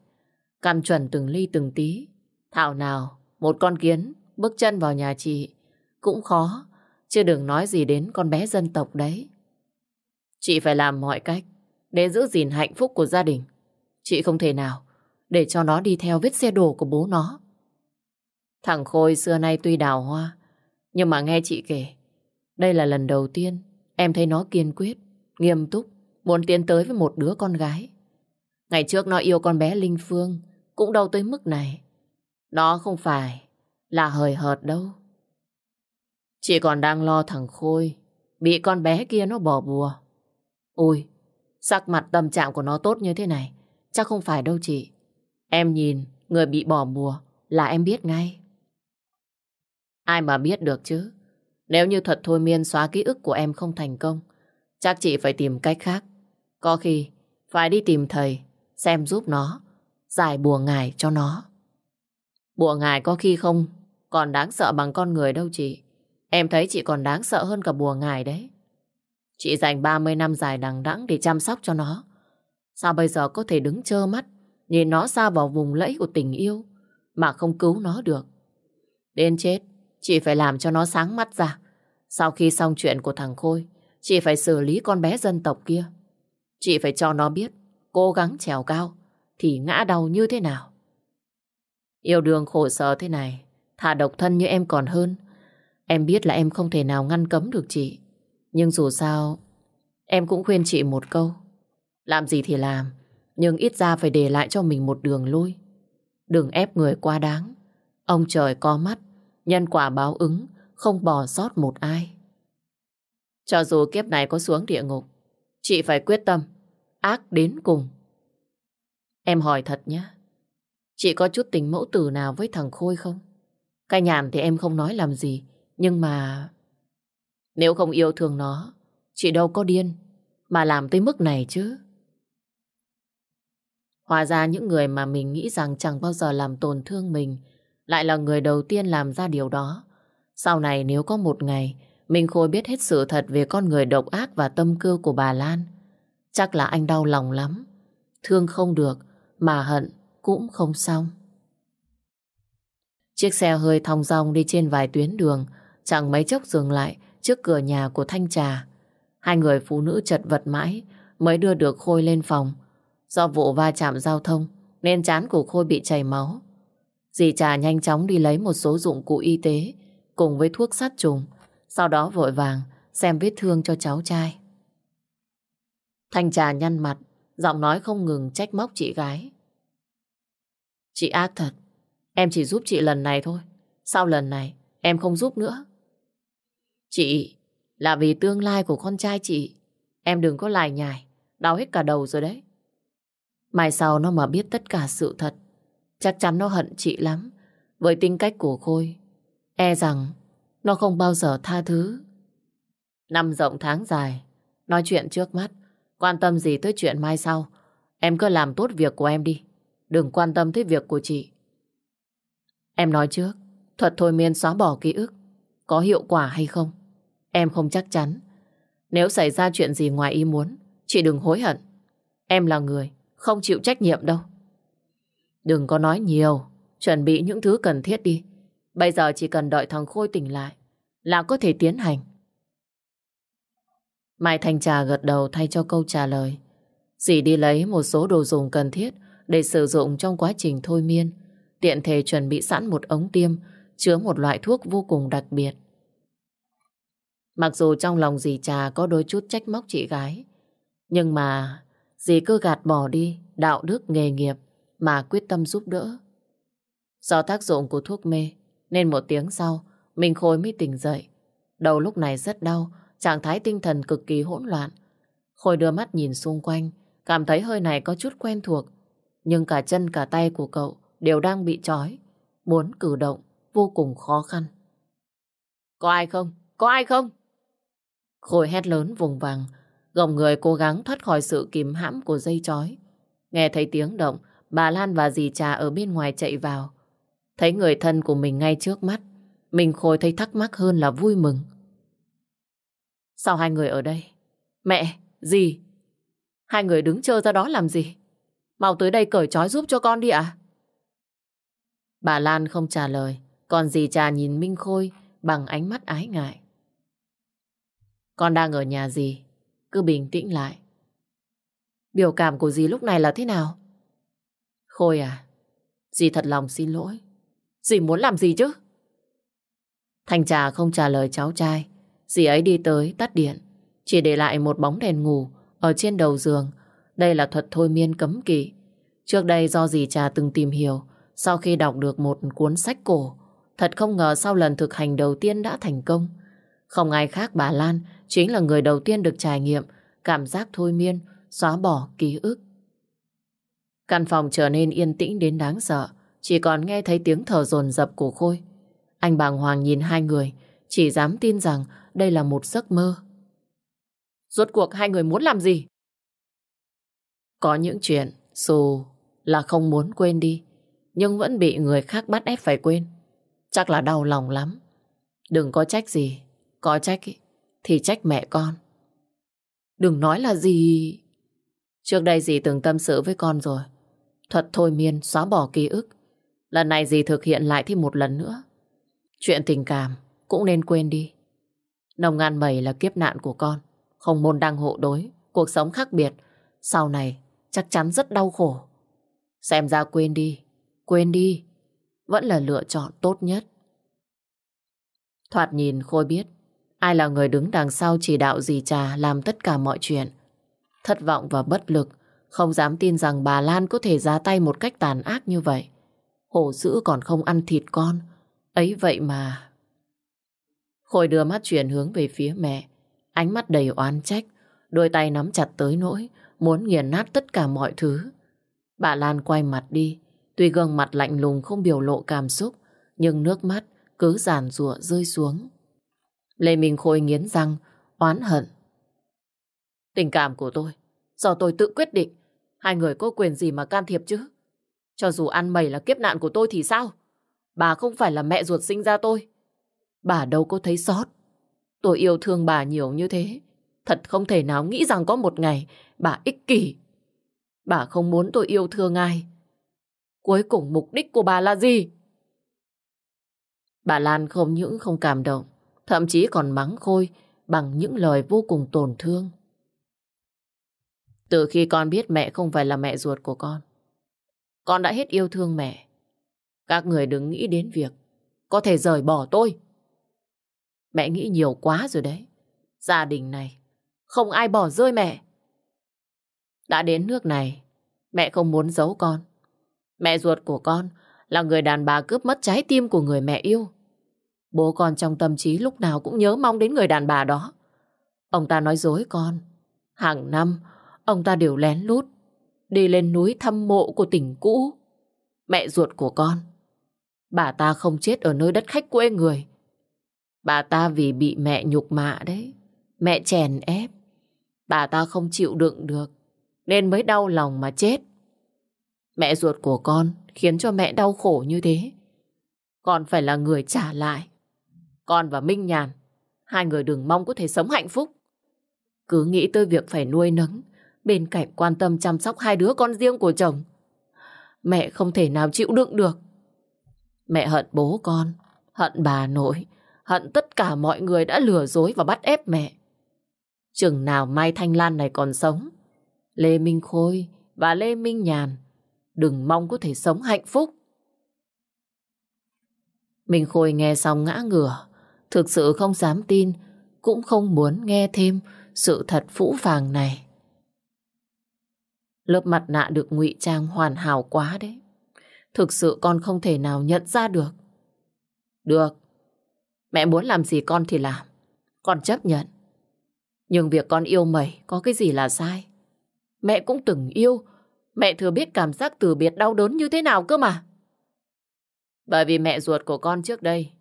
Căn chuẩn từng ly từng tí. Thảo nào, một con kiến bước chân vào nhà chị cũng khó, chứ đừng nói gì đến con bé dân tộc đấy. Chị phải làm mọi cách để giữ gìn hạnh phúc của gia đình. Chị không thể nào để cho nó đi theo vết xe đổ của bố nó. Thằng Khôi xưa nay tuy đào hoa, nhưng mà nghe chị kể, đây là lần đầu tiên em thấy nó kiên quyết, nghiêm túc, muốn tiến tới với một đứa con gái. Ngày trước nó yêu con bé Linh Phương, cũng đâu tới mức này. Nó không phải là hời hợt đâu. Chị còn đang lo thằng Khôi, bị con bé kia nó bỏ bùa. Ôi, sắc mặt tâm trạng của nó tốt như thế này, chắc không phải đâu chị. Em nhìn, người bị bỏ bùa là em biết ngay. Ai mà biết được chứ? Nếu như thuật thôi miên xóa ký ức của em không thành công, chắc chị phải tìm cách khác. Có khi phải đi tìm thầy, xem giúp nó, giải bùa ngài cho nó. Bùa ngài có khi không còn đáng sợ bằng con người đâu chị. Em thấy chị còn đáng sợ hơn cả bùa ngài đấy. Chị dành 30 năm dài đằng đẵng để chăm sóc cho nó. Sao bây giờ có thể đứng trơ mắt nhìn nó xa vào vùng lẫy của tình yêu mà không cứu nó được? Đến chết, chị phải làm cho nó sáng mắt ra. Sau khi xong chuyện của thằng Khôi, chị phải xử lý con bé dân tộc kia. Chị phải cho nó biết, cố gắng trèo cao, thì ngã đầu như thế nào. Yêu đương khổ sở thế này, thà độc thân như em còn hơn. Em biết là em không thể nào ngăn cấm được chị. Nhưng dù sao, em cũng khuyên chị một câu. Làm gì thì làm, nhưng ít ra phải để lại cho mình một đường lui. Đừng ép người quá đáng. Ông trời có mắt, nhân quả báo ứng, không bỏ sót một ai. Cho dù kiếp này có xuống địa ngục, chị phải quyết tâm, ác đến cùng. Em hỏi thật nhé, chị có chút tình mẫu tử nào với thằng Khôi không? Cái nhàn thì em không nói làm gì, nhưng mà... Nếu không yêu thương nó, chị đâu có điên, mà làm tới mức này chứ. Hóa ra những người mà mình nghĩ rằng chẳng bao giờ làm tổn thương mình, lại là người đầu tiên làm ra điều đó. Sau này nếu có một ngày, mình Khôi biết hết sự thật về con người độc ác và tâm cơ của bà Lan, chắc là anh đau lòng lắm. Thương không được, mà hận cũng không xong. Chiếc xe hơi thong dong đi trên vài tuyến đường, chẳng mấy chốc dừng lại trước cửa nhà của Thanh Trà. Hai người phụ nữ chật vật mãi mới đưa được Khôi lên phòng. Do vụ va chạm giao thông nên chán của Khôi bị chảy máu. Dì Trà nhanh chóng đi lấy một số dụng cụ y tế cùng với thuốc sát trùng, sau đó vội vàng xem vết thương cho cháu trai. Thanh Trà nhăn mặt, giọng nói không ngừng trách móc chị gái. Chị ác thật, em chỉ giúp chị lần này thôi. Sau lần này, em không giúp nữa. Chị, là vì tương lai của con trai chị. Em đừng có lải nhải, đau hết cả đầu rồi đấy. Mai sau nó mà biết tất cả sự thật, chắc chắn nó hận chị lắm. Với tính cách của Khôi, e rằng nó không bao giờ tha thứ. Năm rộng tháng dài, nói chuyện trước mắt, quan tâm gì tới chuyện mai sau. Em cứ làm tốt việc của em đi, đừng quan tâm tới việc của chị. Em nói trước, thuật thôi miên xóa bỏ ký ức, có hiệu quả hay không? Em không chắc chắn. Nếu xảy ra chuyện gì ngoài ý muốn, chị đừng hối hận. Em là người không chịu trách nhiệm đâu. Đừng có nói nhiều, chuẩn bị những thứ cần thiết đi. Bây giờ chỉ cần đợi thằng Khôi tỉnh lại là có thể tiến hành. Mai Thanh Trà gật đầu thay cho câu trả lời. Dì đi lấy một số đồ dùng cần thiết để sử dụng trong quá trình thôi miên. Tiện thể chuẩn bị sẵn một ống tiêm chứa một loại thuốc vô cùng đặc biệt. Mặc dù trong lòng dì Trà có đôi chút trách móc chị gái, nhưng mà dì cứ gạt bỏ đi đạo đức nghề nghiệp mà quyết tâm giúp đỡ. Do tác dụng của thuốc mê, nên một tiếng sau, Minh Khôi mới tỉnh dậy. Đầu lúc này rất đau, trạng thái tinh thần cực kỳ hỗn loạn. Khôi đưa mắt nhìn xung quanh, cảm thấy hơi này có chút quen thuộc. Nhưng cả chân cả tay của cậu đều đang bị trói, muốn cử động vô cùng khó khăn. Có ai không? Có ai không? Khôi hét lớn vùng vàng, gồng người cố gắng thoát khỏi sự kìm hãm của dây chói. Nghe thấy tiếng động, bà Lan và dì Trà ở bên ngoài chạy vào. Thấy người thân của mình ngay trước mắt, mình Khôi thấy thắc mắc hơn là vui mừng. Sao hai người ở đây? Mẹ, dì, hai người đứng chờ ra đó làm gì? Mau tới đây cởi trói giúp cho con đi ạ. Bà Lan không trả lời, còn dì Trà nhìn Minh Khôi bằng ánh mắt ái ngại. Con đang ở nhà gì? cứ bình tĩnh lại. Biểu cảm của dì lúc này là thế nào? Khôi à, dì thật lòng xin lỗi. Dì muốn làm gì chứ? Thanh trà không trả lời cháu trai. Dì ấy đi tới tắt điện. Chỉ để lại một bóng đèn ngủ ở trên đầu giường. Đây là thuật thôi miên cấm kỵ. Trước đây do dì trà từng tìm hiểu, sau khi đọc được một cuốn sách cổ, thật không ngờ sau lần thực hành đầu tiên đã thành công. Không ai khác bà Lan chính là người đầu tiên được trải nghiệm cảm giác thôi miên, xóa bỏ ký ức. Căn phòng trở nên yên tĩnh đến đáng sợ, chỉ còn nghe thấy tiếng thở dồn dập của Khôi. Anh bàng hoàng nhìn hai người, chỉ dám tin rằng đây là một giấc mơ. Rốt cuộc hai người muốn làm gì? Có những chuyện dù là không muốn quên đi, nhưng vẫn bị người khác bắt ép phải quên. Chắc là đau lòng lắm. Đừng có trách gì, có trách thì trách mẹ con. Đừng nói là gì... Trước đây dì từng tâm sự với con rồi. Thuật thôi miên, xóa bỏ ký ức. Lần này dì thực hiện lại thêm một lần nữa. Chuyện tình cảm cũng nên quên đi. Nồng ngàn mẩy là kiếp nạn của con. Không môn đăng hộ đối. Cuộc sống khác biệt. Sau này, chắc chắn rất đau khổ. Xem ra quên đi. Quên đi. Vẫn là lựa chọn tốt nhất. Thoạt nhìn Khôi biết ai là người đứng đằng sau chỉ đạo dì trà làm tất cả mọi chuyện. Thất vọng và bất lực, không dám tin rằng bà Lan có thể ra tay một cách tàn ác như vậy. Hổ dữ còn không ăn thịt con. Ấy vậy mà... Khôi đưa mắt chuyển hướng về phía mẹ. Ánh mắt đầy oán trách. Đôi tay nắm chặt tới nỗi muốn nghiền nát tất cả mọi thứ. Bà Lan quay mặt đi. Tuy gương mặt lạnh lùng không biểu lộ cảm xúc, nhưng nước mắt cứ giàn rụa rơi xuống. Lê Minh Khôi nghiến răng, oán hận. Tình cảm của tôi, do tôi tự quyết định, hai người có quyền gì mà can thiệp chứ? Cho dù ăn mày là kiếp nạn của tôi thì sao? Bà không phải là mẹ ruột sinh ra tôi. Bà đâu có thấy sót. Tôi yêu thương bà nhiều như thế. Thật không thể nào nghĩ rằng có một ngày bà ích kỷ. Bà không muốn tôi yêu thương ai. Cuối cùng mục đích của bà là gì? Bà Lan không những không cảm động, thậm chí còn mắng Khôi bằng những lời vô cùng tổn thương. Từ khi con biết mẹ không phải là mẹ ruột của con, con đã hết yêu thương mẹ. Các người đừng nghĩ đến việc có thể rời bỏ tôi. Mẹ nghĩ nhiều quá rồi đấy. Gia đình này không ai bỏ rơi mẹ. Đã đến nước này, mẹ không muốn giấu con. Mẹ ruột của con là người đàn bà cướp mất trái tim của người mẹ yêu. Bố con trong tâm trí lúc nào cũng nhớ mong đến người đàn bà đó. Ông ta nói dối con. Hàng năm, ông ta đều lén lút đi lên núi thăm mộ của tỉnh cũ. Mẹ ruột của con. Bà ta không chết ở nơi đất khách quê người. Bà ta vì bị mẹ nhục mạ đấy. Mẹ chèn ép. Bà ta không chịu đựng được. Nên mới đau lòng mà chết. Mẹ ruột của con khiến cho mẹ đau khổ như thế. Con phải là người trả lại. Con và Minh Nhàn, hai người đừng mong có thể sống hạnh phúc. Cứ nghĩ tới việc phải nuôi nấng, bên cạnh quan tâm chăm sóc hai đứa con riêng của chồng. Mẹ không thể nào chịu đựng được. Mẹ hận bố con, hận bà nội, hận tất cả mọi người đã lừa dối và bắt ép mẹ. Chừng nào Mai Thanh Lan này còn sống, Lê Minh Khôi và Lê Minh Nhàn đừng mong có thể sống hạnh phúc. Minh Khôi nghe xong ngã ngửa, thực sự không dám tin, cũng không muốn nghe thêm sự thật phũ phàng này. Lớp mặt nạ được ngụy trang hoàn hảo quá đấy. Thực sự con không thể nào nhận ra được. Được. Mẹ muốn làm gì con thì làm. Con chấp nhận. Nhưng việc con yêu mày có cái gì là sai. Mẹ cũng từng yêu. Mẹ thừa biết cảm giác từ biệt đau đớn như thế nào cơ mà. Bởi vì mẹ ruột của con trước đây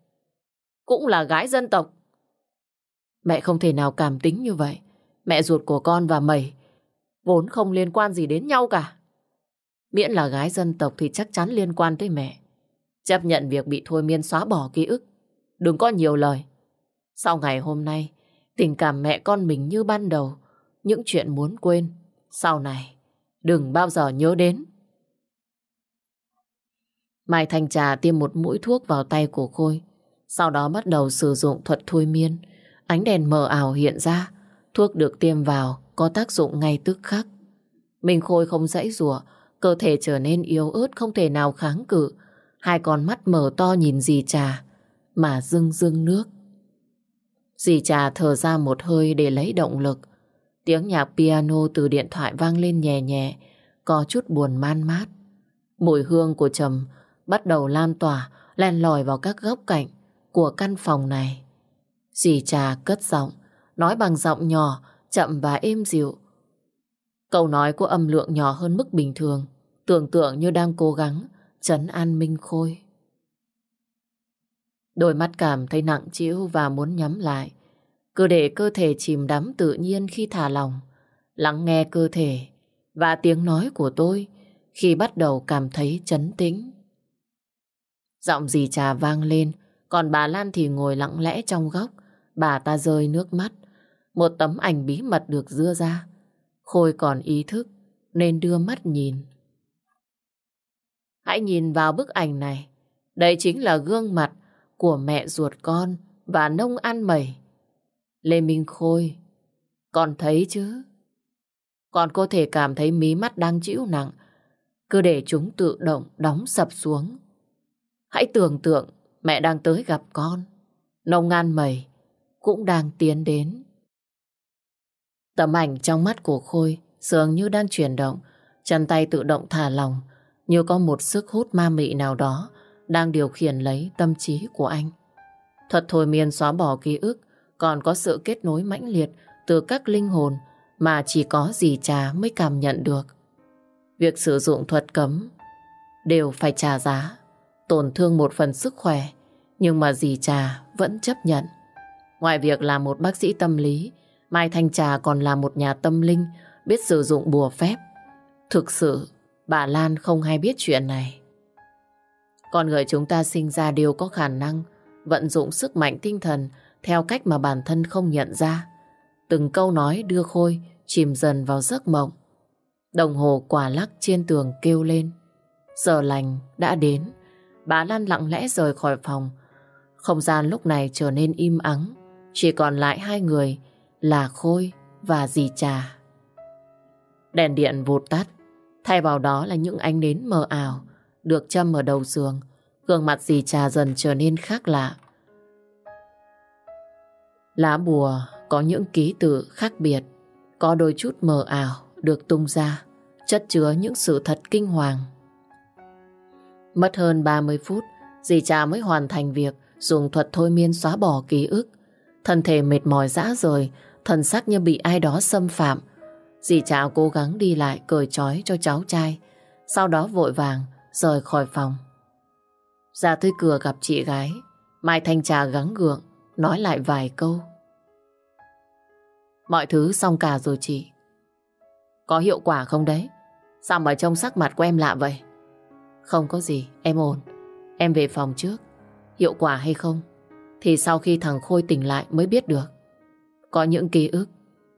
cũng là gái dân tộc. Mẹ không thể nào cảm tính như vậy. Mẹ ruột của con và mày vốn không liên quan gì đến nhau cả. Miễn là gái dân tộc thì chắc chắn liên quan tới mẹ. Chấp nhận việc bị thôi miên xóa bỏ ký ức. Đừng có nhiều lời. Sau ngày hôm nay, tình cảm mẹ con mình như ban đầu. Những chuyện muốn quên. Sau này, đừng bao giờ nhớ đến. Mai Thanh Trà tiêm một mũi thuốc vào tay của Khôi. Sau đó bắt đầu sử dụng thuật thôi miên. Ánh đèn mờ ảo hiện ra. Thuốc được tiêm vào có tác dụng ngay tức khắc. Minh Khôi không dãy rủa cơ thể trở nên yếu ớt không thể nào kháng cự. Hai con mắt mở to nhìn dì trà, mà rưng rưng nước. Dì trà thở ra một hơi để lấy động lực. Tiếng nhạc piano từ điện thoại vang lên nhẹ nhẹ, có chút buồn man mát. Mùi hương của trầm bắt đầu lan tỏa, len lỏi vào các góc cạnh của căn phòng này. Dì trà cất giọng, nói bằng giọng nhỏ, chậm và êm dịu. Câu nói của âm lượng nhỏ hơn mức bình thường, tưởng tượng như đang cố gắng chấn an Minh Khôi. Đôi mắt cảm thấy nặng trĩu và muốn nhắm lại. Cứ để cơ thể chìm đắm tự nhiên khi thả lòng. Lắng nghe cơ thể và tiếng nói của tôi khi bắt đầu cảm thấy chấn tĩnh. Giọng dì trà vang lên, còn bà Lan thì ngồi lặng lẽ trong góc. Bà ta rơi nước mắt. Một tấm ảnh bí mật được dưa ra. Khôi còn ý thức nên đưa mắt nhìn. Hãy nhìn vào bức ảnh này. Đây chính là gương mặt của mẹ ruột con và nông ăn mẩy. Lê Minh Khôi, con thấy chứ? Con có thể cảm thấy mí mắt đang chịu nặng. Cứ để chúng tự động đóng sập xuống. Hãy tưởng tượng mẹ đang tới gặp con. Nông Ngan mẩy cũng đang tiến đến. Tấm ảnh trong mắt của Khôi dường như đang chuyển động, chân tay tự động thả lỏng, như có một sức hút ma mị nào đó đang điều khiển lấy tâm trí của anh. Thuật thôi miên xóa bỏ ký ức, còn có sự kết nối mãnh liệt từ các linh hồn mà chỉ có dì trà mới cảm nhận được. Việc sử dụng thuật cấm đều phải trả giá, tổn thương một phần sức khỏe, nhưng mà dì trà vẫn chấp nhận. Ngoài việc là một bác sĩ tâm lý, Mai Thanh Trà còn là một nhà tâm linh biết sử dụng bùa phép. Thực sự, bà Lan không hay biết chuyện này. Con người chúng ta sinh ra đều có khả năng vận dụng sức mạnh tinh thần theo cách mà bản thân không nhận ra. Từng câu nói đưa Khôi chìm dần vào giấc mộng. Đồng hồ quả lắc trên tường kêu lên. Giờ lành đã đến. Bà Lan lặng lẽ rời khỏi phòng. Không gian lúc này trở nên im ắng. Chỉ còn lại hai người là Khôi và dì Trà. Đèn điện vụt tắt, thay vào đó là những ánh nến mờ ảo được châm ở đầu giường. Gương mặt dì Trà dần trở nên khác lạ. Lá bùa có những ký tự khác biệt, có đôi chút mờ ảo được tung ra, chất chứa những sự thật kinh hoàng. Mất hơn 30 phút, dì Trà mới hoàn thành việc dùng thuật thôi miên xóa bỏ ký ức. Thân thể mệt mỏi dã rời, thần sắc như bị ai đó xâm phạm. Dì Trà cố gắng đi lại cởi trói cho cháu trai, sau đó vội vàng rời khỏi phòng. Ra tới cửa gặp chị gái, Mai Thanh Trà gắng gượng, nói lại vài câu. Mọi thứ xong cả rồi chị. Có hiệu quả không đấy? Sao mà trông sắc mặt của em lạ vậy? Không có gì, em ổn. Em về phòng trước. Hiệu quả hay không? Thì sau khi thằng Khôi tỉnh lại mới biết được. Có những ký ức,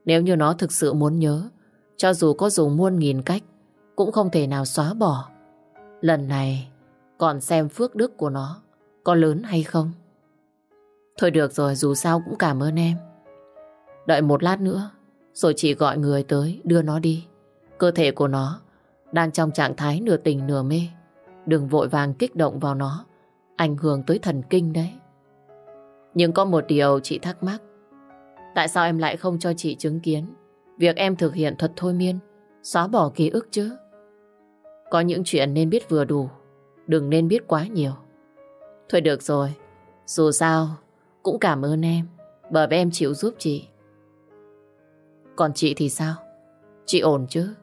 nếu như nó thực sự muốn nhớ, cho dù có dùng muôn nghìn cách, cũng không thể nào xóa bỏ. Lần này, còn xem phước đức của nó có lớn hay không? Thôi được rồi, dù sao cũng cảm ơn em. Đợi một lát nữa, rồi chị gọi người tới đưa nó đi. Cơ thể của nó đang trong trạng thái nửa tình nửa mê. Đừng vội vàng kích động vào nó, ảnh hưởng tới thần kinh đấy. Nhưng có một điều chị thắc mắc. Tại sao em lại không cho chị chứng kiến việc em thực hiện thuật thôi miên, xóa bỏ ký ức chứ? Có những chuyện nên biết vừa đủ, đừng nên biết quá nhiều. Thôi được rồi, dù sao cũng cảm ơn em, bởi vì em chịu giúp chị. Còn chị thì sao? Chị ổn chứ?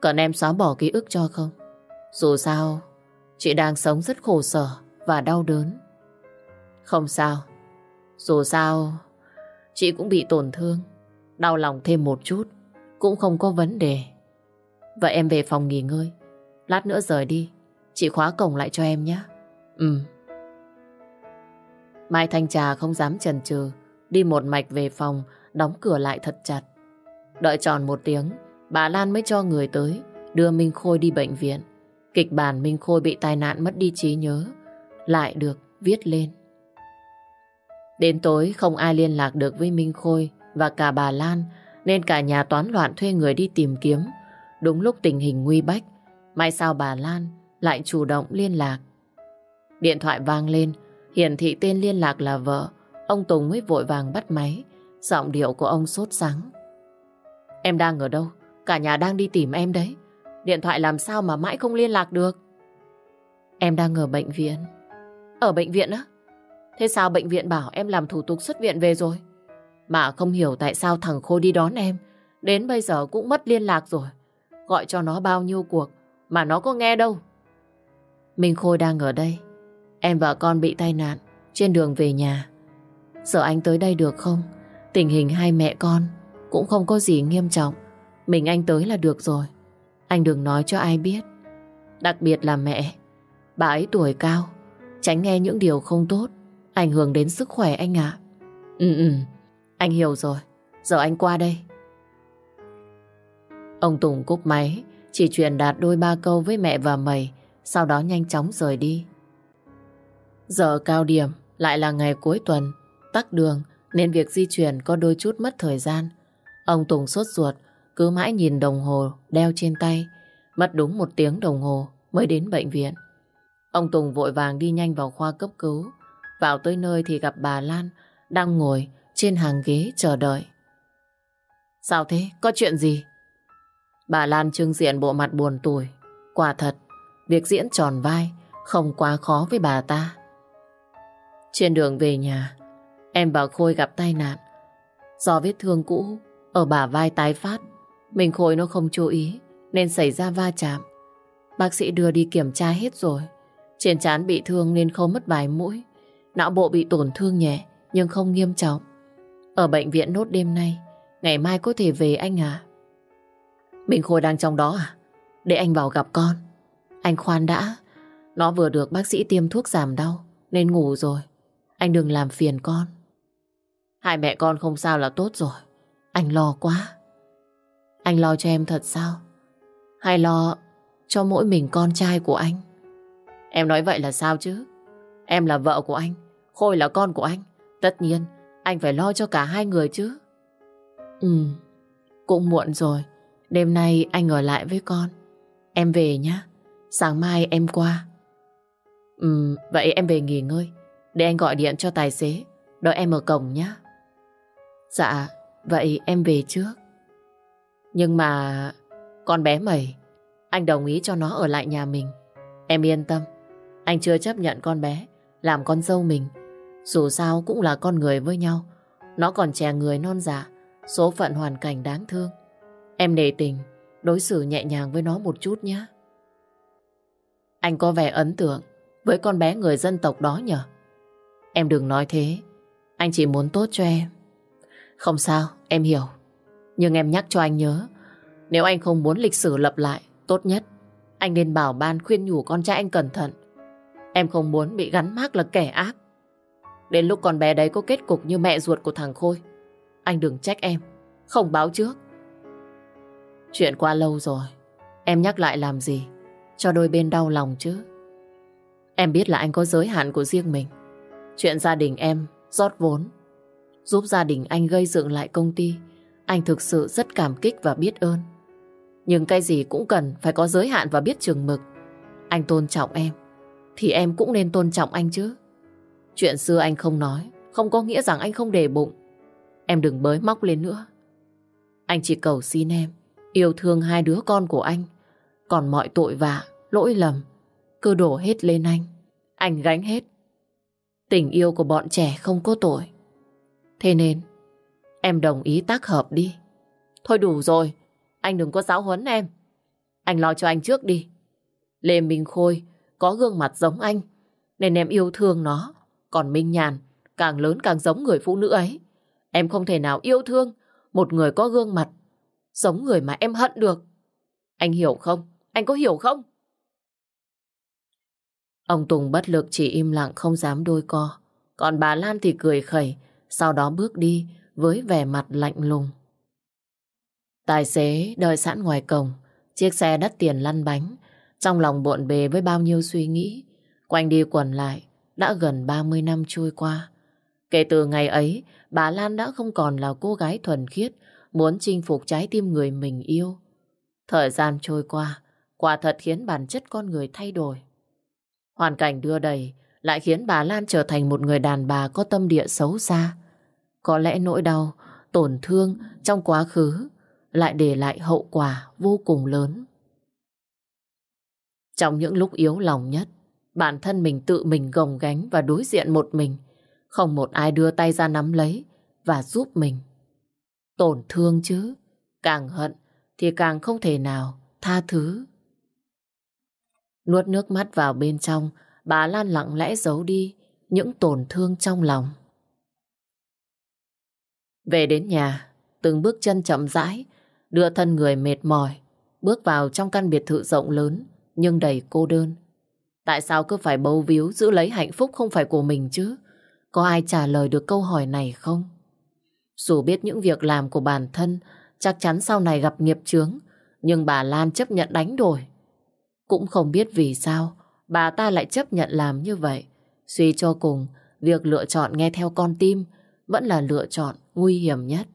Cần em xóa bỏ ký ức cho không? Dù sao, chị đang sống rất khổ sở và đau đớn. Không sao. Dù sao, chị cũng bị tổn thương. Đau lòng thêm một chút, cũng không có vấn đề. Vậy em về phòng nghỉ ngơi. Lát nữa rời đi, chị khóa cổng lại cho em nhé. Ừ. Mai Thanh Trà không dám chần chừ, đi một mạch về phòng, đóng cửa lại thật chặt. Đợi tròn một tiếng, bà Lan mới cho người tới, đưa Minh Khôi đi bệnh viện. Kịch bản Minh Khôi bị tai nạn mất đi trí nhớ, lại được viết lên. Đến tối không ai liên lạc được với Minh Khôi và cả bà Lan, nên cả nhà toán loạn thuê người đi tìm kiếm. Đúng lúc tình hình nguy bách, may sao bà Lan lại chủ động liên lạc. Điện thoại vang lên, hiển thị tên liên lạc là vợ. Ông Tùng mới vội vàng bắt máy, giọng điệu của ông sốt sắng. Em đang ở đâu? Cả nhà đang đi tìm em đấy. Điện thoại làm sao mà mãi không liên lạc được? Em đang ở bệnh viện. Ở bệnh viện á? Thế sao bệnh viện bảo em làm thủ tục xuất viện về rồi? Mà không hiểu tại sao thằng Khôi đi đón em. Đến bây giờ cũng mất liên lạc rồi. Gọi cho nó bao nhiêu cuộc mà nó có nghe đâu. Minh Khôi đang ở đây. Em và con bị tai nạn, trên đường về nhà. Sợ anh tới đây được không? Tình hình hai mẹ con cũng không có gì nghiêm trọng. Mình anh tới là được rồi. Anh đừng nói cho ai biết. Đặc biệt là mẹ. Bà ấy tuổi cao. Tránh nghe những điều không tốt. Ảnh hưởng đến sức khỏe anh ạ. Ừ ừ. Anh hiểu rồi. Giờ anh qua đây. Ông Tùng cúp máy. Chỉ truyền đạt đôi ba câu với mẹ và mày. Sau đó nhanh chóng rời đi. Giờ cao điểm lại là ngày cuối tuần. Tắc đường nên việc di chuyển có đôi chút mất thời gian. Ông Tùng sốt ruột, cứ mãi nhìn đồng hồ đeo trên tay. Mất đúng một tiếng đồng hồ mới đến bệnh viện. Ông Tùng vội vàng đi nhanh vào khoa cấp cứu. Vào tới nơi thì gặp bà Lan đang ngồi trên hàng ghế chờ đợi. Sao thế? Có chuyện gì? Bà Lan trưng diện bộ mặt buồn tủi. Quả thật, việc diễn tròn vai không quá khó với bà ta. Trên đường về nhà, em bà Khôi gặp tai nạn. Do vết thương cũ ở bả vai tái phát, mình Khôi nó không chú ý nên xảy ra va chạm. Bác sĩ đưa đi kiểm tra hết rồi. Trên trán bị thương nên không mất vài mũi. Não bộ bị tổn thương nhẹ nhưng không nghiêm trọng. Ở bệnh viện nốt đêm nay, ngày mai có thể về anh à? Mình Khôi đang trong đó à? Để anh vào gặp con. Anh khoan đã. Nó vừa được bác sĩ tiêm thuốc giảm đau nên ngủ rồi. Anh đừng làm phiền con. Hai mẹ con không sao là tốt rồi. Anh lo quá. Anh lo cho em thật sao? Hay lo cho mỗi mình con trai của anh? Em nói vậy là sao chứ? Em là vợ của anh, Khôi là con của anh. Tất nhiên, anh phải lo cho cả hai người chứ. Ừ, cũng muộn rồi. Đêm nay anh ở lại với con. Em về nhé. Sáng mai em qua. Ừ, vậy em về nghỉ ngơi. Để anh gọi điện cho tài xế. Đợi em ở cổng nhé. Dạ, vậy em về trước. Nhưng mà... Con bé mẩy, anh đồng ý cho nó ở lại nhà mình. Em yên tâm, anh chưa chấp nhận con bé làm con dâu mình. Dù sao cũng là con người với nhau. Nó còn trẻ người non dạ, số phận hoàn cảnh đáng thương. Em nề tình, đối xử nhẹ nhàng với nó một chút nhé. Anh có vẻ ấn tượng với con bé người dân tộc đó nhở? Em đừng nói thế, anh chỉ muốn tốt cho em. Không sao, em hiểu. Nhưng em nhắc cho anh nhớ, nếu anh không muốn lịch sử lập lại, tốt nhất, anh nên bảo ban khuyên nhủ con trai anh cẩn thận. Em không muốn bị gắn mác là kẻ ác. Đến lúc con bé đấy có kết cục như mẹ ruột của thằng Khôi, anh đừng trách em, không báo trước. Chuyện qua lâu rồi, em nhắc lại làm gì, cho đôi bên đau lòng chứ. Em biết là anh có giới hạn của riêng mình. Chuyện gia đình em rót vốn, giúp gia đình anh gây dựng lại công ty. Anh thực sự rất cảm kích và biết ơn. Nhưng cái gì cũng cần phải có giới hạn và biết chừng mực. Anh tôn trọng em, thì em cũng nên tôn trọng anh chứ. Chuyện xưa anh không nói, không có nghĩa rằng anh không để bụng. Em đừng bới móc lên nữa. Anh chỉ cầu xin em, yêu thương hai đứa con của anh. Còn mọi tội vạ, lỗi lầm, cứ đổ hết lên anh. Anh gánh hết. Tình yêu của bọn trẻ không có tội. Thế nên, em đồng ý tác hợp đi. Thôi đủ rồi, anh đừng có giáo huấn em. Anh lo cho anh trước đi. Lê Minh Khôi có gương mặt giống anh, nên em yêu thương nó. Còn Minh Nhàn, càng lớn càng giống người phụ nữ ấy. Em không thể nào yêu thương một người có gương mặt giống người mà em hận được. Anh hiểu không? Anh có hiểu không? Ông Tùng bất lực chỉ im lặng không dám đôi co. Còn bà Lan thì cười khẩy, sau đó bước đi với vẻ mặt lạnh lùng. Tài xế đợi sẵn ngoài cổng, chiếc xe đắt tiền lăn bánh, trong lòng bộn bề với bao nhiêu suy nghĩ. Quanh đi quẩn lại, đã gần 30 năm trôi qua. Kể từ ngày ấy, bà Lan đã không còn là cô gái thuần khiết, muốn chinh phục trái tim người mình yêu. Thời gian trôi qua, quả thật khiến bản chất con người thay đổi. Hoàn cảnh đưa đầy lại khiến bà Lan trở thành một người đàn bà có tâm địa xấu xa. Có lẽ nỗi đau, tổn thương trong quá khứ lại để lại hậu quả vô cùng lớn. Trong những lúc yếu lòng nhất, bản thân mình tự mình gồng gánh và đối diện một mình, không một ai đưa tay ra nắm lấy và giúp mình. Tổn thương chứ, càng hận thì càng không thể nào tha thứ. Nuốt nước mắt vào bên trong, bà Lan lặng lẽ giấu đi những tổn thương trong lòng. Về đến nhà, từng bước chân chậm rãi, đưa thân người mệt mỏi, bước vào trong căn biệt thự rộng lớn nhưng đầy cô đơn. Tại sao cứ phải bấu víu giữ lấy hạnh phúc không phải của mình chứ? Có ai trả lời được câu hỏi này không? Dù biết những việc làm của bản thân chắc chắn sau này gặp nghiệp chướng, nhưng bà Lan chấp nhận đánh đổi. Cũng không biết vì sao bà ta lại chấp nhận làm như vậy. Suy cho cùng, việc lựa chọn nghe theo con tim vẫn là lựa chọn nguy hiểm nhất.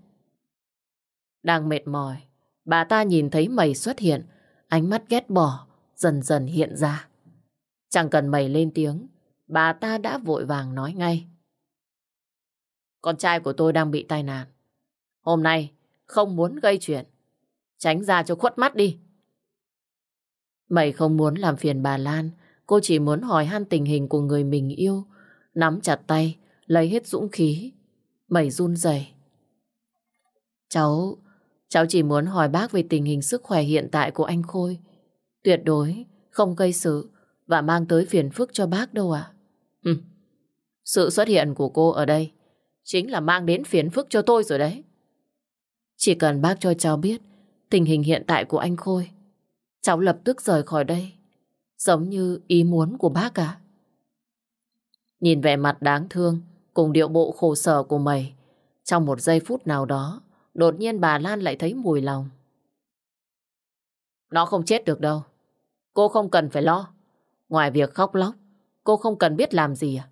Đang mệt mỏi, bà ta nhìn thấy mày xuất hiện, ánh mắt ghét bỏ dần dần hiện ra. Chẳng cần mày lên tiếng, bà ta đã vội vàng nói ngay. Con trai của tôi đang bị tai nạn. Hôm nay không muốn gây chuyện. Tránh ra cho khuất mắt đi. Mày không muốn làm phiền bà Lan. Cô chỉ muốn hỏi han tình hình của người mình yêu. Nắm chặt tay, lấy hết dũng khí. Mẩy run rẩy. Cháu, cháu chỉ muốn hỏi bác về tình hình sức khỏe hiện tại của anh Khôi. Tuyệt đối không gây sự và mang tới phiền phức cho bác đâu ạ. Ừ. Sự xuất hiện của cô ở đây chính là mang đến phiền phức cho tôi rồi đấy. Chỉ cần bác cho cháu biết tình hình hiện tại của anh Khôi, cháu lập tức rời khỏi đây. Giống như ý muốn của bác à? Nhìn vẻ mặt đáng thương cùng điệu bộ khổ sở của mày, trong một giây phút nào đó, đột nhiên bà Lan lại thấy mùi lòng. Nó không chết được đâu. Cô không cần phải lo. Ngoài việc khóc lóc, cô không cần biết làm gì à?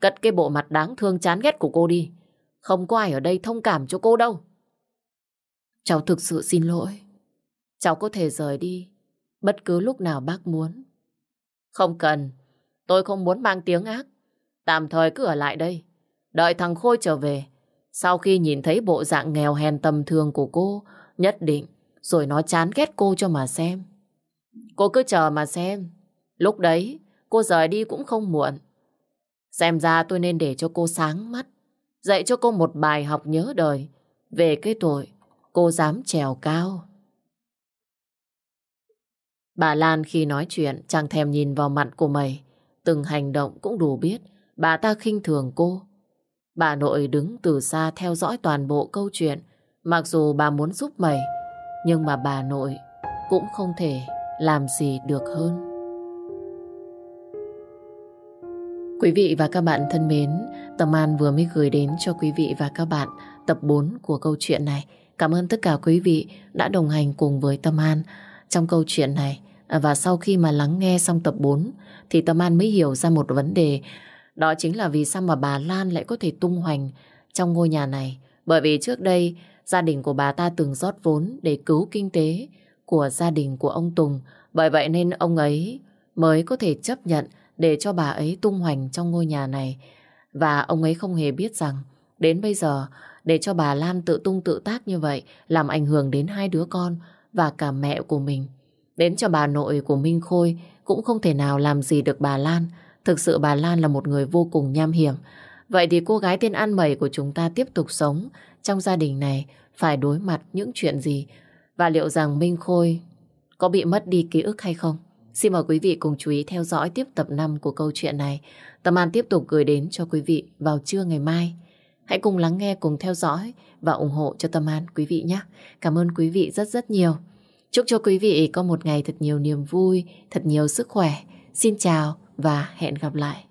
Cất cái bộ mặt đáng thương chán ghét của cô đi. Không có ai ở đây thông cảm cho cô đâu. Cháu thực sự xin lỗi. Cháu có thể rời đi bất cứ lúc nào bác muốn. Không cần. Tôi không muốn mang tiếng ác. Tạm thời cứ ở lại đây. Đợi thằng Khôi trở về. Sau khi nhìn thấy bộ dạng nghèo hèn tầm thường của cô, nhất định rồi nó chán ghét cô cho mà xem. Cô cứ chờ mà xem. Lúc đấy, cô rời đi cũng không muộn. Xem ra tôi nên để cho cô sáng mắt, dạy cho cô một bài học nhớ đời về cái tội cô dám trèo cao. Bà Lan khi nói chuyện chẳng thèm nhìn vào mặt của mày, từng hành động cũng đủ biết bà ta khinh thường cô. Bà nội đứng từ xa theo dõi toàn bộ câu chuyện, mặc dù bà muốn giúp mày, nhưng mà bà nội cũng không thể làm gì được hơn. Quý vị và các bạn thân mến, Tâm An vừa mới gửi đến cho quý vị và các bạn tập 4 của câu chuyện này. Cảm ơn tất cả quý vị đã đồng hành cùng với Tâm An trong câu chuyện này. À, và sau khi mà lắng nghe xong tập 4 thì Tâm An mới hiểu ra một vấn đề. Đó chính là vì sao mà bà Lan lại có thể tung hoành trong ngôi nhà này. Bởi vì trước đây, gia đình của bà ta từng rót vốn để cứu kinh tế của gia đình của ông Tùng. Bởi vậy nên ông ấy mới có thể chấp nhận để cho bà ấy tung hoành trong ngôi nhà này. Và ông ấy không hề biết rằng, đến bây giờ, để cho bà Lan tự tung tự tác như vậy làm ảnh hưởng đến hai đứa con và cả mẹ của mình. Đến cho bà nội của Minh Khôi cũng không thể nào làm gì được bà Lan. Thực sự bà Lan là một người vô cùng nham hiểm. Vậy thì cô gái tên An Mẩy của chúng ta tiếp tục sống trong gia đình này phải đối mặt những chuyện gì? Và liệu rằng Minh Khôi có bị mất đi ký ức hay không? Xin mời quý vị cùng chú ý theo dõi tiếp tập 5 của câu chuyện này. Tâm An tiếp tục gửi đến cho quý vị vào trưa ngày mai. Hãy cùng lắng nghe, cùng theo dõi và ủng hộ cho Tâm An quý vị nhé. Cảm ơn quý vị rất rất nhiều. Chúc cho quý vị có một ngày thật nhiều niềm vui, thật nhiều sức khỏe. Xin chào và hẹn gặp lại.